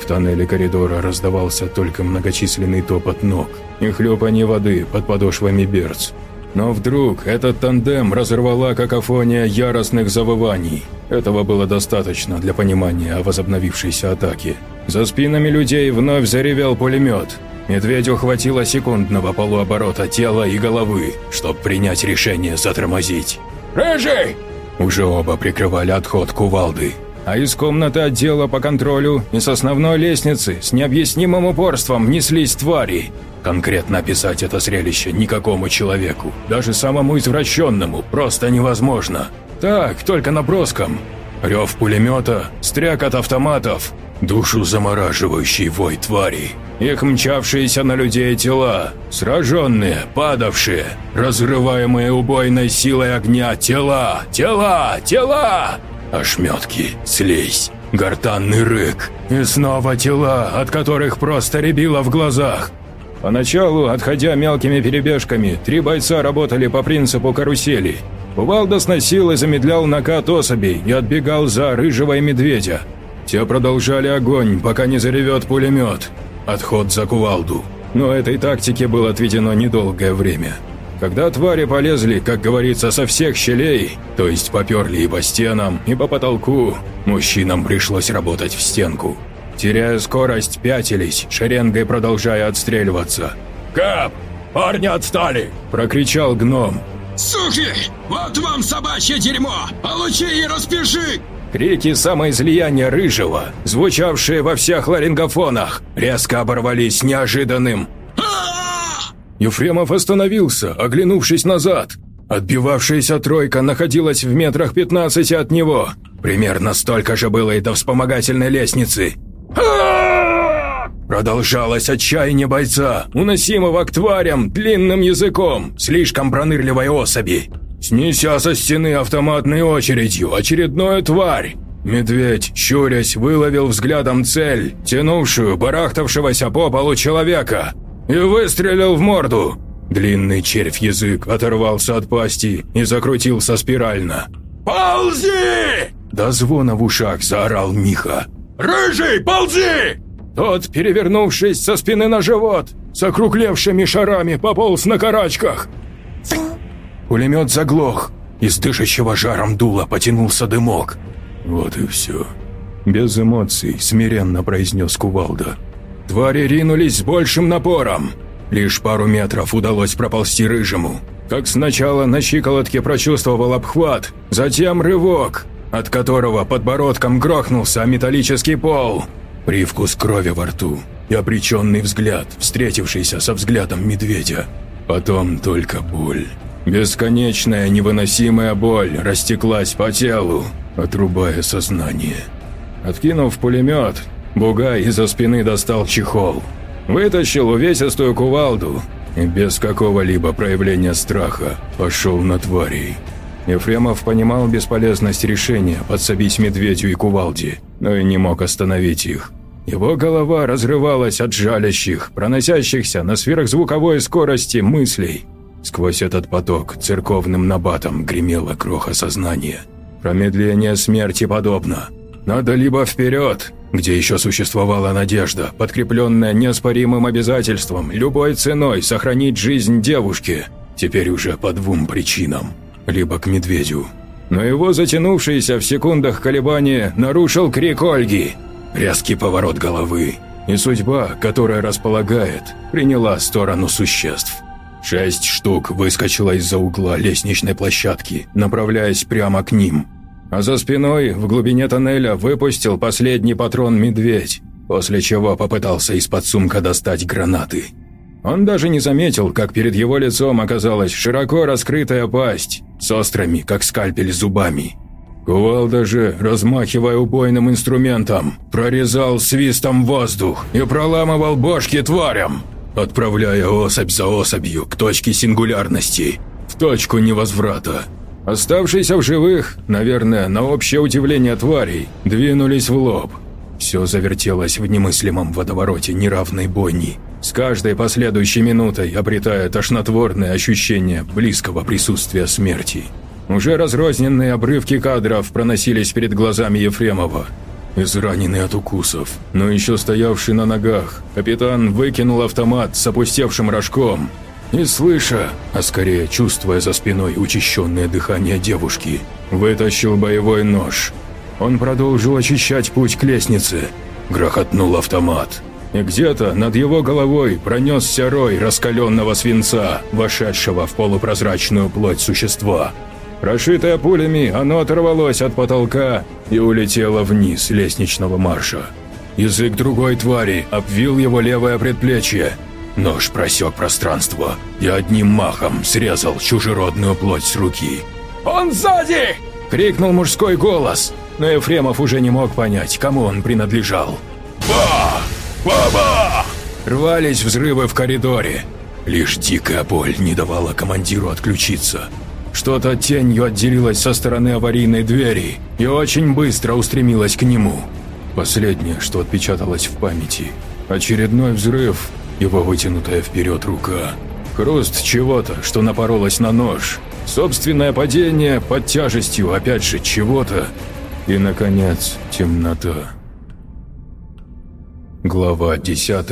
В тоннеле коридора раздавался только многочисленный топот ног и хлюпанье воды под подошвами берц. Но вдруг этот тандем разорвала какофония яростных завываний. Этого было достаточно для понимания о возобновившейся атаке. За спинами людей вновь заревел пулемет. Медведю хватило секундного полуоборота тела и головы, чтобы принять решение затормозить. «Рыжий!» Уже оба прикрывали отход кувалды. А из комнаты отдела по контролю и с основной лестницы с необъяснимым упорством неслись твари. Конкретно описать это зрелище никакому человеку, даже самому извращенному, просто невозможно. Так, только наброском. Рев пулемета, стряк от автоматов, душу замораживающий вой тварей. Их мчавшиеся на людей тела, сраженные, падавшие, разрываемые убойной силой огня тела, тела, тела! Ошметки, слизь, гортанный рык и снова тела, от которых просто рябило в глазах. Поначалу, отходя мелкими перебежками, три бойца работали по принципу карусели. Кувалда сносил и замедлял накат особей и отбегал за рыжего медведя. Те продолжали огонь, пока не заревет пулемет. Отход за кувалду. Но этой тактике было отведено недолгое время. Когда твари полезли, как говорится, со всех щелей, то есть поперли и по стенам, и по потолку, мужчинам пришлось работать в стенку. Теряя скорость, пятились, шеренгой продолжая отстреливаться. «Кап! Парни отстали!» – прокричал гном. «Суки! Вот вам собачье дерьмо! Получи и распиши!» Крики самоизлияния Рыжего, звучавшие во всех ларингофонах, резко оборвались неожиданным Ефремов остановился, оглянувшись назад. Отбивавшаяся тройка находилась в метрах 15 от него. Примерно столько же было и до вспомогательной лестницы. Продолжалось отчаяние бойца, уносимого к тварям длинным языком, слишком пронырливой особи. Снеся со стены автоматной очередью очередную тварь, Медведь, щурясь, выловил взглядом цель, тянувшую барахтавшегося по полу человека, и выстрелил в морду. Длинный червь-язык оторвался от пасти и закрутился спирально. «Ползи!» До звона в ушах заорал Миха. «Рыжий, ползи!» Тот, перевернувшись со спины на живот, с округлевшими шарами пополз на карачках. Пулемет заглох, из дышащего жаром дула потянулся дымок. «Вот и все», – без эмоций смиренно произнес Кувалда. Твари ринулись с большим напором. Лишь пару метров удалось проползти рыжему. Как сначала на щиколотке прочувствовал обхват, затем рывок, от которого подбородком грохнулся металлический пол. Привкус крови во рту и обреченный взгляд, встретившийся со взглядом медведя. Потом только боль. Бесконечная невыносимая боль растеклась по телу, отрубая сознание. Откинув пулемет, Бугай из-за спины достал чехол. Вытащил увесистую кувалду и без какого-либо проявления страха пошел на тварей. Ефремов понимал бесполезность решения подсобить медведю и кувалде, но и не мог остановить их. Его голова разрывалась от жалящих, проносящихся на сверхзвуковой скорости мыслей. Сквозь этот поток церковным набатом гремело кроха сознания. Промедление смерти подобно. Надо либо вперед, где еще существовала надежда, подкрепленная неоспоримым обязательством любой ценой сохранить жизнь девушки, теперь уже по двум причинам, либо к медведю. Но его затянувшиеся в секундах колебания нарушил крик Ольги, резкий поворот головы, и судьба, которая располагает, приняла сторону существ. Шесть штук выскочило из-за угла лестничной площадки, направляясь прямо к ним – а за спиной в глубине тоннеля выпустил последний патрон медведь, после чего попытался из-под сумка достать гранаты. Он даже не заметил, как перед его лицом оказалась широко раскрытая пасть с острыми, как скальпель, зубами. Кувалда же, размахивая убойным инструментом, прорезал свистом воздух и проламывал бошки тварям, отправляя особь за особью к точке сингулярности, в точку невозврата. Оставшиеся в живых, наверное, на общее удивление тварей, двинулись в лоб. Все завертелось в немыслимом водовороте неравной бойни, с каждой последующей минутой обретая тошнотворное ощущение близкого присутствия смерти. Уже разрозненные обрывки кадров проносились перед глазами Ефремова. Израненный от укусов, но еще стоявший на ногах, капитан выкинул автомат с опустевшим рожком и, слыша, а скорее чувствуя за спиной учащенное дыхание девушки, вытащил боевой нож. Он продолжил очищать путь к лестнице. Грохотнул автомат. И где-то над его головой пронесся рой раскаленного свинца, вошедшего в полупрозрачную плоть существа – Прошитое пулями, оно оторвалось от потолка и улетело вниз лестничного марша. Язык другой твари обвил его левое предплечье. Нож просек пространство и одним махом срезал чужеродную плоть с руки. «Он сзади!» – крикнул мужской голос, но Ефремов уже не мог понять, кому он принадлежал. «Ба! Ба-ба!» Рвались взрывы в коридоре. Лишь дикая боль не давала командиру отключиться – что-то тенью отделилось со стороны аварийной двери и очень быстро устремилось к нему. Последнее, что отпечаталось в памяти. Очередной взрыв, его вытянутая вперед рука. Хруст чего-то, что напоролось на нож. Собственное падение под тяжестью, опять же, чего-то. И, наконец, темнота. Глава 10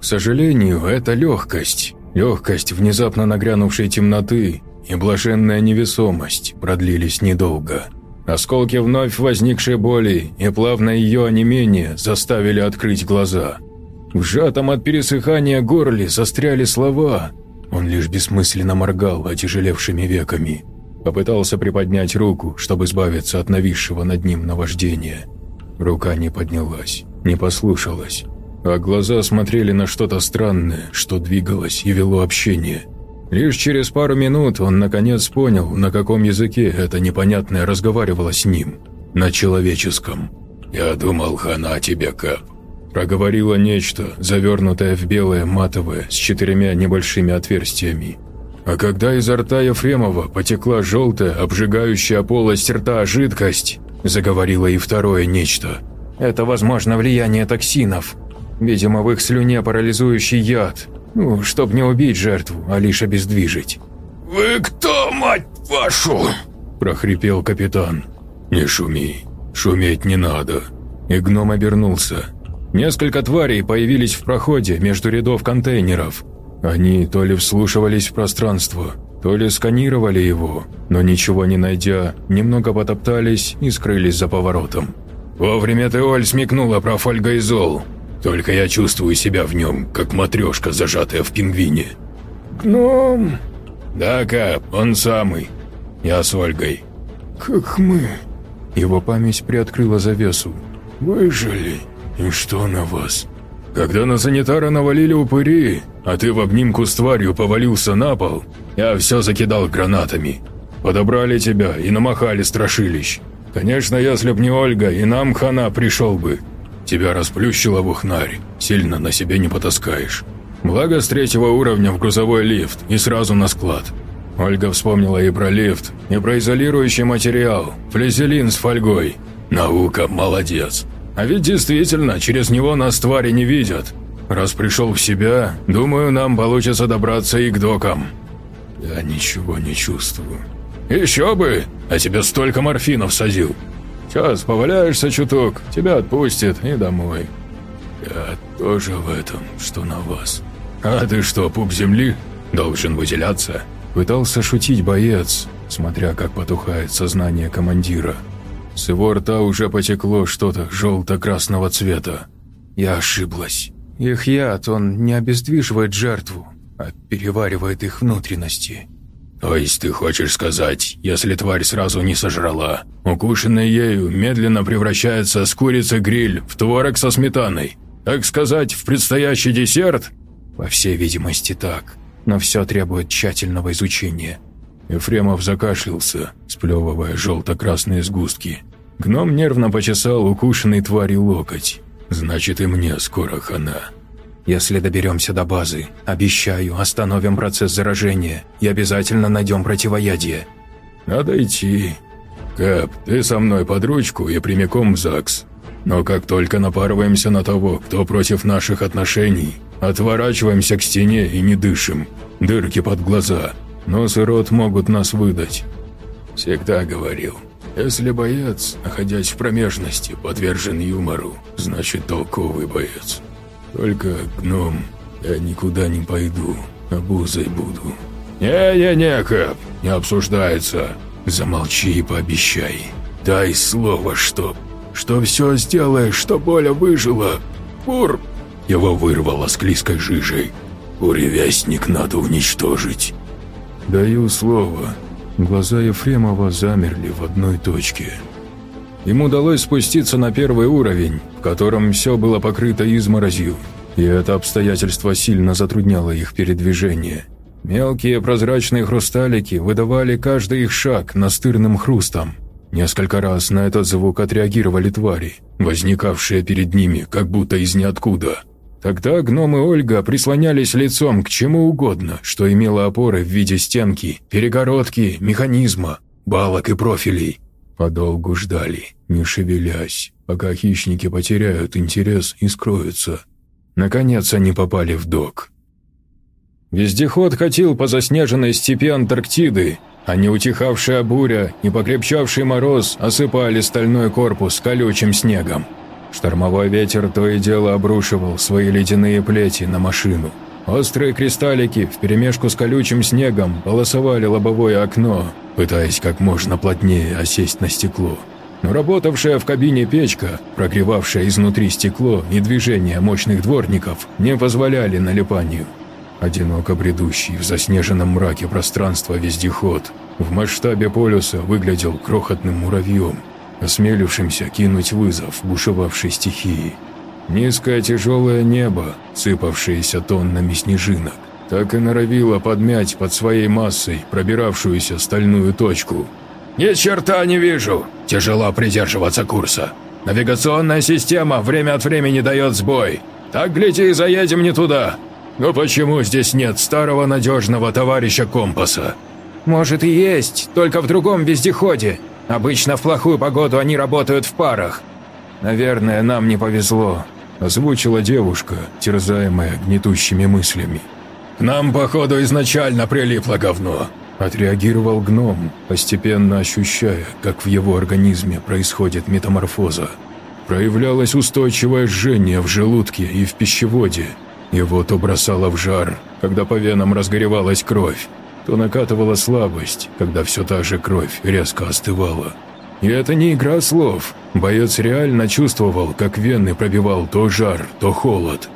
К сожалению, это легкость Легкость внезапно нагрянувшей темноты и блаженная невесомость продлились недолго. Осколки вновь возникшей боли и плавное ее онемение заставили открыть глаза. В сжатом от пересыхания горле застряли слова. Он лишь бессмысленно моргал отяжелевшими веками. Попытался приподнять руку, чтобы избавиться от нависшего над ним наваждения. Рука не поднялась, не послушалась а глаза смотрели на что-то странное, что двигалось и вело общение. Лишь через пару минут он наконец понял, на каком языке это непонятное разговаривало с ним. На человеческом. «Я думал, хана тебе, Кэп», проговорило нечто, завернутое в белое матовое с четырьмя небольшими отверстиями. А когда изо рта Ефремова потекла желтая, обжигающая полость рта жидкость, заговорило и второе нечто. «Это, возможно, влияние токсинов», Видимо, в их слюне парализующий яд. Ну, чтоб не убить жертву, а лишь обездвижить. «Вы кто, мать вашу?» – прохрипел капитан. «Не шуми. Шуметь не надо». И гном обернулся. Несколько тварей появились в проходе между рядов контейнеров. Они то ли вслушивались в пространство, то ли сканировали его, но ничего не найдя, немного потоптались и скрылись за поворотом. Вовремя Теоль смекнула про фольгоизол, только я чувствую себя в нем, как матрешка, зажатая в пингвине». «Гном?» «Да, Кап, он самый. Я с Ольгой». «Как мы?» Его память приоткрыла завесу. «Выжили. И что на вас?» «Когда на санитара навалили упыри, а ты в обнимку с тварью повалился на пол, я все закидал гранатами. Подобрали тебя и намахали страшилищ. Конечно, если б не Ольга, и нам хана пришел бы. Тебя расплющило в ухнарь, сильно на себе не потаскаешь. Благо с третьего уровня в грузовой лифт и сразу на склад. Ольга вспомнила и про лифт, и про изолирующий материал, флизелин с фольгой. Наука, молодец. А ведь действительно, через него нас твари не видят. Раз пришел в себя, думаю, нам получится добраться и к докам. Я ничего не чувствую. Еще бы! А тебе столько морфинов садил. Сейчас поваляешься чуток, тебя отпустят и домой. Я тоже в этом, что на вас. А ты что, пуп земли? Должен выделяться? Пытался шутить боец, смотря как потухает сознание командира. С его рта уже потекло что-то желто-красного цвета. Я ошиблась. Их яд, он не обездвиживает жертву, а переваривает их внутренности. «То есть ты хочешь сказать, если тварь сразу не сожрала, укушенная ею медленно превращается с курицы гриль в творог со сметаной? Так сказать, в предстоящий десерт?» «По всей видимости, так. Но все требует тщательного изучения». Ефремов закашлялся, сплевывая желто-красные сгустки. Гном нервно почесал укушенный тварью локоть. «Значит, и мне скоро хана». «Если доберемся до базы, обещаю, остановим процесс заражения и обязательно найдем противоядие». «Надо идти. Кэп, ты со мной под ручку и прямиком в ЗАГС. Но как только напарываемся на того, кто против наших отношений, отворачиваемся к стене и не дышим. Дырки под глаза. Нос и рот могут нас выдать. Всегда говорил, если боец, находясь в промежности, подвержен юмору, значит толковый боец. Только, гном, я никуда не пойду, обузой буду. «Не-не-не, Кэп, не обсуждается. Замолчи и пообещай. Дай слово, что что все сделаешь, что Боля выжила. Бур!» Его вырвало склизкой жижей. «Буревестник надо уничтожить». «Даю слово». Глаза Ефремова замерли в одной точке. Им удалось спуститься на первый уровень, в котором все было покрыто изморозью, и это обстоятельство сильно затрудняло их передвижение. Мелкие прозрачные хрусталики выдавали каждый их шаг настырным хрустом – Несколько раз на этот звук отреагировали твари, возникавшие перед ними, как будто из ниоткуда. Тогда гном и Ольга прислонялись лицом к чему угодно, что имело опоры в виде стенки, перегородки, механизма, балок и профилей. Подолгу ждали, не шевелясь, пока хищники потеряют интерес и скроются. Наконец они попали в док. Вездеход катил по заснеженной степи Антарктиды, а не утихавшая буря, не покрепчавший мороз осыпали стальной корпус колючим снегом. Штормовой ветер то и дело обрушивал свои ледяные плети на машину. Острые кристаллики вперемешку с колючим снегом полосовали лобовое окно, пытаясь как можно плотнее осесть на стекло. Но работавшая в кабине печка, прогревавшая изнутри стекло и движение мощных дворников, не позволяли налипанию. Одиноко бредущий в заснеженном мраке пространства вездеход в масштабе полюса выглядел крохотным муравьем, осмелившимся кинуть вызов бушевавшей стихии. Низкое тяжелое небо, сыпавшееся тоннами снежинок, так и норовило подмять под своей массой пробиравшуюся стальную точку. «Ни черта не вижу! Тяжело придерживаться курса. Навигационная система время от времени дает сбой. Так, гляди, заедем не туда!» «Но почему здесь нет старого надежного товарища компаса?» «Может и есть, только в другом вездеходе. Обычно в плохую погоду они работают в парах». «Наверное, нам не повезло», – озвучила девушка, терзаемая гнетущими мыслями. «Нам, походу, изначально прилипло говно», – отреагировал гном, постепенно ощущая, как в его организме происходит метаморфоза. Проявлялось устойчивое жжение в желудке и в пищеводе – его то бросало в жар, когда по венам разгоревалась кровь, то накатывала слабость, когда все та же кровь резко остывала. И это не игра слов. Боец реально чувствовал, как вены пробивал то жар, то холод.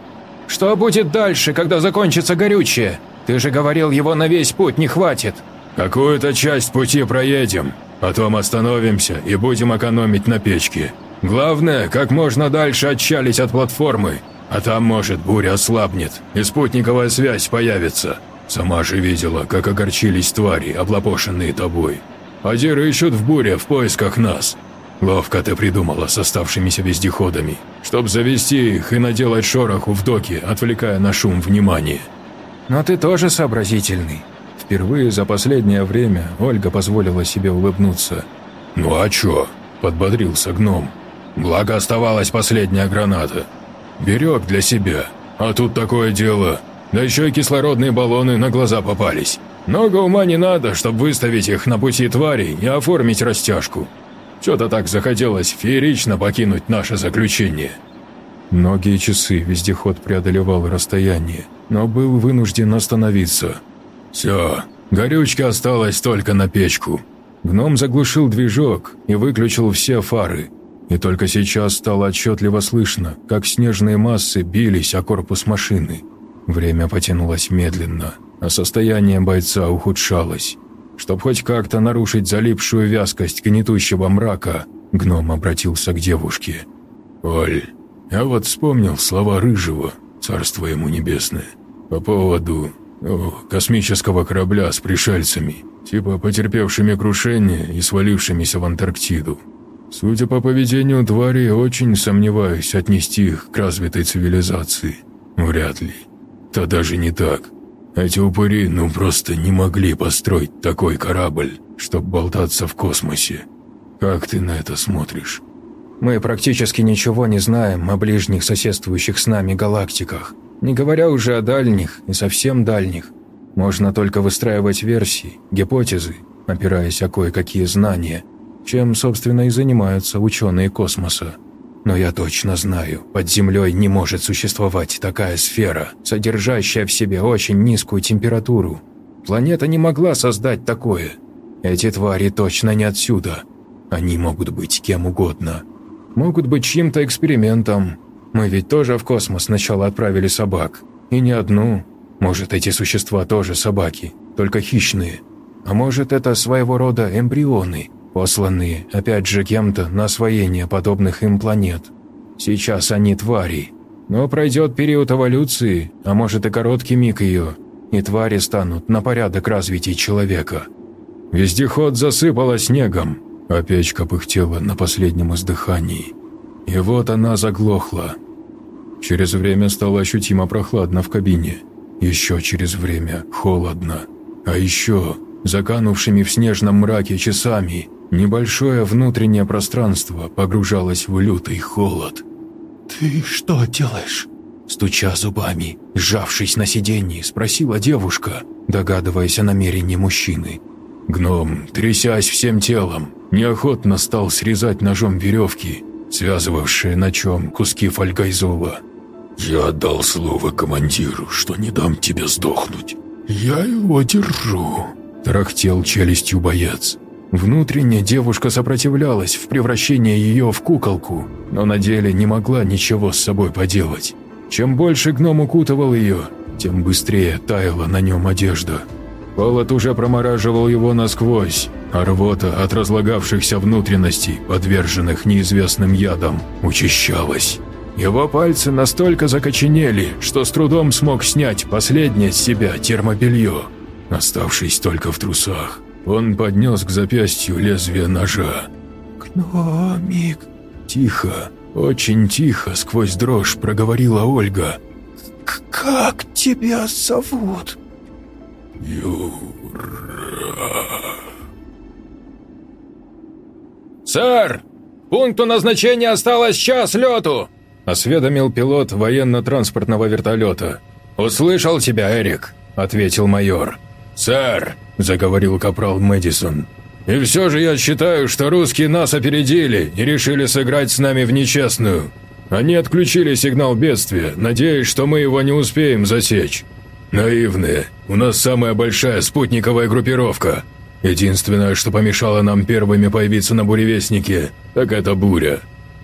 «Что будет дальше, когда закончится горючее? Ты же говорил, его на весь путь не хватит». «Какую-то часть пути проедем, потом остановимся и будем экономить на печке. Главное, как можно дальше отчалить от платформы а там, может, буря ослабнет, и спутниковая связь появится. Сама же видела, как огорчились твари, облапошенные тобой. Адиры ищут в буре в поисках нас. Ловко ты придумала с оставшимися вездеходами, чтоб завести их и наделать шороху в доке, отвлекая на шум внимания. Но ты тоже сообразительный. Впервые за последнее время Ольга позволила себе улыбнуться. «Ну а чё?» – подбодрился гном. «Благо оставалась последняя граната. Берег для себя. А тут такое дело. Да еще и кислородные баллоны на глаза попались. Много ума не надо, чтобы выставить их на пути тварей и оформить растяжку. Что-то так захотелось феерично покинуть наше заключение. Многие часы вездеход преодолевал расстояние, но был вынужден остановиться. «Все, горючка осталась только на печку». Гном заглушил движок и выключил все фары, и только сейчас стало отчетливо слышно, как снежные массы бились о корпус машины. Время потянулось медленно, а состояние бойца ухудшалось. Чтобы хоть как-то нарушить залипшую вязкость гнетущего мрака, гном обратился к девушке. «Оль, я вот вспомнил слова Рыжего, царство ему небесное, по поводу ну, космического корабля с пришельцами. типа потерпевшими крушение и свалившимися в Антарктиду. Судя по поведению тварей, очень сомневаюсь отнести их к развитой цивилизации. Вряд ли. Да даже не так. Эти упыри ну просто не могли построить такой корабль, чтобы болтаться в космосе. Как ты на это смотришь? Мы практически ничего не знаем о ближних соседствующих с нами галактиках, не говоря уже о дальних и совсем дальних. Можно только выстраивать версии, гипотезы, опираясь о кое-какие знания, чем, собственно, и занимаются ученые космоса. Но я точно знаю, под Землей не может существовать такая сфера, содержащая в себе очень низкую температуру. Планета не могла создать такое. Эти твари точно не отсюда. Они могут быть кем угодно. Могут быть чьим-то экспериментом. Мы ведь тоже в космос сначала отправили собак. И не одну. Может, эти существа тоже собаки, только хищные. А может, это своего рода эмбрионы – посланные, опять же, кем-то на освоение подобных им планет. Сейчас они твари. Но пройдет период эволюции, а может и короткий миг ее, и твари станут на порядок развития человека. Вездеход засыпало снегом, а печка пыхтела на последнем издыхании. И вот она заглохла. Через время стало ощутимо прохладно в кабине. Еще через время холодно. А еще, заканувшими в снежном мраке часами, Небольшое внутреннее пространство погружалось в лютый холод. «Ты что делаешь?» Стуча зубами, сжавшись на сиденье, спросила девушка, догадываясь о намерении мужчины. Гном, трясясь всем телом, неохотно стал срезать ножом веревки, связывавшие на чем куски фольгайзола. «Я отдал слово командиру, что не дам тебе сдохнуть. Я его держу», – трахтел челюстью боец. Внутренне девушка сопротивлялась в превращении ее в куколку, но на деле не могла ничего с собой поделать. Чем больше гном укутывал ее, тем быстрее таяла на нем одежда. Холод уже промораживал его насквозь, а рвота от разлагавшихся внутренностей, подверженных неизвестным ядам, учащалась. Его пальцы настолько закоченели, что с трудом смог снять последнее с себя термобелье, оставшись только в трусах. Он поднес к запястью лезвие ножа. «Гномик!» Тихо, очень тихо, сквозь дрожь проговорила Ольга. «Как тебя зовут?» «Юра...» «Сэр, пункту назначения осталось час лету!» – осведомил пилот военно-транспортного вертолета. «Услышал тебя, Эрик», – ответил майор. «Сэр, – заговорил капрал Мэдисон. «И все же я считаю, что русские нас опередили и решили сыграть с нами в нечестную. Они отключили сигнал бедствия, надеясь, что мы его не успеем засечь. Наивные. У нас самая большая спутниковая группировка. Единственное, что помешало нам первыми появиться на буревестнике, так это буря.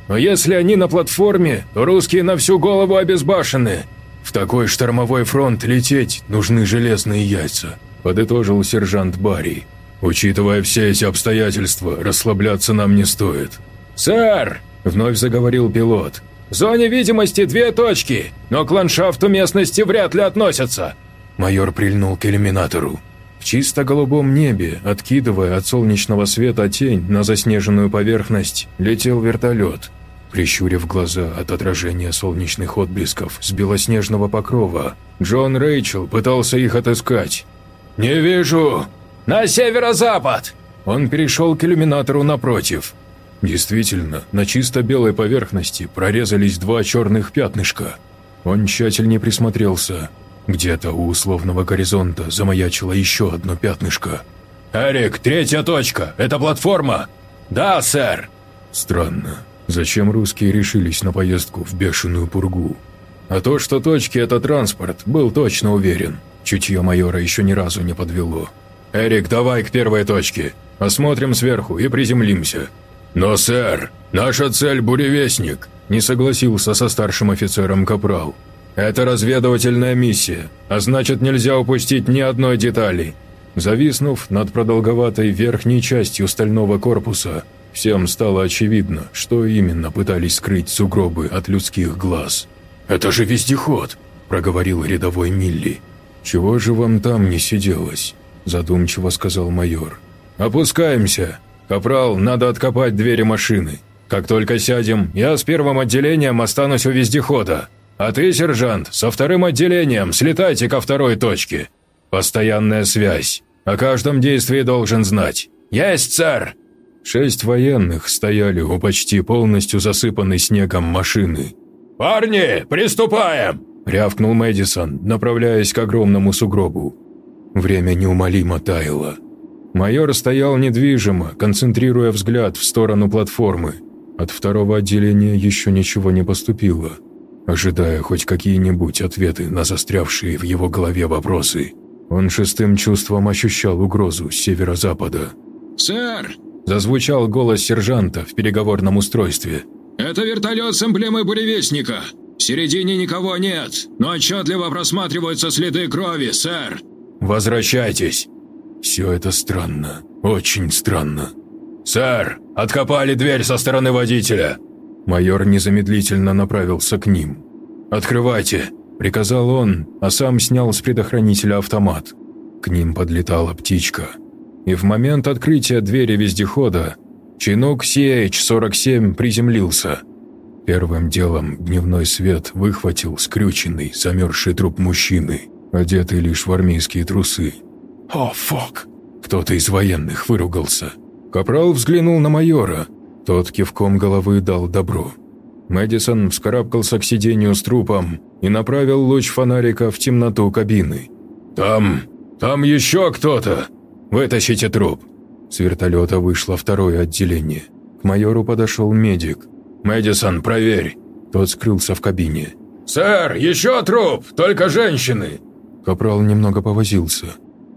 Но если они на платформе, то русские на всю голову обезбашены. В такой штормовой фронт лететь нужны железные яйца подытожил сержант Барри. «Учитывая все эти обстоятельства, расслабляться нам не стоит». «Сэр!» – вновь заговорил пилот. «В зоне видимости две точки, но к ландшафту местности вряд ли относятся». Майор прильнул к иллюминатору. В чисто голубом небе, откидывая от солнечного света тень на заснеженную поверхность, летел вертолет. Прищурив глаза от отражения солнечных отблесков с белоснежного покрова, Джон Рэйчел пытался их отыскать, «Не вижу! На северо-запад!» Он перешел к иллюминатору напротив. Действительно, на чисто белой поверхности прорезались два черных пятнышка. Он тщательнее присмотрелся. Где-то у условного горизонта замаячило еще одно пятнышко. «Эрик, третья точка! Это платформа!» «Да, сэр!» Странно. Зачем русские решились на поездку в бешеную пургу? А то, что точки – это транспорт, был точно уверен. Чутье майора еще ни разу не подвело. «Эрик, давай к первой точке. Осмотрим сверху и приземлимся». «Но, сэр, наша цель – буревестник», – не согласился со старшим офицером Капрал. «Это разведывательная миссия, а значит, нельзя упустить ни одной детали». Зависнув над продолговатой верхней частью стального корпуса, всем стало очевидно, что именно пытались скрыть сугробы от людских глаз. «Это же вездеход!» – проговорил рядовой Милли. «Чего же вам там не сиделось?» – задумчиво сказал майор. «Опускаемся. Капрал, надо откопать двери машины. Как только сядем, я с первым отделением останусь у вездехода. А ты, сержант, со вторым отделением слетайте ко второй точке. Постоянная связь. О каждом действии должен знать. Есть, сэр!» Шесть военных стояли у почти полностью засыпанной снегом машины. «Парни, приступаем!» – рявкнул Мэдисон, направляясь к огромному сугробу. Время неумолимо таяло. Майор стоял недвижимо, концентрируя взгляд в сторону платформы. От второго отделения еще ничего не поступило. Ожидая хоть какие-нибудь ответы на застрявшие в его голове вопросы, он шестым чувством ощущал угрозу с северо-запада. «Сэр!» – зазвучал голос сержанта в переговорном устройстве. «Это вертолет с эмблемой буревестника. В середине никого нет, но отчетливо просматриваются следы крови, сэр!» «Возвращайтесь!» «Все это странно, очень странно». «Сэр, откопали дверь со стороны водителя!» Майор незамедлительно направился к ним. «Открывайте!» – приказал он, а сам снял с предохранителя автомат. К ним подлетала птичка. И в момент открытия двери вездехода Чинук CH-47 приземлился. Первым делом дневной свет выхватил скрюченный, замерзший труп мужчины, одетый лишь в армейские трусы. «О, фок!» Кто-то из военных выругался. Капрал взглянул на майора. Тот кивком головы дал добро. Мэдисон вскарабкался к сиденью с трупом и направил луч фонарика в темноту кабины. «Там... там еще кто-то! Вытащите труп!» С вертолета вышло второе отделение. К майору подошел медик. «Мэдисон, проверь!» Тот скрылся в кабине. «Сэр, еще труп! Только женщины!» Капрал немного повозился.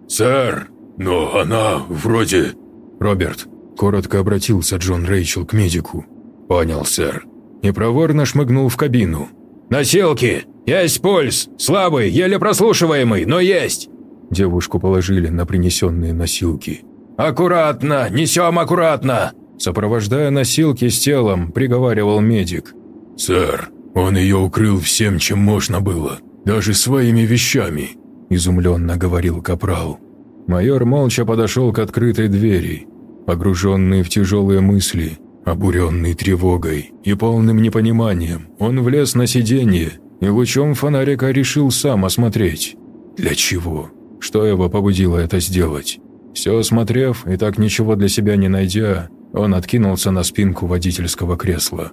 «Сэр, но она вроде...» «Роберт», – коротко обратился Джон Рэйчел к медику. «Понял, сэр». И проворно шмыгнул в кабину. «Носилки! Есть пульс! Слабый, еле прослушиваемый, но есть!» Девушку положили на принесенные носилки. «Аккуратно! Несем аккуратно!» Сопровождая носилки с телом, приговаривал медик. «Сэр, он ее укрыл всем, чем можно было, даже своими вещами изумленно говорил Капрал. Майор молча подошел к открытой двери, погруженный в тяжелые мысли, обуренный тревогой и полным непониманием. Он влез на сиденье и лучом фонарика решил сам осмотреть. Для чего? Что его побудило это сделать? Все осмотрев и так ничего для себя не найдя, он откинулся на спинку водительского кресла.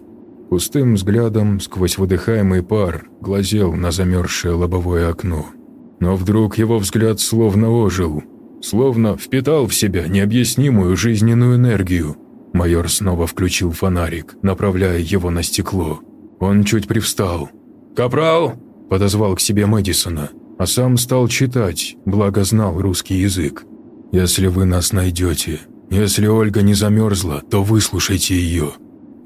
Пустым взглядом сквозь выдыхаемый пар глазел на замерзшее лобовое окно. Но вдруг его взгляд словно ожил, словно впитал в себя необъяснимую жизненную энергию. Майор снова включил фонарик, направляя его на стекло. Он чуть привстал. «Капрал!» – подозвал к себе Мэдисона, а сам стал читать, благо знал русский язык. «Если вы нас найдете, если Ольга не замерзла, то выслушайте ее.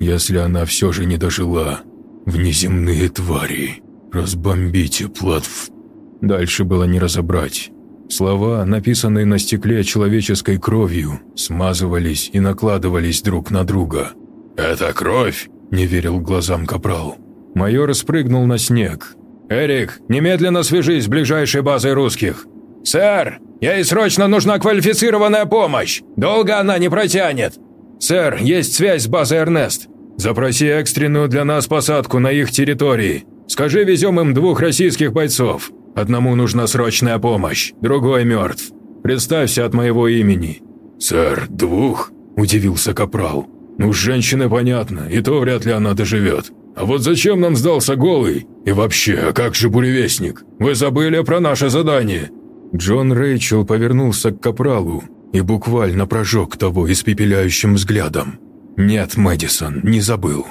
Если она все же не дожила, внеземные твари, разбомбите платформу». Дальше было не разобрать. Слова, написанные на стекле человеческой кровью, смазывались и накладывались друг на друга. «Это кровь?» – не верил глазам Капрал. Майор спрыгнул на снег. «Эрик, немедленно свяжись с ближайшей базой русских!» «Сэр, ей срочно нужна квалифицированная помощь! Долго она не протянет!» «Сэр, есть связь с базой Эрнест. Запроси экстренную для нас посадку на их территории. Скажи, везем им двух российских бойцов. Одному нужна срочная помощь, другой мертв. Представься от моего имени». «Сэр, двух?» – удивился Капрал. «Ну, с женщиной понятно, и то вряд ли она доживет. А вот зачем нам сдался голый? И вообще, а как же буревестник? Вы забыли про наше задание?» Джон Рэйчел повернулся к Капралу и буквально прожег того испепеляющим взглядом. «Нет, Мэдисон, не забыл.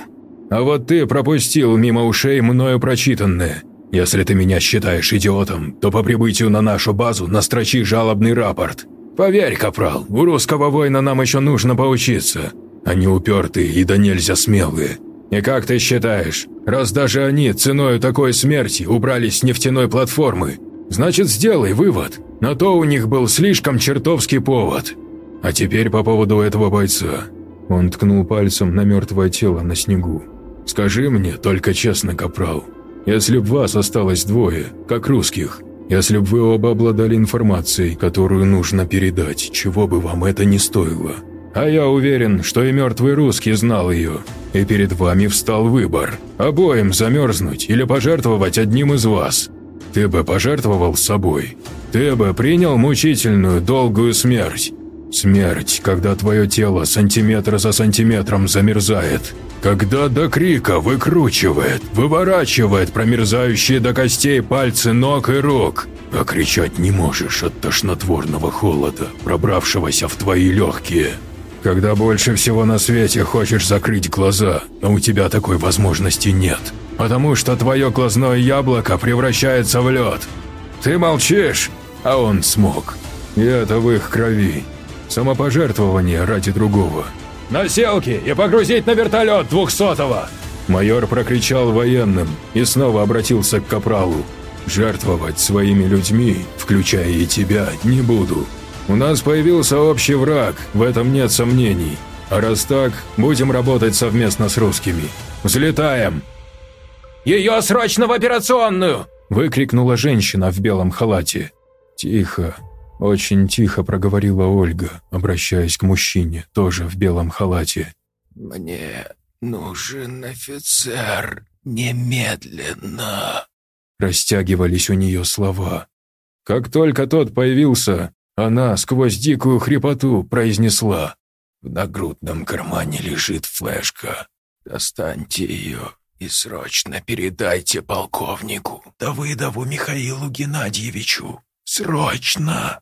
А вот ты пропустил мимо ушей мною прочитанное. Если ты меня считаешь идиотом, то по прибытию на нашу базу настрочи жалобный рапорт. Поверь, капрал, у русского воина нам еще нужно поучиться. Они упертые и да нельзя смелые. И как ты считаешь, раз даже они ценой такой смерти убрались с нефтяной платформы, значит сделай вывод, на то у них был слишком чертовский повод. А теперь по поводу этого бойца. Он ткнул пальцем на мертвое тело на снегу. «Скажи мне, только честно, капрал, если б вас осталось двое, как русских, Если бы вы оба обладали информацией, которую нужно передать, чего бы вам это не стоило. А я уверен, что и мертвый русский знал ее. И перед вами встал выбор. Обоим замерзнуть или пожертвовать одним из вас. Ты бы пожертвовал собой. Ты бы принял мучительную, долгую смерть. Смерть, когда твое тело сантиметр за сантиметром замерзает. Когда до крика выкручивает, выворачивает промерзающие до костей пальцы ног и рук. А кричать не можешь от тошнотворного холода, пробравшегося в твои легкие. Когда больше всего на свете хочешь закрыть глаза, но у тебя такой возможности нет. Потому что твое глазное яблоко превращается в лед. Ты молчишь, а он смог. И это в их крови. Самопожертвование ради другого. «Населки и погрузить на вертолет двухсотого!» Майор прокричал военным и снова обратился к Капралу. «Жертвовать своими людьми, включая и тебя, не буду. У нас появился общий враг, в этом нет сомнений. А раз так, будем работать совместно с русскими. Взлетаем!» «Ее срочно в операционную!» – выкрикнула женщина в белом халате. «Тихо, очень тихо проговорила Ольга, обращаясь к мужчине, тоже в белом халате. «Мне нужен офицер немедленно!» Растягивались у нее слова. Как только тот появился, она сквозь дикую хрипоту произнесла. «В нагрудном кармане лежит флешка. Достаньте ее и срочно передайте полковнику Давыдову Михаилу Геннадьевичу. Срочно!»